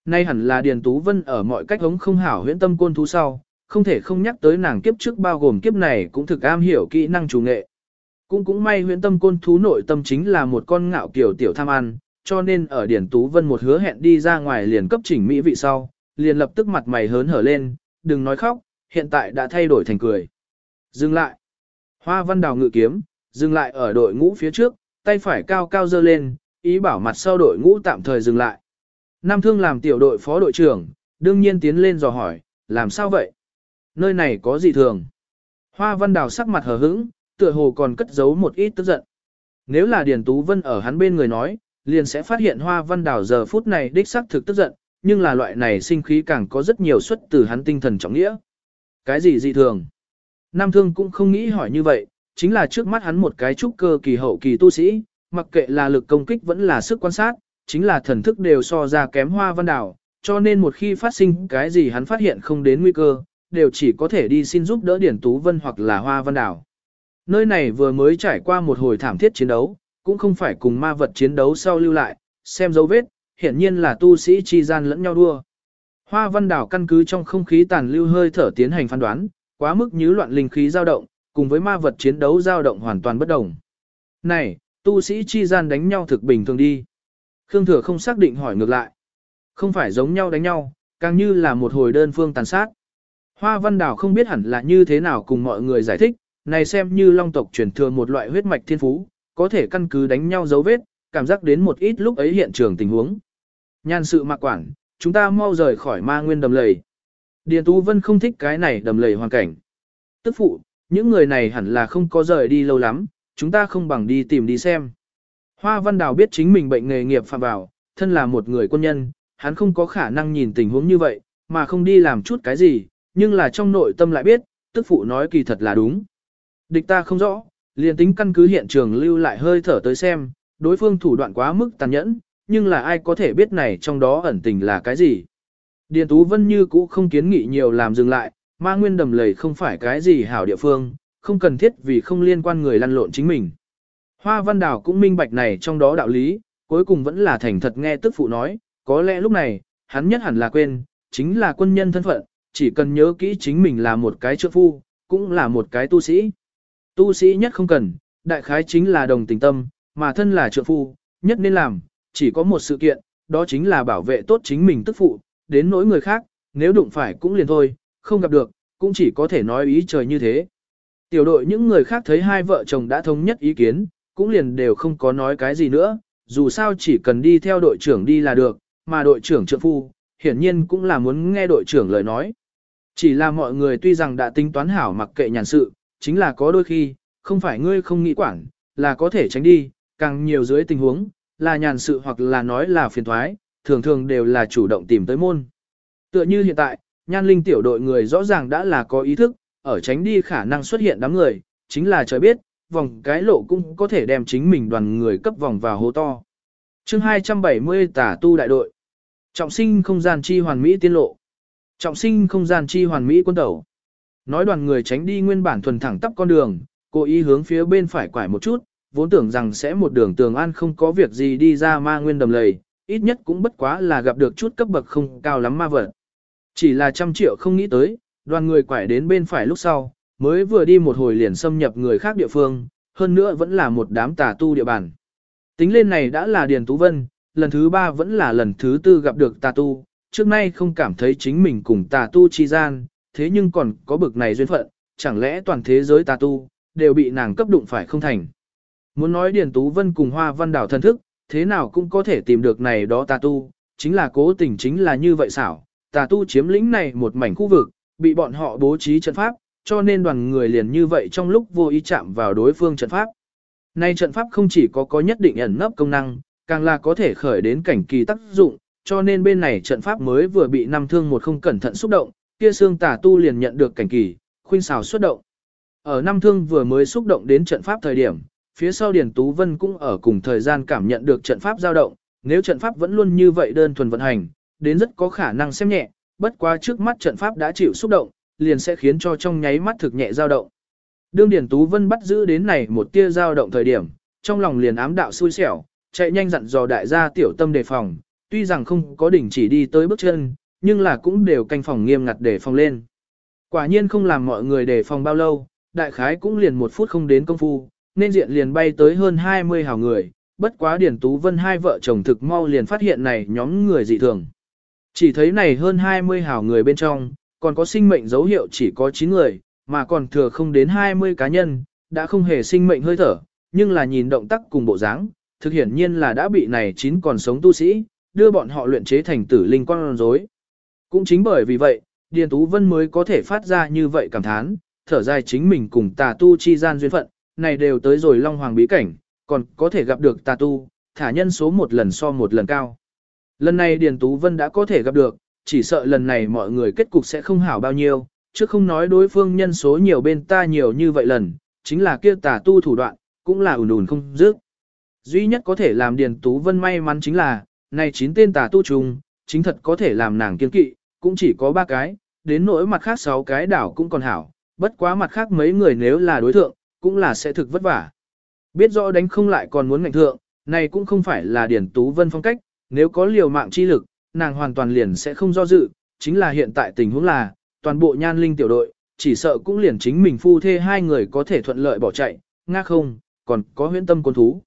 Nay hẳn là Điền Tú Vân ở mọi cách hống không hảo huyễn tâm côn thú sau, không thể không nhắc tới nàng kiếp trước bao gồm kiếp này cũng thực am hiểu kỹ năng chủ nghệ. Cũng cũng may huyện tâm côn thú nội tâm chính là một con ngạo kiểu tiểu tham ăn, cho nên ở Điển Tú Vân một hứa hẹn đi ra ngoài liền cấp chỉnh mỹ vị sau, liền lập tức mặt mày hớn hở lên, đừng nói khóc, hiện tại đã thay đổi thành cười. Dừng lại. Hoa văn đào ngự kiếm, dừng lại ở đội ngũ phía trước, tay phải cao cao dơ lên, ý bảo mặt sau đội ngũ tạm thời dừng lại. Nam Thương làm tiểu đội phó đội trưởng, đương nhiên tiến lên dò hỏi, làm sao vậy? Nơi này có gì thường? Hoa văn đào sắc mặt hờ hững, tựa hồ còn cất giấu một ít tức giận. Nếu là Điền Tú Vân ở hắn bên người nói, liền sẽ phát hiện Hoa văn đào giờ phút này đích sắc thực tức giận, nhưng là loại này sinh khí càng có rất nhiều xuất từ hắn tinh thần trọng nghĩa. Cái gì dị thường? Nam Thương cũng không nghĩ hỏi như vậy, chính là trước mắt hắn một cái trúc cơ kỳ hậu kỳ tu sĩ, mặc kệ là lực công kích vẫn là sức quan sát, chính là thần thức đều so ra kém hoa văn đảo, cho nên một khi phát sinh cái gì hắn phát hiện không đến nguy cơ, đều chỉ có thể đi xin giúp đỡ Điển Tú Vân hoặc là hoa văn đảo. Nơi này vừa mới trải qua một hồi thảm thiết chiến đấu, cũng không phải cùng ma vật chiến đấu sau lưu lại, xem dấu vết, hiển nhiên là tu sĩ chi gian lẫn nhau đua. Hoa văn đảo căn cứ trong không khí tàn lưu hơi thở tiến hành phán đoán, quá mức như loạn linh khí dao động, cùng với ma vật chiến đấu dao động hoàn toàn bất đồng. Này, tu sĩ chi gian đánh nhau thực bình thường đi. Khương Thừa không xác định hỏi ngược lại. Không phải giống nhau đánh nhau, càng như là một hồi đơn phương tàn sát. Hoa văn Đào không biết hẳn là như thế nào cùng mọi người giải thích, này xem như long tộc truyền thừa một loại huyết mạch thiên phú, có thể căn cứ đánh nhau dấu vết, cảm giác đến một ít lúc ấy hiện trường tình huống. Nhan sự mạc quản, chúng ta mau rời khỏi ma nguyên đầm lầy. Điền Tú Vân không thích cái này đầm lầy hoàn cảnh. Tức phụ, những người này hẳn là không có rời đi lâu lắm, chúng ta không bằng đi tìm đi xem. Hoa Văn Đào biết chính mình bệnh nghề nghiệp phạm vào, thân là một người quân nhân, hắn không có khả năng nhìn tình huống như vậy, mà không đi làm chút cái gì, nhưng là trong nội tâm lại biết, tức phụ nói kỳ thật là đúng. Địch ta không rõ, liền tính căn cứ hiện trường lưu lại hơi thở tới xem, đối phương thủ đoạn quá mức tàn nhẫn, nhưng là ai có thể biết này trong đó ẩn tình là cái gì. Điền Tú Vân như cũ không kiến nghị nhiều làm dừng lại, ma nguyên đầm lầy không phải cái gì hảo địa phương, không cần thiết vì không liên quan người lăn lộn chính mình. Hoa Văn Đào cũng minh bạch này trong đó đạo lý, cuối cùng vẫn là thành thật nghe tức phụ nói, có lẽ lúc này, hắn nhất hẳn là quên, chính là quân nhân thân phận, chỉ cần nhớ kỹ chính mình là một cái trượng phu, cũng là một cái tu sĩ. Tu sĩ nhất không cần, đại khái chính là đồng tình tâm, mà thân là trượng phu, nhất nên làm, chỉ có một sự kiện, đó chính là bảo vệ tốt chính mình tức phụ, đến nỗi người khác, nếu đụng phải cũng liền thôi, không gặp được, cũng chỉ có thể nói ý trời như thế. Tiểu đội những người khác thấy hai vợ chồng đã thống nhất ý kiến, cũng liền đều không có nói cái gì nữa, dù sao chỉ cần đi theo đội trưởng đi là được, mà đội trưởng trượng phu, hiển nhiên cũng là muốn nghe đội trưởng lời nói. Chỉ là mọi người tuy rằng đã tính toán hảo mặc kệ nhàn sự, chính là có đôi khi, không phải ngươi không nghĩ quản, là có thể tránh đi, càng nhiều dưới tình huống, là nhàn sự hoặc là nói là phiền thoái, thường thường đều là chủ động tìm tới môn. Tựa như hiện tại, nhan linh tiểu đội người rõ ràng đã là có ý thức, ở tránh đi khả năng xuất hiện đám người, chính là trời biết, vòng cái lộ cũng có thể đem chính mình đoàn người cấp vòng vào hố to. chương 270 tả tu đại đội. Trọng sinh không gian chi hoàn mỹ tiên lộ. Trọng sinh không gian chi hoàn mỹ quân tẩu. Nói đoàn người tránh đi nguyên bản thuần thẳng tắp con đường, cố ý hướng phía bên phải quải một chút, vốn tưởng rằng sẽ một đường tường an không có việc gì đi ra ma nguyên đầm lầy, ít nhất cũng bất quá là gặp được chút cấp bậc không cao lắm ma vật. Chỉ là trăm triệu không nghĩ tới, đoàn người quải đến bên phải lúc sau, mới vừa đi một hồi liền xâm nhập người khác địa phương, hơn nữa vẫn là một đám tà tu địa bàn. Tính lên này đã là Điền Tú Vân, lần thứ ba vẫn là lần thứ tư gặp được tà tu, trước nay không cảm thấy chính mình cùng tà tu chi gian, thế nhưng còn có bực này duyên phận, chẳng lẽ toàn thế giới tà tu, đều bị nàng cấp đụng phải không thành. Muốn nói Điền Tú Vân cùng Hoa Văn Đảo thân thức, thế nào cũng có thể tìm được này đó tà tu, chính là cố tình chính là như vậy xảo, tà tu chiếm lĩnh này một mảnh khu vực, bị bọn họ bố trí trận pháp, cho nên đoàn người liền như vậy trong lúc vô ý chạm vào đối phương trận pháp. Nay trận pháp không chỉ có có nhất định ẩn nấp công năng, càng là có thể khởi đến cảnh kỳ tác dụng, cho nên bên này trận pháp mới vừa bị năm thương một không cẩn thận xúc động, kia xương tà tu liền nhận được cảnh kỳ, khuynh xào xuất động. Ở năm thương vừa mới xúc động đến trận pháp thời điểm, phía sau Điền Tú Vân cũng ở cùng thời gian cảm nhận được trận pháp dao động, nếu trận pháp vẫn luôn như vậy đơn thuần vận hành, đến rất có khả năng xem nhẹ, bất quá trước mắt trận pháp đã chịu xúc động, liền sẽ khiến cho trong nháy mắt thực nhẹ dao động. Đương Điền Tú Vân bắt giữ đến này một tia dao động thời điểm, trong lòng liền ám đạo xui xẻo, chạy nhanh dặn dò đại gia tiểu tâm đề phòng, tuy rằng không có đỉnh chỉ đi tới bước chân, nhưng là cũng đều canh phòng nghiêm ngặt để phòng lên. Quả nhiên không làm mọi người đề phòng bao lâu, đại khái cũng liền một phút không đến công phu, nên diện liền bay tới hơn 20 hào người, bất quá Điển Tú Vân hai vợ chồng thực mau liền phát hiện này nhóm người dị thường. Chỉ thấy này hơn 20 hào người bên trong, còn có sinh mệnh dấu hiệu chỉ có 9 người, mà còn thừa không đến 20 cá nhân, đã không hề sinh mệnh hơi thở, nhưng là nhìn động tác cùng bộ dáng, thực hiển nhiên là đã bị này 9 còn sống tu sĩ, đưa bọn họ luyện chế thành tử linh con rối. Cũng chính bởi vì vậy, Điền Tú Vân mới có thể phát ra như vậy cảm thán, thở dài chính mình cùng tà tu chi gian duyên phận, này đều tới rồi Long Hoàng bí cảnh, còn có thể gặp được tà tu, thả nhân số một lần so một lần cao. Lần này Điền Tú Vân đã có thể gặp được, chỉ sợ lần này mọi người kết cục sẽ không hảo bao nhiêu, chứ không nói đối phương nhân số nhiều bên ta nhiều như vậy lần, chính là kia tà tu thủ đoạn, cũng là ủn ủn không dứt. Duy nhất có thể làm Điền Tú Vân may mắn chính là, này chín tên tà tu trùng, chính thật có thể làm nàng kiên kỵ, cũng chỉ có ba cái, đến nỗi mặt khác sáu cái đảo cũng còn hảo, bất quá mặt khác mấy người nếu là đối thượng, cũng là sẽ thực vất vả. Biết rõ đánh không lại còn muốn ngạnh thượng, này cũng không phải là Điển Tú Vân phong cách, nếu có liều mạng chi lực, nàng hoàn toàn liền sẽ không do dự, chính là hiện tại tình huống là, toàn bộ nhan linh tiểu đội, chỉ sợ cũng liền chính mình phu thê hai người có thể thuận lợi bỏ chạy, nga không, còn có huyễn tâm quân thú.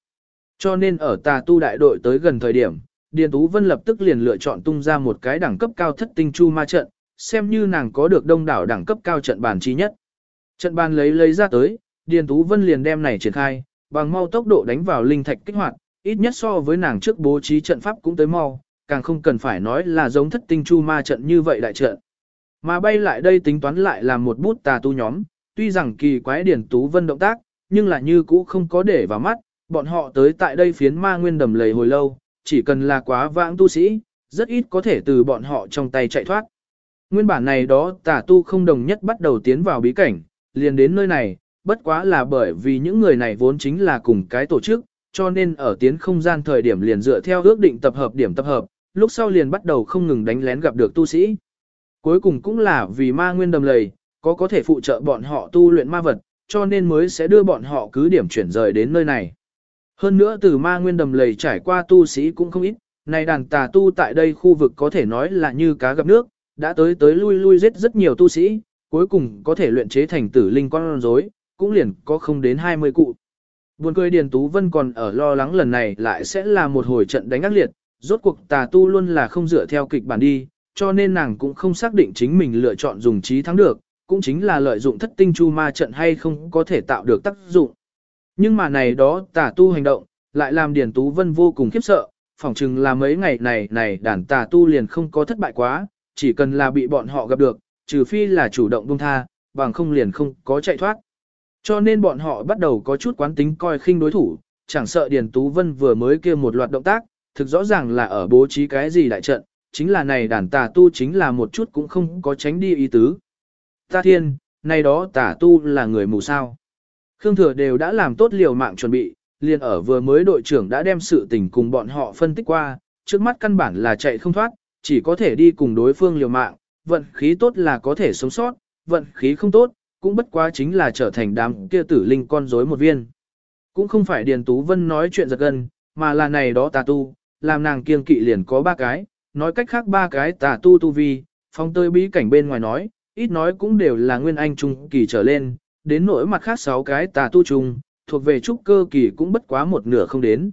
Cho nên ở tà tu đại đội tới gần thời điểm, Điền Tú Vân lập tức liền lựa chọn tung ra một cái đẳng cấp cao thất tinh chu ma trận, xem như nàng có được đông đảo đẳng cấp cao trận bàn chi nhất. Trận bàn lấy lấy ra tới, Điền Tú Vân liền đem này triển khai, bằng mau tốc độ đánh vào linh thạch kích hoạt, ít nhất so với nàng trước bố trí trận pháp cũng tới mau, càng không cần phải nói là giống thất tinh chu ma trận như vậy đại trận. Mà bay lại đây tính toán lại là một bút tà tu nhóm, tuy rằng kỳ quái Điền Tú Vân động tác, nhưng là như cũ không có để vào mắt, bọn họ tới tại đây phiến ma nguyên đầm lầy hồi lâu, chỉ cần là quá vãng tu sĩ, rất ít có thể từ bọn họ trong tay chạy thoát. Nguyên bản này đó tà tu không đồng nhất bắt đầu tiến vào bí cảnh, liền đến nơi này, bất quá là bởi vì những người này vốn chính là cùng cái tổ chức, cho nên ở tiến không gian thời điểm liền dựa theo ước định tập hợp điểm tập hợp, lúc sau liền bắt đầu không ngừng đánh lén gặp được tu sĩ. Cuối cùng cũng là vì ma nguyên đầm lầy, có có thể phụ trợ bọn họ tu luyện ma vật, cho nên mới sẽ đưa bọn họ cứ điểm chuyển rời đến nơi này. Hơn nữa từ ma nguyên đầm lầy trải qua tu sĩ cũng không ít, này đàn tà tu tại đây khu vực có thể nói là như cá gặp nước, đã tới tới lui lui giết rất nhiều tu sĩ, cuối cùng có thể luyện chế thành tử linh con rối, cũng liền có không đến 20 cụ. Buồn cười Điền Tú Vân còn ở lo lắng lần này lại sẽ là một hồi trận đánh ác liệt, rốt cuộc tà tu luôn là không dựa theo kịch bản đi, cho nên nàng cũng không xác định chính mình lựa chọn dùng trí thắng được, cũng chính là lợi dụng thất tinh chu ma trận hay không có thể tạo được tác dụng. Nhưng mà này đó tà tu hành động, lại làm Điền Tú Vân vô cùng khiếp sợ, phỏng chừng là mấy ngày này này đàn tà tu liền không có thất bại quá, chỉ cần là bị bọn họ gặp được, trừ phi là chủ động buông tha, bằng không liền không có chạy thoát. Cho nên bọn họ bắt đầu có chút quán tính coi khinh đối thủ, chẳng sợ Điền Tú Vân vừa mới kia một loạt động tác, thực rõ ràng là ở bố trí cái gì đại trận, chính là này đàn tà tu chính là một chút cũng không có tránh đi ý tứ. Ta thiên, này đó tà tu là người mù sao. Khương Thừa đều đã làm tốt liều mạng chuẩn bị, liền ở vừa mới đội trưởng đã đem sự tình cùng bọn họ phân tích qua, trước mắt căn bản là chạy không thoát, chỉ có thể đi cùng đối phương liều mạng, vận khí tốt là có thể sống sót, vận khí không tốt, cũng bất quá chính là trở thành đám kia tử linh con rối một viên. Cũng không phải Điền Tú Vân nói chuyện giật gân, mà là này đó tà tu, làm nàng kiêng kỵ liền có ba cái, nói cách khác ba cái tà tu tu vi, phong tơi bí cảnh bên ngoài nói, ít nói cũng đều là nguyên anh trung kỳ trở lên, đến nỗi mặt khác sáu cái tà tu trùng, thuộc về trúc cơ kỳ cũng bất quá một nửa không đến.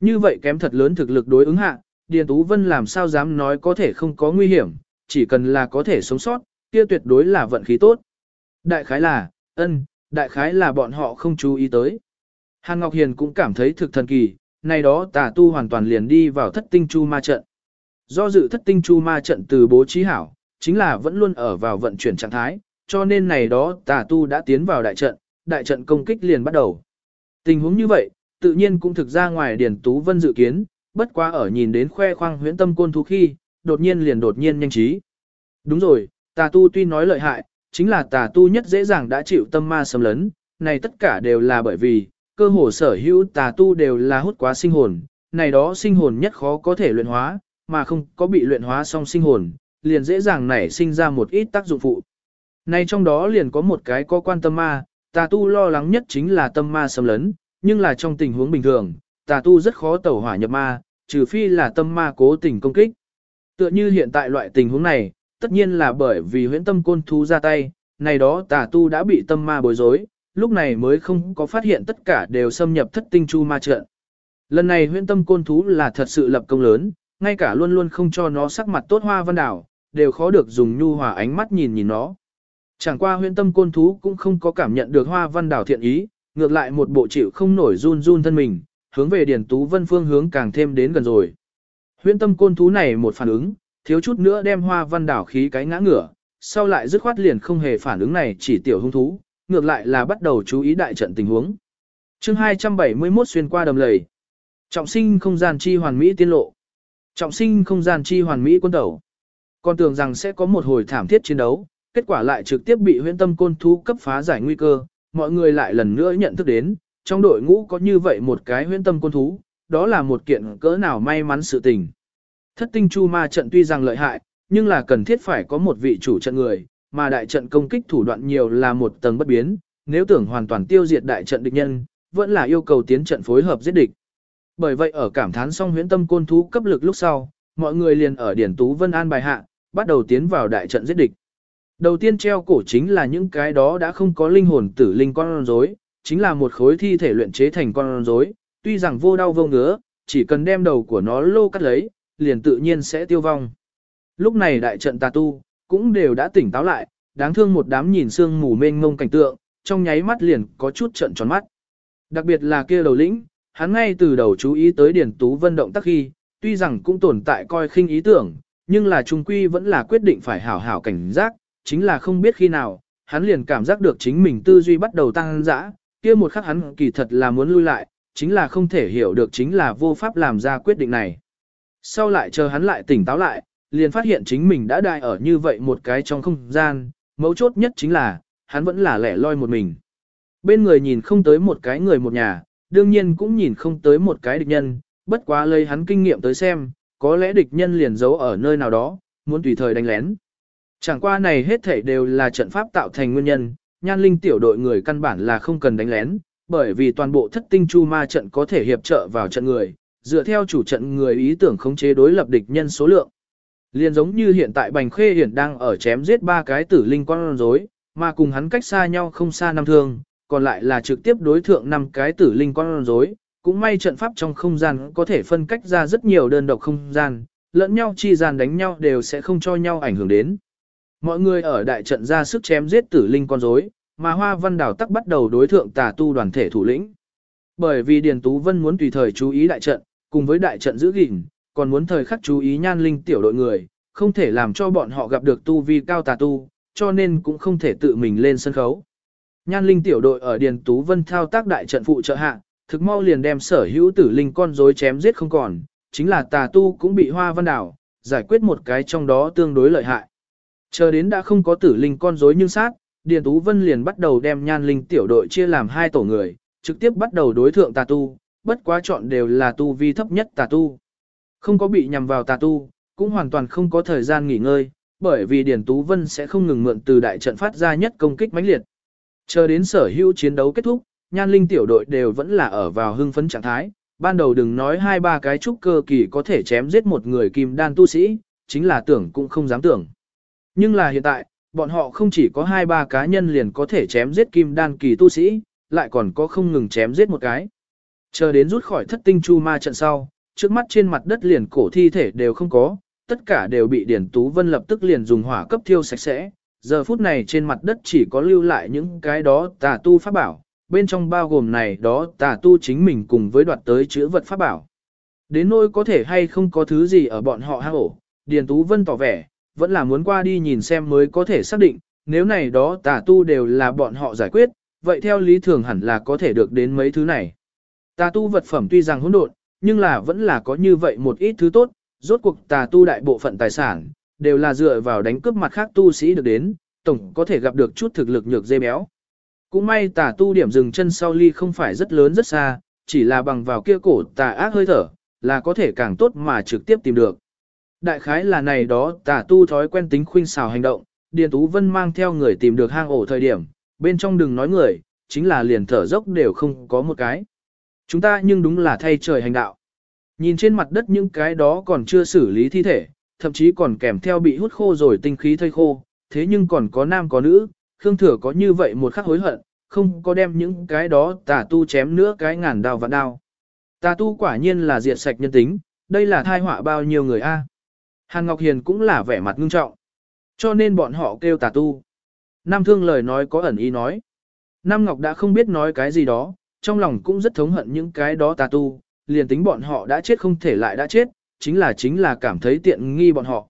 Như vậy kém thật lớn thực lực đối ứng hạ, Điền Tú Vân làm sao dám nói có thể không có nguy hiểm, chỉ cần là có thể sống sót, kia tuyệt đối là vận khí tốt. Đại khái là, ân, đại khái là bọn họ không chú ý tới. Hàn Ngọc Hiền cũng cảm thấy thực thần kỳ, này đó tà tu hoàn toàn liền đi vào thất tinh chu ma trận. Do dự thất tinh chu ma trận từ bố trí hảo, chính là vẫn luôn ở vào vận chuyển trạng thái, cho nên này đó tà tu đã tiến vào đại trận, đại trận công kích liền bắt đầu. Tình huống như vậy, tự nhiên cũng thực ra ngoài Điền Tú Vân dự kiến, bất quá ở nhìn đến khoe khoang huyễn tâm côn thú khi, đột nhiên liền đột nhiên nhanh trí. Đúng rồi, tà tu tuy nói lợi hại, chính là tà tu nhất dễ dàng đã chịu tâm ma xâm lấn, này tất cả đều là bởi vì, cơ hồ sở hữu tà tu đều là hút quá sinh hồn, này đó sinh hồn nhất khó có thể luyện hóa, mà không có bị luyện hóa xong sinh hồn, liền dễ dàng nảy sinh ra một ít tác dụng phụ. Này trong đó liền có một cái có quan tâm ma, tà tu lo lắng nhất chính là tâm ma xâm lấn, nhưng là trong tình huống bình thường, tà tu rất khó tẩu hỏa nhập ma, trừ phi là tâm ma cố tình công kích. Tựa như hiện tại loại tình huống này, tất nhiên là bởi vì huyễn tâm côn thú ra tay, này đó tà tu đã bị tâm ma bối rối, lúc này mới không có phát hiện tất cả đều xâm nhập thất tinh chu ma trận. Lần này huyễn tâm côn thú là thật sự lập công lớn, ngay cả luôn luôn không cho nó sắc mặt tốt hoa văn đảo, đều khó được dùng nhu hòa ánh mắt nhìn nhìn nó. Chẳng qua huyện tâm côn thú cũng không có cảm nhận được hoa văn đảo thiện ý, ngược lại một bộ chịu không nổi run run thân mình, hướng về Điền Tú Vân phương hướng càng thêm đến gần rồi. Huyện tâm côn thú này một phản ứng, thiếu chút nữa đem hoa văn đảo khí cái ngã ngửa, sau lại dứt khoát liền không hề phản ứng này chỉ tiểu hung thú, ngược lại là bắt đầu chú ý đại trận tình huống. chương 271 xuyên qua đầm lầy. Trọng sinh không gian chi hoàn mỹ tiên lộ. Trọng sinh không gian chi hoàn mỹ quân tẩu. Còn tưởng rằng sẽ có một hồi thảm thiết chiến đấu, kết quả lại trực tiếp bị huyễn tâm côn thú cấp phá giải nguy cơ, mọi người lại lần nữa nhận thức đến, trong đội ngũ có như vậy một cái huyễn tâm côn thú, đó là một kiện cỡ nào may mắn sự tình. Thất tinh chu ma trận tuy rằng lợi hại, nhưng là cần thiết phải có một vị chủ trận người, mà đại trận công kích thủ đoạn nhiều là một tầng bất biến, nếu tưởng hoàn toàn tiêu diệt đại trận địch nhân, vẫn là yêu cầu tiến trận phối hợp giết địch. Bởi vậy ở cảm thán xong huyễn tâm côn thú cấp lực lúc sau, mọi người liền ở Điển Tú Vân An bài hạ, bắt đầu tiến vào đại trận giết địch. Đầu tiên treo cổ chính là những cái đó đã không có linh hồn tử linh con rối, chính là một khối thi thể luyện chế thành con rối, tuy rằng vô đau vô ngứa, chỉ cần đem đầu của nó lô cắt lấy, liền tự nhiên sẽ tiêu vong. Lúc này đại trận tà tu, cũng đều đã tỉnh táo lại, đáng thương một đám nhìn xương mù mênh ngông cảnh tượng, trong nháy mắt liền có chút trận tròn mắt. Đặc biệt là kia đầu lĩnh, hắn ngay từ đầu chú ý tới Điển Tú Vân động tác khi, tuy rằng cũng tồn tại coi khinh ý tưởng, nhưng là trung quy vẫn là quyết định phải hảo hảo cảnh giác, chính là không biết khi nào, hắn liền cảm giác được chính mình tư duy bắt đầu tăng dã, kia một khắc hắn kỳ thật là muốn lui lại, chính là không thể hiểu được chính là vô pháp làm ra quyết định này. Sau lại chờ hắn lại tỉnh táo lại, liền phát hiện chính mình đã đại ở như vậy một cái trong không gian, mấu chốt nhất chính là, hắn vẫn là lẻ loi một mình. Bên người nhìn không tới một cái người một nhà, đương nhiên cũng nhìn không tới một cái địch nhân, bất quá lấy hắn kinh nghiệm tới xem, có lẽ địch nhân liền giấu ở nơi nào đó, muốn tùy thời đánh lén. Chẳng qua này hết thảy đều là trận pháp tạo thành nguyên nhân, nhan linh tiểu đội người căn bản là không cần đánh lén, bởi vì toàn bộ thất tinh chu ma trận có thể hiệp trợ vào trận người, dựa theo chủ trận người ý tưởng khống chế đối lập địch nhân số lượng. Liên giống như hiện tại Bành Khê Hiển đang ở chém giết ba cái tử linh con rối, mà cùng hắn cách xa nhau không xa năm thương, còn lại là trực tiếp đối thượng năm cái tử linh con rối. Cũng may trận pháp trong không gian có thể phân cách ra rất nhiều đơn độc không gian, lẫn nhau chi gian đánh nhau đều sẽ không cho nhau ảnh hưởng đến. Mọi người ở đại trận ra sức chém giết tử linh con rối, mà Hoa Văn Đào tắc bắt đầu đối thượng tà tu đoàn thể thủ lĩnh. Bởi vì Điền Tú Vân muốn tùy thời chú ý đại trận, cùng với đại trận giữ gìn, còn muốn thời khắc chú ý nhan linh tiểu đội người, không thể làm cho bọn họ gặp được tu vi cao tà tu, cho nên cũng không thể tự mình lên sân khấu. Nhan linh tiểu đội ở Điền Tú Vân thao tác đại trận phụ trợ hạ, thực mau liền đem sở hữu tử linh con rối chém giết không còn, chính là tà tu cũng bị hoa văn đảo, giải quyết một cái trong đó tương đối lợi hại. Chờ đến đã không có tử linh con rối nhưng sát, Điền Tú Vân liền bắt đầu đem nhan linh tiểu đội chia làm hai tổ người, trực tiếp bắt đầu đối thượng tà tu, bất quá chọn đều là tu vi thấp nhất tà tu. Không có bị nhằm vào tà tu, cũng hoàn toàn không có thời gian nghỉ ngơi, bởi vì Điền Tú Vân sẽ không ngừng mượn từ đại trận phát ra nhất công kích mãnh liệt. Chờ đến sở hữu chiến đấu kết thúc, nhan linh tiểu đội đều vẫn là ở vào hưng phấn trạng thái, ban đầu đừng nói hai ba cái trúc cơ kỳ có thể chém giết một người kim đan tu sĩ, chính là tưởng cũng không dám tưởng. Nhưng là hiện tại, bọn họ không chỉ có hai ba cá nhân liền có thể chém giết kim đan kỳ tu sĩ, lại còn có không ngừng chém giết một cái. Chờ đến rút khỏi thất tinh chu ma trận sau, trước mắt trên mặt đất liền cổ thi thể đều không có, tất cả đều bị Điển Tú Vân lập tức liền dùng hỏa cấp thiêu sạch sẽ. Giờ phút này trên mặt đất chỉ có lưu lại những cái đó tà tu pháp bảo, bên trong bao gồm này đó tà tu chính mình cùng với đoạt tới chữ vật pháp bảo. Đến nỗi có thể hay không có thứ gì ở bọn họ hang ổ, Điền Tú Vân tỏ vẻ, vẫn là muốn qua đi nhìn xem mới có thể xác định, nếu này đó tà tu đều là bọn họ giải quyết, vậy theo lý thường hẳn là có thể được đến mấy thứ này. Tà tu vật phẩm tuy rằng hỗn độn, nhưng là vẫn là có như vậy một ít thứ tốt, rốt cuộc tà tu đại bộ phận tài sản, đều là dựa vào đánh cướp mặt khác tu sĩ được đến, tổng có thể gặp được chút thực lực nhược dê béo. Cũng may tà tu điểm dừng chân sau ly không phải rất lớn rất xa, chỉ là bằng vào kia cổ tà ác hơi thở, là có thể càng tốt mà trực tiếp tìm được. Đại khái là này đó tà tu thói quen tính khuynh xào hành động, Điền Tú Vân mang theo người tìm được hang ổ thời điểm, bên trong đừng nói người, chính là liền thở dốc đều không có một cái. Chúng ta nhưng đúng là thay trời hành đạo. Nhìn trên mặt đất những cái đó còn chưa xử lý thi thể, thậm chí còn kèm theo bị hút khô rồi tinh khí thây khô, thế nhưng còn có nam có nữ, Khương Thừa có như vậy một khắc hối hận, không có đem những cái đó tà tu chém nữa cái ngàn đao vạn đao. Tà tu quả nhiên là diệt sạch nhân tính, đây là thai họa bao nhiêu người a. Hàn Ngọc Hiền cũng là vẻ mặt ngưng trọng. Cho nên bọn họ kêu tà tu. Nam Thương lời nói có ẩn ý nói. Nam Ngọc đã không biết nói cái gì đó, trong lòng cũng rất thống hận những cái đó tà tu, liền tính bọn họ đã chết không thể lại đã chết, chính là chính là cảm thấy tiện nghi bọn họ.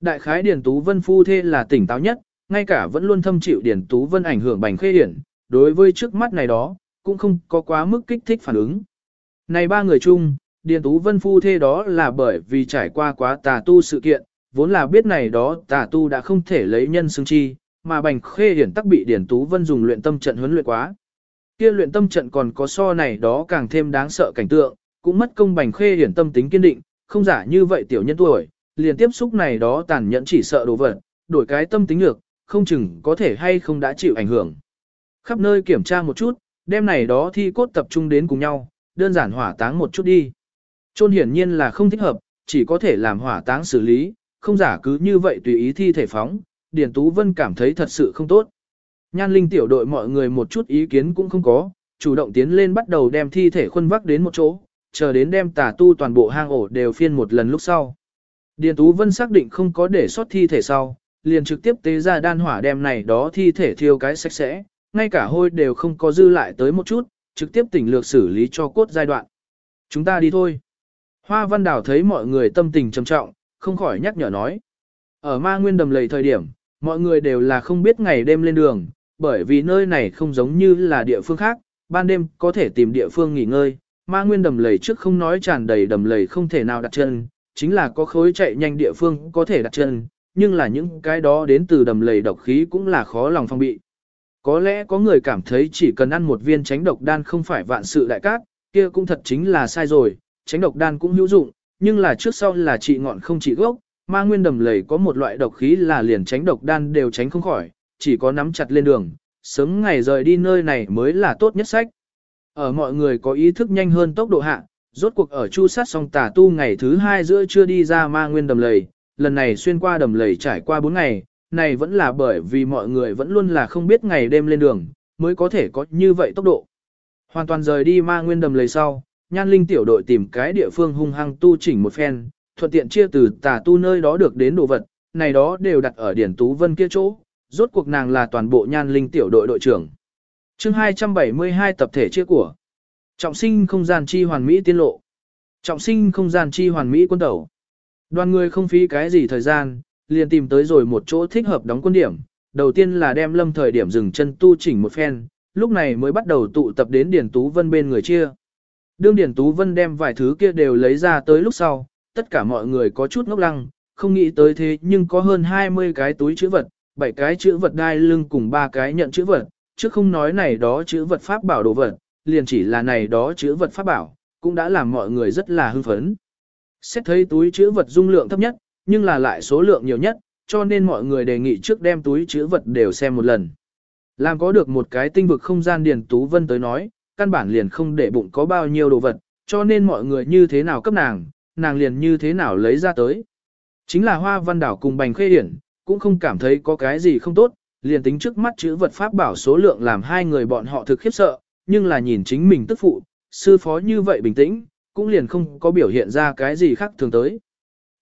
Đại khái Điền Tú Vân phu thê là tỉnh táo nhất, ngay cả vẫn luôn thâm chịu Điền Tú Vân ảnh hưởng bành khê điển, đối với trước mắt này đó, cũng không có quá mức kích thích phản ứng. Này ba người chung, Điền Tú Vân phu thê đó là bởi vì trải qua quá tà tu sự kiện, vốn là biết này đó tà tu đã không thể lấy nhân xứng chi, mà bành khê hiển tắc bị Điền Tú Vân dùng luyện tâm trận huấn luyện quá. Kia luyện tâm trận còn có so này đó càng thêm đáng sợ cảnh tượng, cũng mất công bành khê hiển tâm tính kiên định, không giả như vậy tiểu nhân tuổi, liền tiếp xúc này đó tàn nhẫn chỉ sợ đồ vật, đổi cái tâm tính lược, không chừng có thể hay không đã chịu ảnh hưởng. Khắp nơi kiểm tra một chút, đem này đó thi cốt tập trung đến cùng nhau, đơn giản hỏa táng một chút đi. Trôn hiển nhiên là không thích hợp, chỉ có thể làm hỏa táng xử lý, không giả cứ như vậy tùy ý thi thể phóng, Điền Tú Vân cảm thấy thật sự không tốt. Nhan Linh tiểu đội mọi người một chút ý kiến cũng không có, chủ động tiến lên bắt đầu đem thi thể khuân vác đến một chỗ, chờ đến đem tà tu toàn bộ hang ổ đều phiên một lần lúc sau. Điền Tú Vân xác định không có để sót thi thể sau, liền trực tiếp tế ra đan hỏa đem này đó thi thể thiêu cái sạch sẽ, ngay cả hôi đều không có dư lại tới một chút, trực tiếp tỉnh lược xử lý cho cốt giai đoạn. Chúng ta đi thôi. Hoa Văn Đào thấy mọi người tâm tình trầm trọng, không khỏi nhắc nhở nói. Ở ma nguyên đầm lầy thời điểm, mọi người đều là không biết ngày đêm lên đường, bởi vì nơi này không giống như là địa phương khác, ban đêm có thể tìm địa phương nghỉ ngơi, ma nguyên đầm lầy trước không nói tràn đầy đầm lầy không thể nào đặt chân, chính là có khối chạy nhanh địa phương có thể đặt chân, nhưng là những cái đó đến từ đầm lầy độc khí cũng là khó lòng phong bị. Có lẽ có người cảm thấy chỉ cần ăn một viên tránh độc đan không phải vạn sự đại cát, kia cũng thật chính là sai rồi, tránh độc đan cũng hữu dụng, nhưng là trước sau là trị ngọn không trị gốc, ma nguyên đầm lầy có một loại độc khí là liền tránh độc đan đều tránh không khỏi, chỉ có nắm chặt lên đường, sớm ngày rời đi nơi này mới là tốt nhất sách. Ở mọi người có ý thức nhanh hơn tốc độ hạ, rốt cuộc ở chu sát song tà tu ngày thứ hai giữa chưa đi ra ma nguyên đầm lầy, lần này xuyên qua đầm lầy trải qua 4 ngày, này vẫn là bởi vì mọi người vẫn luôn là không biết ngày đêm lên đường, mới có thể có như vậy tốc độ. Hoàn toàn rời đi ma nguyên đầm lầy sau, nhan linh tiểu đội tìm cái địa phương hung hăng tu chỉnh một phen, thuận tiện chia từ tà tu nơi đó được đến đồ vật, này đó đều đặt ở điển tú vân kia chỗ, rốt cuộc nàng là toàn bộ nhan linh tiểu đội đội trưởng. chương 272 tập thể chia của. Trọng sinh không gian chi hoàn mỹ tiên lộ. Trọng sinh không gian chi hoàn mỹ quân tẩu. Đoàn người không phí cái gì thời gian, liền tìm tới rồi một chỗ thích hợp đóng quân điểm. Đầu tiên là đem lâm thời điểm dừng chân tu chỉnh một phen, lúc này mới bắt đầu tụ tập đến Điền Tú Vân bên người chia. Đương điển Tú Vân đem vài thứ kia đều lấy ra tới lúc sau, tất cả mọi người có chút ngốc lăng, không nghĩ tới thế nhưng có hơn 20 cái túi chữ vật, 7 cái chữ vật đai lưng cùng 3 cái nhận chữ vật, chứ không nói này đó chữ vật pháp bảo đồ vật, liền chỉ là này đó chữ vật pháp bảo, cũng đã làm mọi người rất là hưng phấn. Xét thấy túi chữ vật dung lượng thấp nhất, nhưng là lại số lượng nhiều nhất, cho nên mọi người đề nghị trước đem túi chữ vật đều xem một lần. Làm có được một cái tinh vực không gian Điền Tú Vân tới nói, căn bản liền không để bụng có bao nhiêu đồ vật, cho nên mọi người như thế nào cấp nàng, nàng liền như thế nào lấy ra tới. Chính là hoa văn đảo cùng bành khê hiển, cũng không cảm thấy có cái gì không tốt, liền tính trước mắt chữ vật pháp bảo số lượng làm hai người bọn họ thực khiếp sợ, nhưng là nhìn chính mình tức phụ, sư phó như vậy bình tĩnh, cũng liền không có biểu hiện ra cái gì khác thường tới.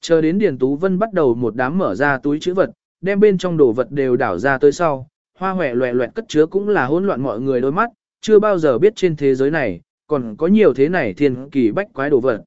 Chờ đến Điền Tú Vân bắt đầu một đám mở ra túi chữ vật, đem bên trong đồ vật đều đảo ra tới sau, hoa hòe loẹ loẹt cất chứa cũng là hỗn loạn mọi người đôi mắt, chưa bao giờ biết trên thế giới này, còn có nhiều thế này thiên kỳ bách quái đồ vật.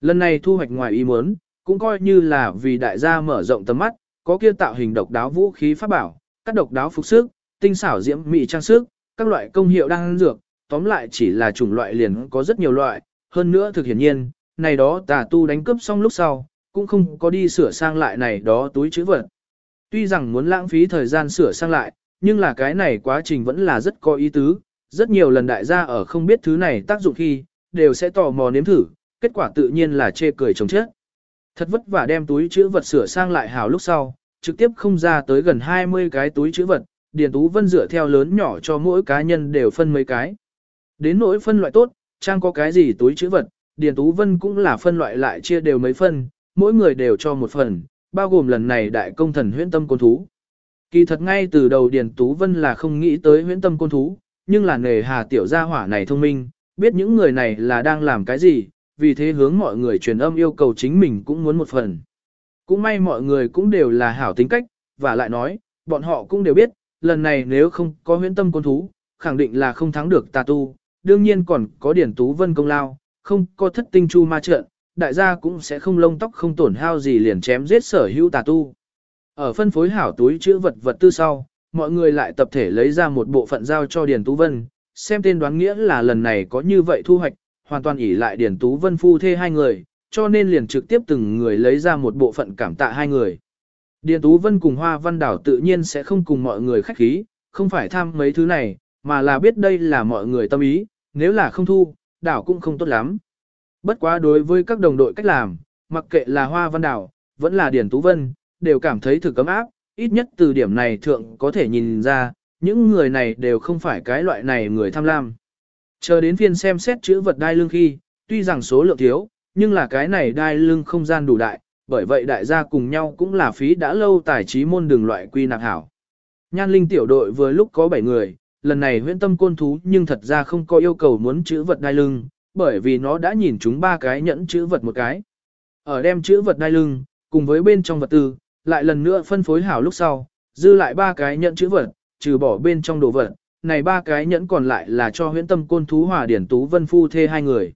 Lần này thu hoạch ngoài ý muốn, cũng coi như là vì đại gia mở rộng tầm mắt, có kia tạo hình độc đáo vũ khí pháp bảo, các độc đáo phục sức, tinh xảo diễm mỹ trang sức, các loại công hiệu đang dược, tóm lại chỉ là chủng loại liền có rất nhiều loại, hơn nữa thực hiển nhiên, này đó tà tu đánh cướp xong lúc sau, cũng không có đi sửa sang lại này đó túi chữ vật. Tuy rằng muốn lãng phí thời gian sửa sang lại, nhưng là cái này quá trình vẫn là rất có ý tứ, rất nhiều lần đại gia ở không biết thứ này tác dụng khi, đều sẽ tò mò nếm thử, kết quả tự nhiên là chê cười chồng chết. Thật vất vả đem túi chữ vật sửa sang lại hào lúc sau, trực tiếp không ra tới gần 20 cái túi chữ vật, Điền Tú Vân dựa theo lớn nhỏ cho mỗi cá nhân đều phân mấy cái. Đến nỗi phân loại tốt, trang có cái gì túi chữ vật, Điền Tú Vân cũng là phân loại lại chia đều mấy phân, mỗi người đều cho một phần, bao gồm lần này đại công thần huyễn tâm côn thú. Kỳ thật ngay từ đầu Điền Tú Vân là không nghĩ tới huyễn tâm côn thú, nhưng là nề hà tiểu gia hỏa này thông minh, biết những người này là đang làm cái gì, vì thế hướng mọi người truyền âm yêu cầu chính mình cũng muốn một phần. Cũng may mọi người cũng đều là hảo tính cách, và lại nói, bọn họ cũng đều biết, lần này nếu không có huyễn tâm côn thú, khẳng định là không thắng được tà tu, đương nhiên còn có Điền Tú Vân công lao, không có thất tinh chu ma trợn, đại gia cũng sẽ không lông tóc không tổn hao gì liền chém giết sở hữu tà tu. Ở phân phối hảo túi chữ vật vật tư sau, mọi người lại tập thể lấy ra một bộ phận giao cho Điền Tú Vân, xem tên đoán nghĩa là lần này có như vậy thu hoạch, hoàn toàn ỷ lại Điền Tú Vân phu thê hai người, cho nên liền trực tiếp từng người lấy ra một bộ phận cảm tạ hai người. Điền Tú Vân cùng Hoa Văn Đảo tự nhiên sẽ không cùng mọi người khách khí, không phải tham mấy thứ này, mà là biết đây là mọi người tâm ý, nếu là không thu, đảo cũng không tốt lắm. Bất quá đối với các đồng đội cách làm, mặc kệ là Hoa Văn Đảo, vẫn là Điền Tú Vân, đều cảm thấy thử cấm áp, ít nhất từ điểm này thượng có thể nhìn ra, những người này đều không phải cái loại này người tham lam. Chờ đến phiên xem xét chữ vật đai lưng khi, tuy rằng số lượng thiếu, nhưng là cái này đai lưng không gian đủ đại, bởi vậy đại gia cùng nhau cũng là phí đã lâu tài trí môn đường loại quy nạp hảo. Nhan linh tiểu đội vừa lúc có 7 người, lần này huyễn tâm côn thú nhưng thật ra không có yêu cầu muốn chữ vật đai lưng, bởi vì nó đã nhìn chúng ba cái nhẫn chữ vật một cái. Ở đem chữ vật đai lưng, cùng với bên trong vật tư, lại lần nữa phân phối hảo lúc sau, dư lại ba cái nhẫn chữ vật, trừ bỏ bên trong đồ vật, này ba cái nhẫn còn lại là cho huyễn tâm côn thú hòa điển tú vân phu thê hai người.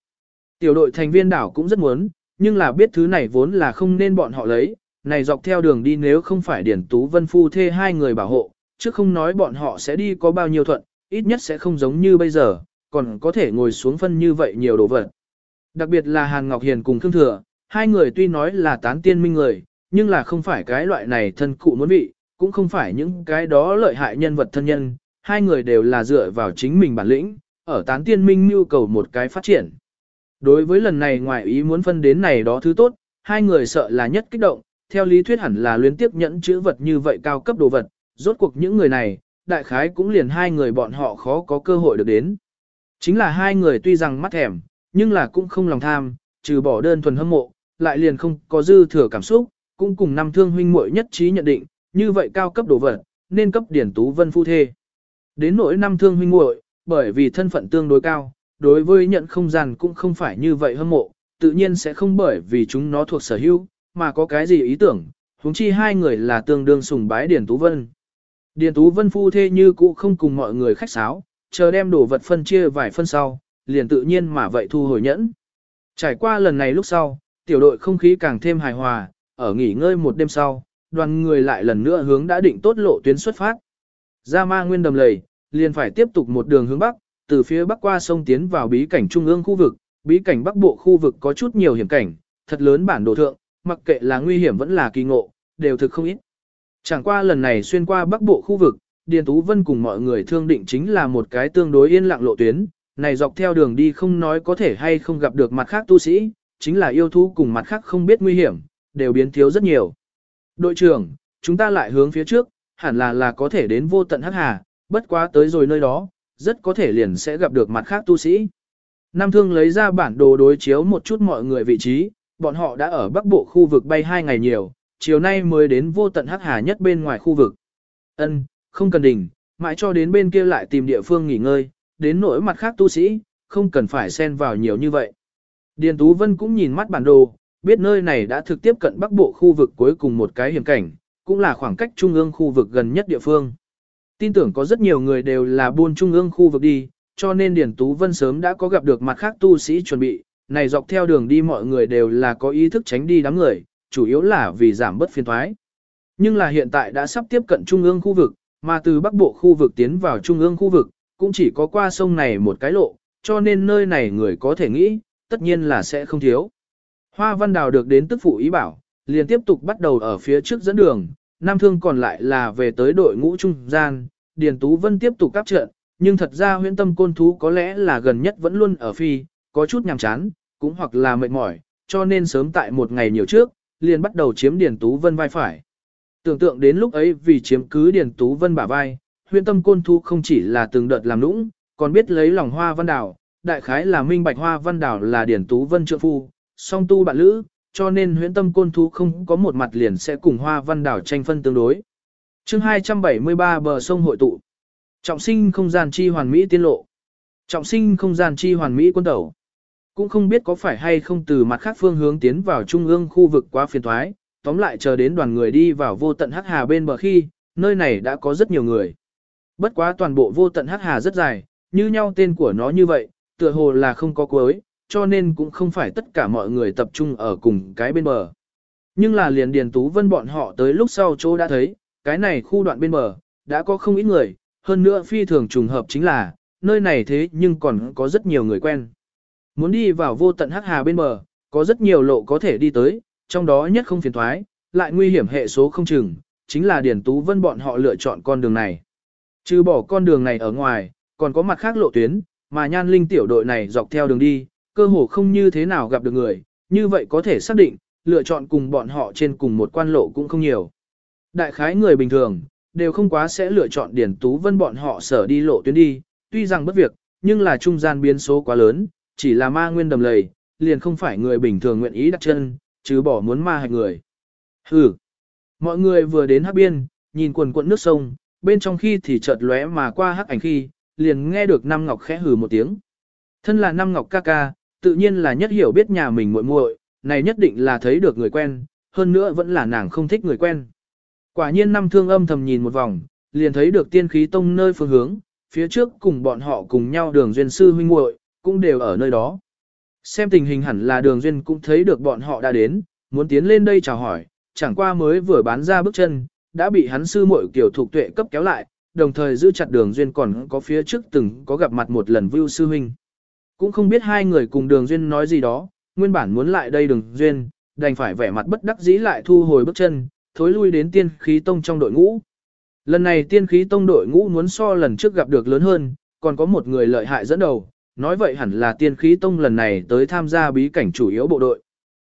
Tiểu đội thành viên đảo cũng rất muốn, nhưng là biết thứ này vốn là không nên bọn họ lấy, này dọc theo đường đi nếu không phải điển tú vân phu thê hai người bảo hộ, chứ không nói bọn họ sẽ đi có bao nhiêu thuận, ít nhất sẽ không giống như bây giờ, còn có thể ngồi xuống phân như vậy nhiều đồ vật. Đặc biệt là Hàn Ngọc Hiền cùng Khương Thừa, hai người tuy nói là tán tiên minh người, nhưng là không phải cái loại này thân cụ muốn vị, cũng không phải những cái đó lợi hại nhân vật thân nhân, hai người đều là dựa vào chính mình bản lĩnh, ở tán tiên minh nhu cầu một cái phát triển. Đối với lần này ngoài ý muốn phân đến này đó thứ tốt, hai người sợ là nhất kích động, theo lý thuyết hẳn là luyến tiếp nhẫn chữ vật như vậy cao cấp đồ vật, rốt cuộc những người này, đại khái cũng liền hai người bọn họ khó có cơ hội được đến. Chính là hai người tuy rằng mắt thèm, nhưng là cũng không lòng tham, trừ bỏ đơn thuần hâm mộ, lại liền không có dư thừa cảm xúc, cũng cùng năm thương huynh muội nhất trí nhận định, như vậy cao cấp đồ vật, nên cấp điển tú vân phu thê. Đến nỗi năm thương huynh muội, bởi vì thân phận tương đối cao, đối với nhận không gian cũng không phải như vậy hâm mộ, tự nhiên sẽ không bởi vì chúng nó thuộc sở hữu, mà có cái gì ý tưởng, huống chi hai người là tương đương sùng bái điển tú vân. Điền Tú Vân phu thê như cũ không cùng mọi người khách sáo, chờ đem đồ vật phân chia vài phân sau, liền tự nhiên mà vậy thu hồi nhẫn. Trải qua lần này lúc sau, tiểu đội không khí càng thêm hài hòa, ở nghỉ ngơi một đêm sau, đoàn người lại lần nữa hướng đã định tốt lộ tuyến xuất phát. Ra ma nguyên đầm lầy, liền phải tiếp tục một đường hướng bắc, từ phía bắc qua sông tiến vào bí cảnh trung ương khu vực, bí cảnh bắc bộ khu vực có chút nhiều hiểm cảnh, thật lớn bản đồ thượng, mặc kệ là nguy hiểm vẫn là kỳ ngộ, đều thực không ít. Chẳng qua lần này xuyên qua bắc bộ khu vực, Điền Tú Vân cùng mọi người thương định chính là một cái tương đối yên lặng lộ tuyến, này dọc theo đường đi không nói có thể hay không gặp được mặt khác tu sĩ, chính là yêu thú cùng mặt khác không biết nguy hiểm, đều biến thiếu rất nhiều. Đội trưởng, chúng ta lại hướng phía trước, hẳn là là có thể đến vô tận hắc hà, bất quá tới rồi nơi đó, rất có thể liền sẽ gặp được mặt khác tu sĩ. Nam Thương lấy ra bản đồ đối chiếu một chút mọi người vị trí, bọn họ đã ở bắc bộ khu vực bay hai ngày nhiều, chiều nay mới đến vô tận hắc hà nhất bên ngoài khu vực. Ân, không cần đỉnh, mãi cho đến bên kia lại tìm địa phương nghỉ ngơi, đến nỗi mặt khác tu sĩ, không cần phải xen vào nhiều như vậy. Điền Tú Vân cũng nhìn mắt bản đồ, biết nơi này đã thực tiếp cận bắc bộ khu vực cuối cùng một cái hiểm cảnh, cũng là khoảng cách trung ương khu vực gần nhất địa phương. Tin tưởng có rất nhiều người đều là buôn trung ương khu vực đi, cho nên điển Tú Vân sớm đã có gặp được mặt khác tu sĩ chuẩn bị, này dọc theo đường đi mọi người đều là có ý thức tránh đi đám người, chủ yếu là vì giảm bớt phiền thoái. Nhưng là hiện tại đã sắp tiếp cận trung ương khu vực, mà từ bắc bộ khu vực tiến vào trung ương khu vực, cũng chỉ có qua sông này một cái lộ, cho nên nơi này người có thể nghĩ, tất nhiên là sẽ không thiếu. Hoa Văn Đào được đến tức phụ ý bảo, liền tiếp tục bắt đầu ở phía trước dẫn đường, Nam Thương còn lại là về tới đội ngũ trung gian, Điền Tú Vân tiếp tục cắp trận, nhưng thật ra huyễn tâm côn thú có lẽ là gần nhất vẫn luôn ở phi, có chút nhàm chán, cũng hoặc là mệt mỏi, cho nên sớm tại một ngày nhiều trước, liền bắt đầu chiếm Điền Tú Vân vai phải. Tưởng tượng đến lúc ấy vì chiếm cứ Điền Tú Vân bả vai, huyễn tâm côn thú không chỉ là từng đợt làm nũng, còn biết lấy lòng hoa văn đảo, đại khái là minh bạch hoa văn đảo là Điền Tú Vân trượng phu, song tu bạn lữ, cho nên huyễn tâm côn thú không có một mặt liền sẽ cùng hoa văn đảo tranh phân tương đối. chương 273 bờ sông hội tụ. Trọng sinh không gian chi hoàn mỹ tiên lộ. Trọng sinh không gian chi hoàn mỹ quân tẩu. Cũng không biết có phải hay không từ mặt khác phương hướng tiến vào trung ương khu vực quá phiền thoái, tóm lại chờ đến đoàn người đi vào vô tận hắc hà bên bờ khi, nơi này đã có rất nhiều người. Bất quá toàn bộ vô tận hắc hà rất dài, như nhau tên của nó như vậy, tựa hồ là không có cuối, cho nên cũng không phải tất cả mọi người tập trung ở cùng cái bên bờ. Nhưng là liền Điền Tú Vân bọn họ tới lúc sau chỗ đã thấy, cái này khu đoạn bên bờ, đã có không ít người, hơn nữa phi thường trùng hợp chính là, nơi này thế nhưng còn có rất nhiều người quen. Muốn đi vào vô tận hắc hà bên bờ, có rất nhiều lộ có thể đi tới, trong đó nhất không phiền thoái, lại nguy hiểm hệ số không chừng, chính là Điền Tú Vân bọn họ lựa chọn con đường này. Trừ bỏ con đường này ở ngoài, còn có mặt khác lộ tuyến, mà nhan linh tiểu đội này dọc theo đường đi, cơ hồ không như thế nào gặp được người, như vậy có thể xác định, lựa chọn cùng bọn họ trên cùng một quan lộ cũng không nhiều. Đại khái người bình thường, đều không quá sẽ lựa chọn Điển Tú Vân bọn họ sở đi lộ tuyến đi, tuy rằng bất việc, nhưng là trung gian biến số quá lớn, chỉ là ma nguyên đầm lầy, liền không phải người bình thường nguyện ý đặt chân, chứ bỏ muốn ma hạch người. Hừ. Mọi người vừa đến hắc biên, nhìn quần quận nước sông, bên trong khi thì chợt lóe mà qua hắc ảnh khi, liền nghe được Nam Ngọc khẽ hừ một tiếng. Thân là Nam Ngọc ca ca, tự nhiên là nhất hiểu biết nhà mình muội muội, này nhất định là thấy được người quen, hơn nữa vẫn là nàng không thích người quen. Quả nhiên năm thương âm thầm nhìn một vòng, liền thấy được tiên khí tông nơi phương hướng, phía trước cùng bọn họ cùng nhau đường duyên sư huynh muội cũng đều ở nơi đó. Xem tình hình hẳn là đường duyên cũng thấy được bọn họ đã đến, muốn tiến lên đây chào hỏi, chẳng qua mới vừa bán ra bước chân, đã bị hắn sư muội kiểu thuộc tuệ cấp kéo lại, đồng thời giữ chặt đường duyên còn có phía trước từng có gặp mặt một lần Vưu sư huynh. Cũng không biết hai người cùng đường duyên nói gì đó, nguyên bản muốn lại đây đường duyên, đành phải vẻ mặt bất đắc dĩ lại thu hồi bước chân, thối lui đến tiên khí tông trong đội ngũ. Lần này tiên khí tông đội ngũ muốn so lần trước gặp được lớn hơn, còn có một người lợi hại dẫn đầu, nói vậy hẳn là tiên khí tông lần này tới tham gia bí cảnh chủ yếu bộ đội.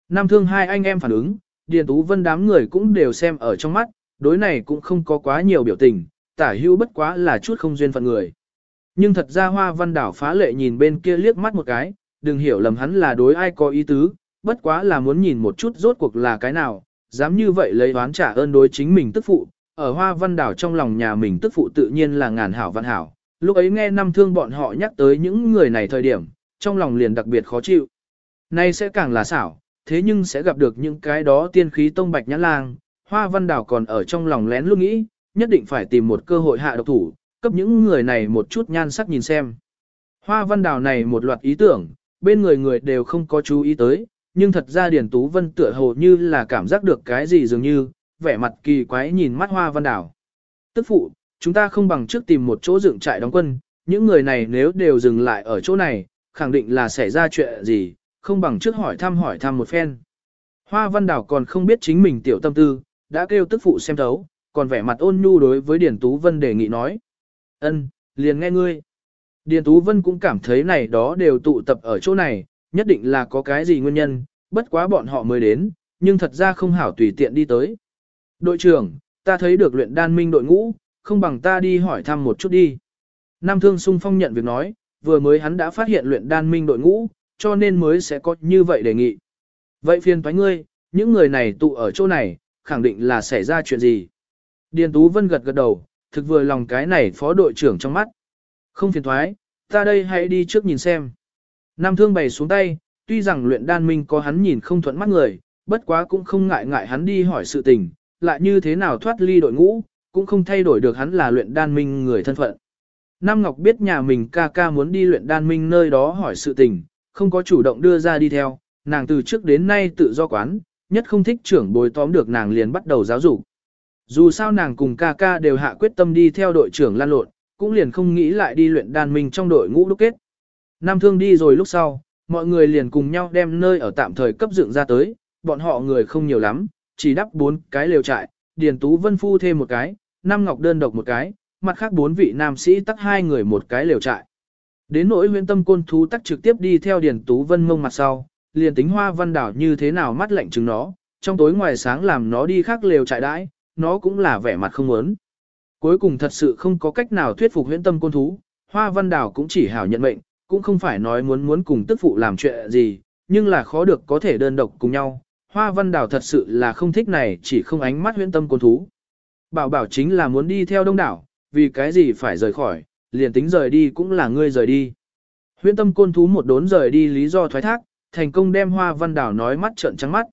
Nam thương hai anh em phản ứng, Điền Tú Vân đám người cũng đều xem ở trong mắt, đối này cũng không có quá nhiều biểu tình, tả hữu bất quá là chút không duyên phận người. Nhưng thật ra hoa văn đảo phá lệ nhìn bên kia liếc mắt một cái, đừng hiểu lầm hắn là đối ai có ý tứ, bất quá là muốn nhìn một chút rốt cuộc là cái nào, dám như vậy lấy oán trả ơn đối chính mình tức phụ, ở hoa văn đảo trong lòng nhà mình tức phụ tự nhiên là ngàn hảo văn hảo. Lúc ấy nghe năm thương bọn họ nhắc tới những người này thời điểm, trong lòng liền đặc biệt khó chịu. Nay sẽ càng là xảo, thế nhưng sẽ gặp được những cái đó tiên khí tông bạch nhã lang, hoa văn đảo còn ở trong lòng lén luôn nghĩ, nhất định phải tìm một cơ hội hạ độc thủ, cấp những người này một chút nhan sắc nhìn xem. Hoa văn đào này một loạt ý tưởng, bên người người đều không có chú ý tới, nhưng thật ra Điền Tú Vân tựa hồ như là cảm giác được cái gì dường như, vẻ mặt kỳ quái nhìn mắt hoa văn đảo. Tức phụ, chúng ta không bằng trước tìm một chỗ dựng trại đóng quân, những người này nếu đều dừng lại ở chỗ này, khẳng định là xảy ra chuyện gì, không bằng trước hỏi thăm hỏi thăm một phen. Hoa văn đảo còn không biết chính mình tiểu tâm tư, đã kêu tức phụ xem thấu, còn vẻ mặt ôn nhu đối với Điền Tú Vân đề nghị nói ân, liền nghe ngươi. Điền Tú Vân cũng cảm thấy này đó đều tụ tập ở chỗ này, nhất định là có cái gì nguyên nhân, bất quá bọn họ mới đến, nhưng thật ra không hảo tùy tiện đi tới. Đội trưởng, ta thấy được luyện đan minh đội ngũ, không bằng ta đi hỏi thăm một chút đi. Nam Thương Sung Phong nhận việc nói, vừa mới hắn đã phát hiện luyện đan minh đội ngũ, cho nên mới sẽ có như vậy đề nghị. Vậy phiền thoái ngươi, những người này tụ ở chỗ này, khẳng định là xảy ra chuyện gì. Điền Tú Vân gật gật đầu, thực vừa lòng cái này phó đội trưởng trong mắt. Không phiền thoái, ta đây hãy đi trước nhìn xem. Nam Thương bày xuống tay, tuy rằng luyện đan minh có hắn nhìn không thuận mắt người, bất quá cũng không ngại ngại hắn đi hỏi sự tình, lại như thế nào thoát ly đội ngũ, cũng không thay đổi được hắn là luyện đan minh người thân phận. Nam Ngọc biết nhà mình ca ca muốn đi luyện đan minh nơi đó hỏi sự tình, không có chủ động đưa ra đi theo, nàng từ trước đến nay tự do quán, nhất không thích trưởng bồi tóm được nàng liền bắt đầu giáo dục. Dù sao nàng cùng ca ca đều hạ quyết tâm đi theo đội trưởng lan lộn, cũng liền không nghĩ lại đi luyện đan minh trong đội ngũ lúc kết. Nam thương đi rồi lúc sau, mọi người liền cùng nhau đem nơi ở tạm thời cấp dựng ra tới, bọn họ người không nhiều lắm, chỉ đắp bốn cái lều trại, Điền Tú Vân Phu thêm một cái, Nam Ngọc đơn độc một cái, mặt khác bốn vị nam sĩ tắt hai người một cái lều trại. Đến nỗi huyện tâm côn thú tắt trực tiếp đi theo Điền Tú Vân mông mặt sau, liền tính hoa văn đảo như thế nào mắt lạnh chừng nó, trong tối ngoài sáng làm nó đi khác lều trại đãi, nó cũng là vẻ mặt không muốn. Cuối cùng thật sự không có cách nào thuyết phục huyễn tâm côn thú, hoa văn đảo cũng chỉ hảo nhận mệnh, cũng không phải nói muốn muốn cùng tức phụ làm chuyện gì, nhưng là khó được có thể đơn độc cùng nhau. Hoa văn đảo thật sự là không thích này chỉ không ánh mắt huyễn tâm côn thú. Bảo bảo chính là muốn đi theo đông đảo, vì cái gì phải rời khỏi, liền tính rời đi cũng là ngươi rời đi. Huyễn tâm côn thú một đốn rời đi lý do thoái thác, thành công đem hoa văn đảo nói mắt trợn trắng mắt.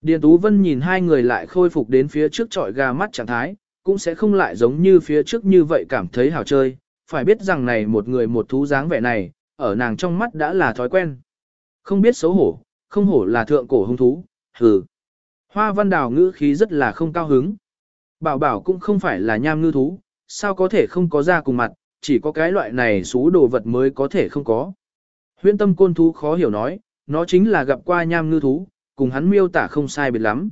Điền Tú Vân nhìn hai người lại khôi phục đến phía trước trọi gà mắt trạng thái, cũng sẽ không lại giống như phía trước như vậy cảm thấy hào chơi, phải biết rằng này một người một thú dáng vẻ này, ở nàng trong mắt đã là thói quen. Không biết xấu hổ, không hổ là thượng cổ hung thú, hừ. Hoa văn đào ngữ khí rất là không cao hứng. Bảo bảo cũng không phải là nham ngư thú, sao có thể không có da cùng mặt, chỉ có cái loại này xú đồ vật mới có thể không có. Huyễn tâm côn thú khó hiểu nói, nó chính là gặp qua nham ngư thú, cùng hắn miêu tả không sai biệt lắm.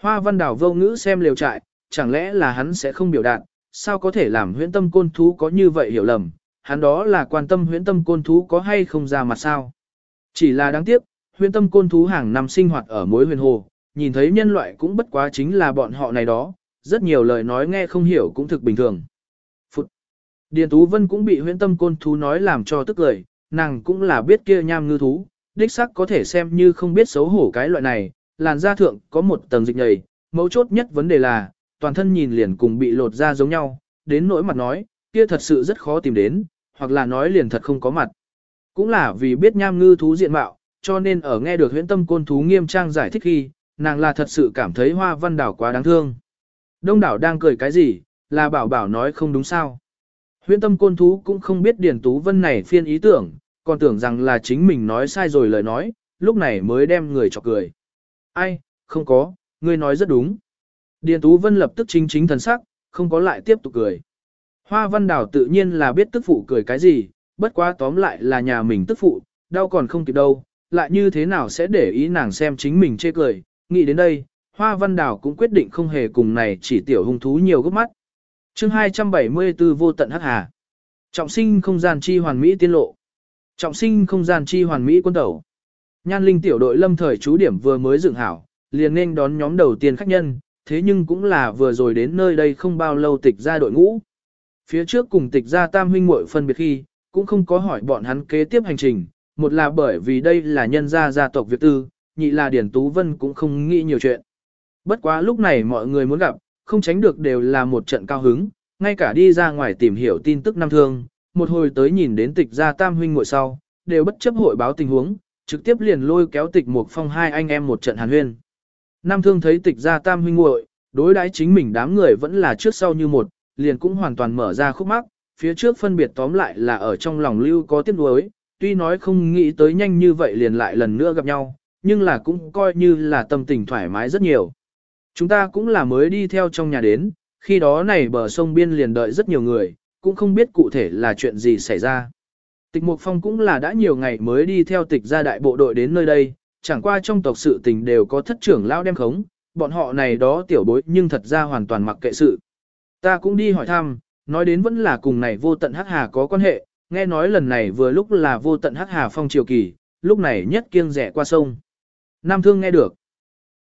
Hoa văn đảo vô ngữ xem liều trại, chẳng lẽ là hắn sẽ không biểu đạt, sao có thể làm huyễn tâm côn thú có như vậy hiểu lầm, hắn đó là quan tâm huyễn tâm côn thú có hay không ra mặt sao. Chỉ là đáng tiếc, huyễn tâm côn thú hàng năm sinh hoạt ở mối huyền hồ, nhìn thấy nhân loại cũng bất quá chính là bọn họ này đó, rất nhiều lời nói nghe không hiểu cũng thực bình thường. Phụt! Điền Tú Vân cũng bị huyễn tâm côn thú nói làm cho tức lời, nàng cũng là biết kia nham ngư thú, đích sắc có thể xem như không biết xấu hổ cái loại này, làn da thượng có một tầng dịch nhầy, mấu chốt nhất vấn đề là, toàn thân nhìn liền cùng bị lột da giống nhau, đến nỗi mặt nói, kia thật sự rất khó tìm đến, hoặc là nói liền thật không có mặt. Cũng là vì biết nham ngư thú diện mạo, cho nên ở nghe được huyễn tâm côn thú nghiêm trang giải thích khi, nàng là thật sự cảm thấy hoa văn đảo quá đáng thương. Đông đảo đang cười cái gì, là bảo bảo nói không đúng sao. Huyễn tâm côn thú cũng không biết Điền Tú Vân này phiên ý tưởng, còn tưởng rằng là chính mình nói sai rồi lời nói, lúc này mới đem người cho cười. Ai, không có, ngươi nói rất đúng. Điền Tú Vân lập tức chính chính thần sắc, không có lại tiếp tục cười. Hoa văn đảo tự nhiên là biết tức phụ cười cái gì, bất quá tóm lại là nhà mình tức phụ, đau còn không kịp đâu, lại như thế nào sẽ để ý nàng xem chính mình chê cười, nghĩ đến đây, Hoa Văn Đào cũng quyết định không hề cùng này chỉ tiểu hung thú nhiều gấp mắt. chương 274 vô tận hắc hà. Trọng sinh không gian chi hoàn mỹ tiên lộ. Trọng sinh không gian chi hoàn mỹ quân tẩu. Nhan linh tiểu đội lâm thời chú điểm vừa mới dựng hảo, liền nên đón nhóm đầu tiên khách nhân, thế nhưng cũng là vừa rồi đến nơi đây không bao lâu tịch ra đội ngũ. Phía trước cùng tịch ra tam huynh muội phân biệt khi, cũng không có hỏi bọn hắn kế tiếp hành trình, một là bởi vì đây là nhân gia gia tộc Việt Tư, nhị là Điển Tú Vân cũng không nghĩ nhiều chuyện. Bất quá lúc này mọi người muốn gặp, không tránh được đều là một trận cao hứng, ngay cả đi ra ngoài tìm hiểu tin tức năm thương, một hồi tới nhìn đến tịch gia tam huynh muội sau, đều bất chấp hội báo tình huống, trực tiếp liền lôi kéo tịch Mục phong hai anh em một trận hàn huyên. Nam thương thấy tịch gia tam huynh muội đối đãi chính mình đám người vẫn là trước sau như một, liền cũng hoàn toàn mở ra khúc mắc, phía trước phân biệt tóm lại là ở trong lòng lưu có tiếc nuối, tuy nói không nghĩ tới nhanh như vậy liền lại lần nữa gặp nhau, nhưng là cũng coi như là tâm tình thoải mái rất nhiều. Chúng ta cũng là mới đi theo trong nhà đến, khi đó này bờ sông biên liền đợi rất nhiều người, cũng không biết cụ thể là chuyện gì xảy ra. Tịch Mục Phong cũng là đã nhiều ngày mới đi theo tịch gia đại bộ đội đến nơi đây, chẳng qua trong tộc sự tình đều có thất trưởng lao đem khống, bọn họ này đó tiểu bối nhưng thật ra hoàn toàn mặc kệ sự. Ta cũng đi hỏi thăm, nói đến vẫn là cùng này vô tận hắc hà có quan hệ, nghe nói lần này vừa lúc là vô tận hắc hà phong triều kỳ, lúc này nhất kiêng rẻ qua sông. Nam Thương nghe được.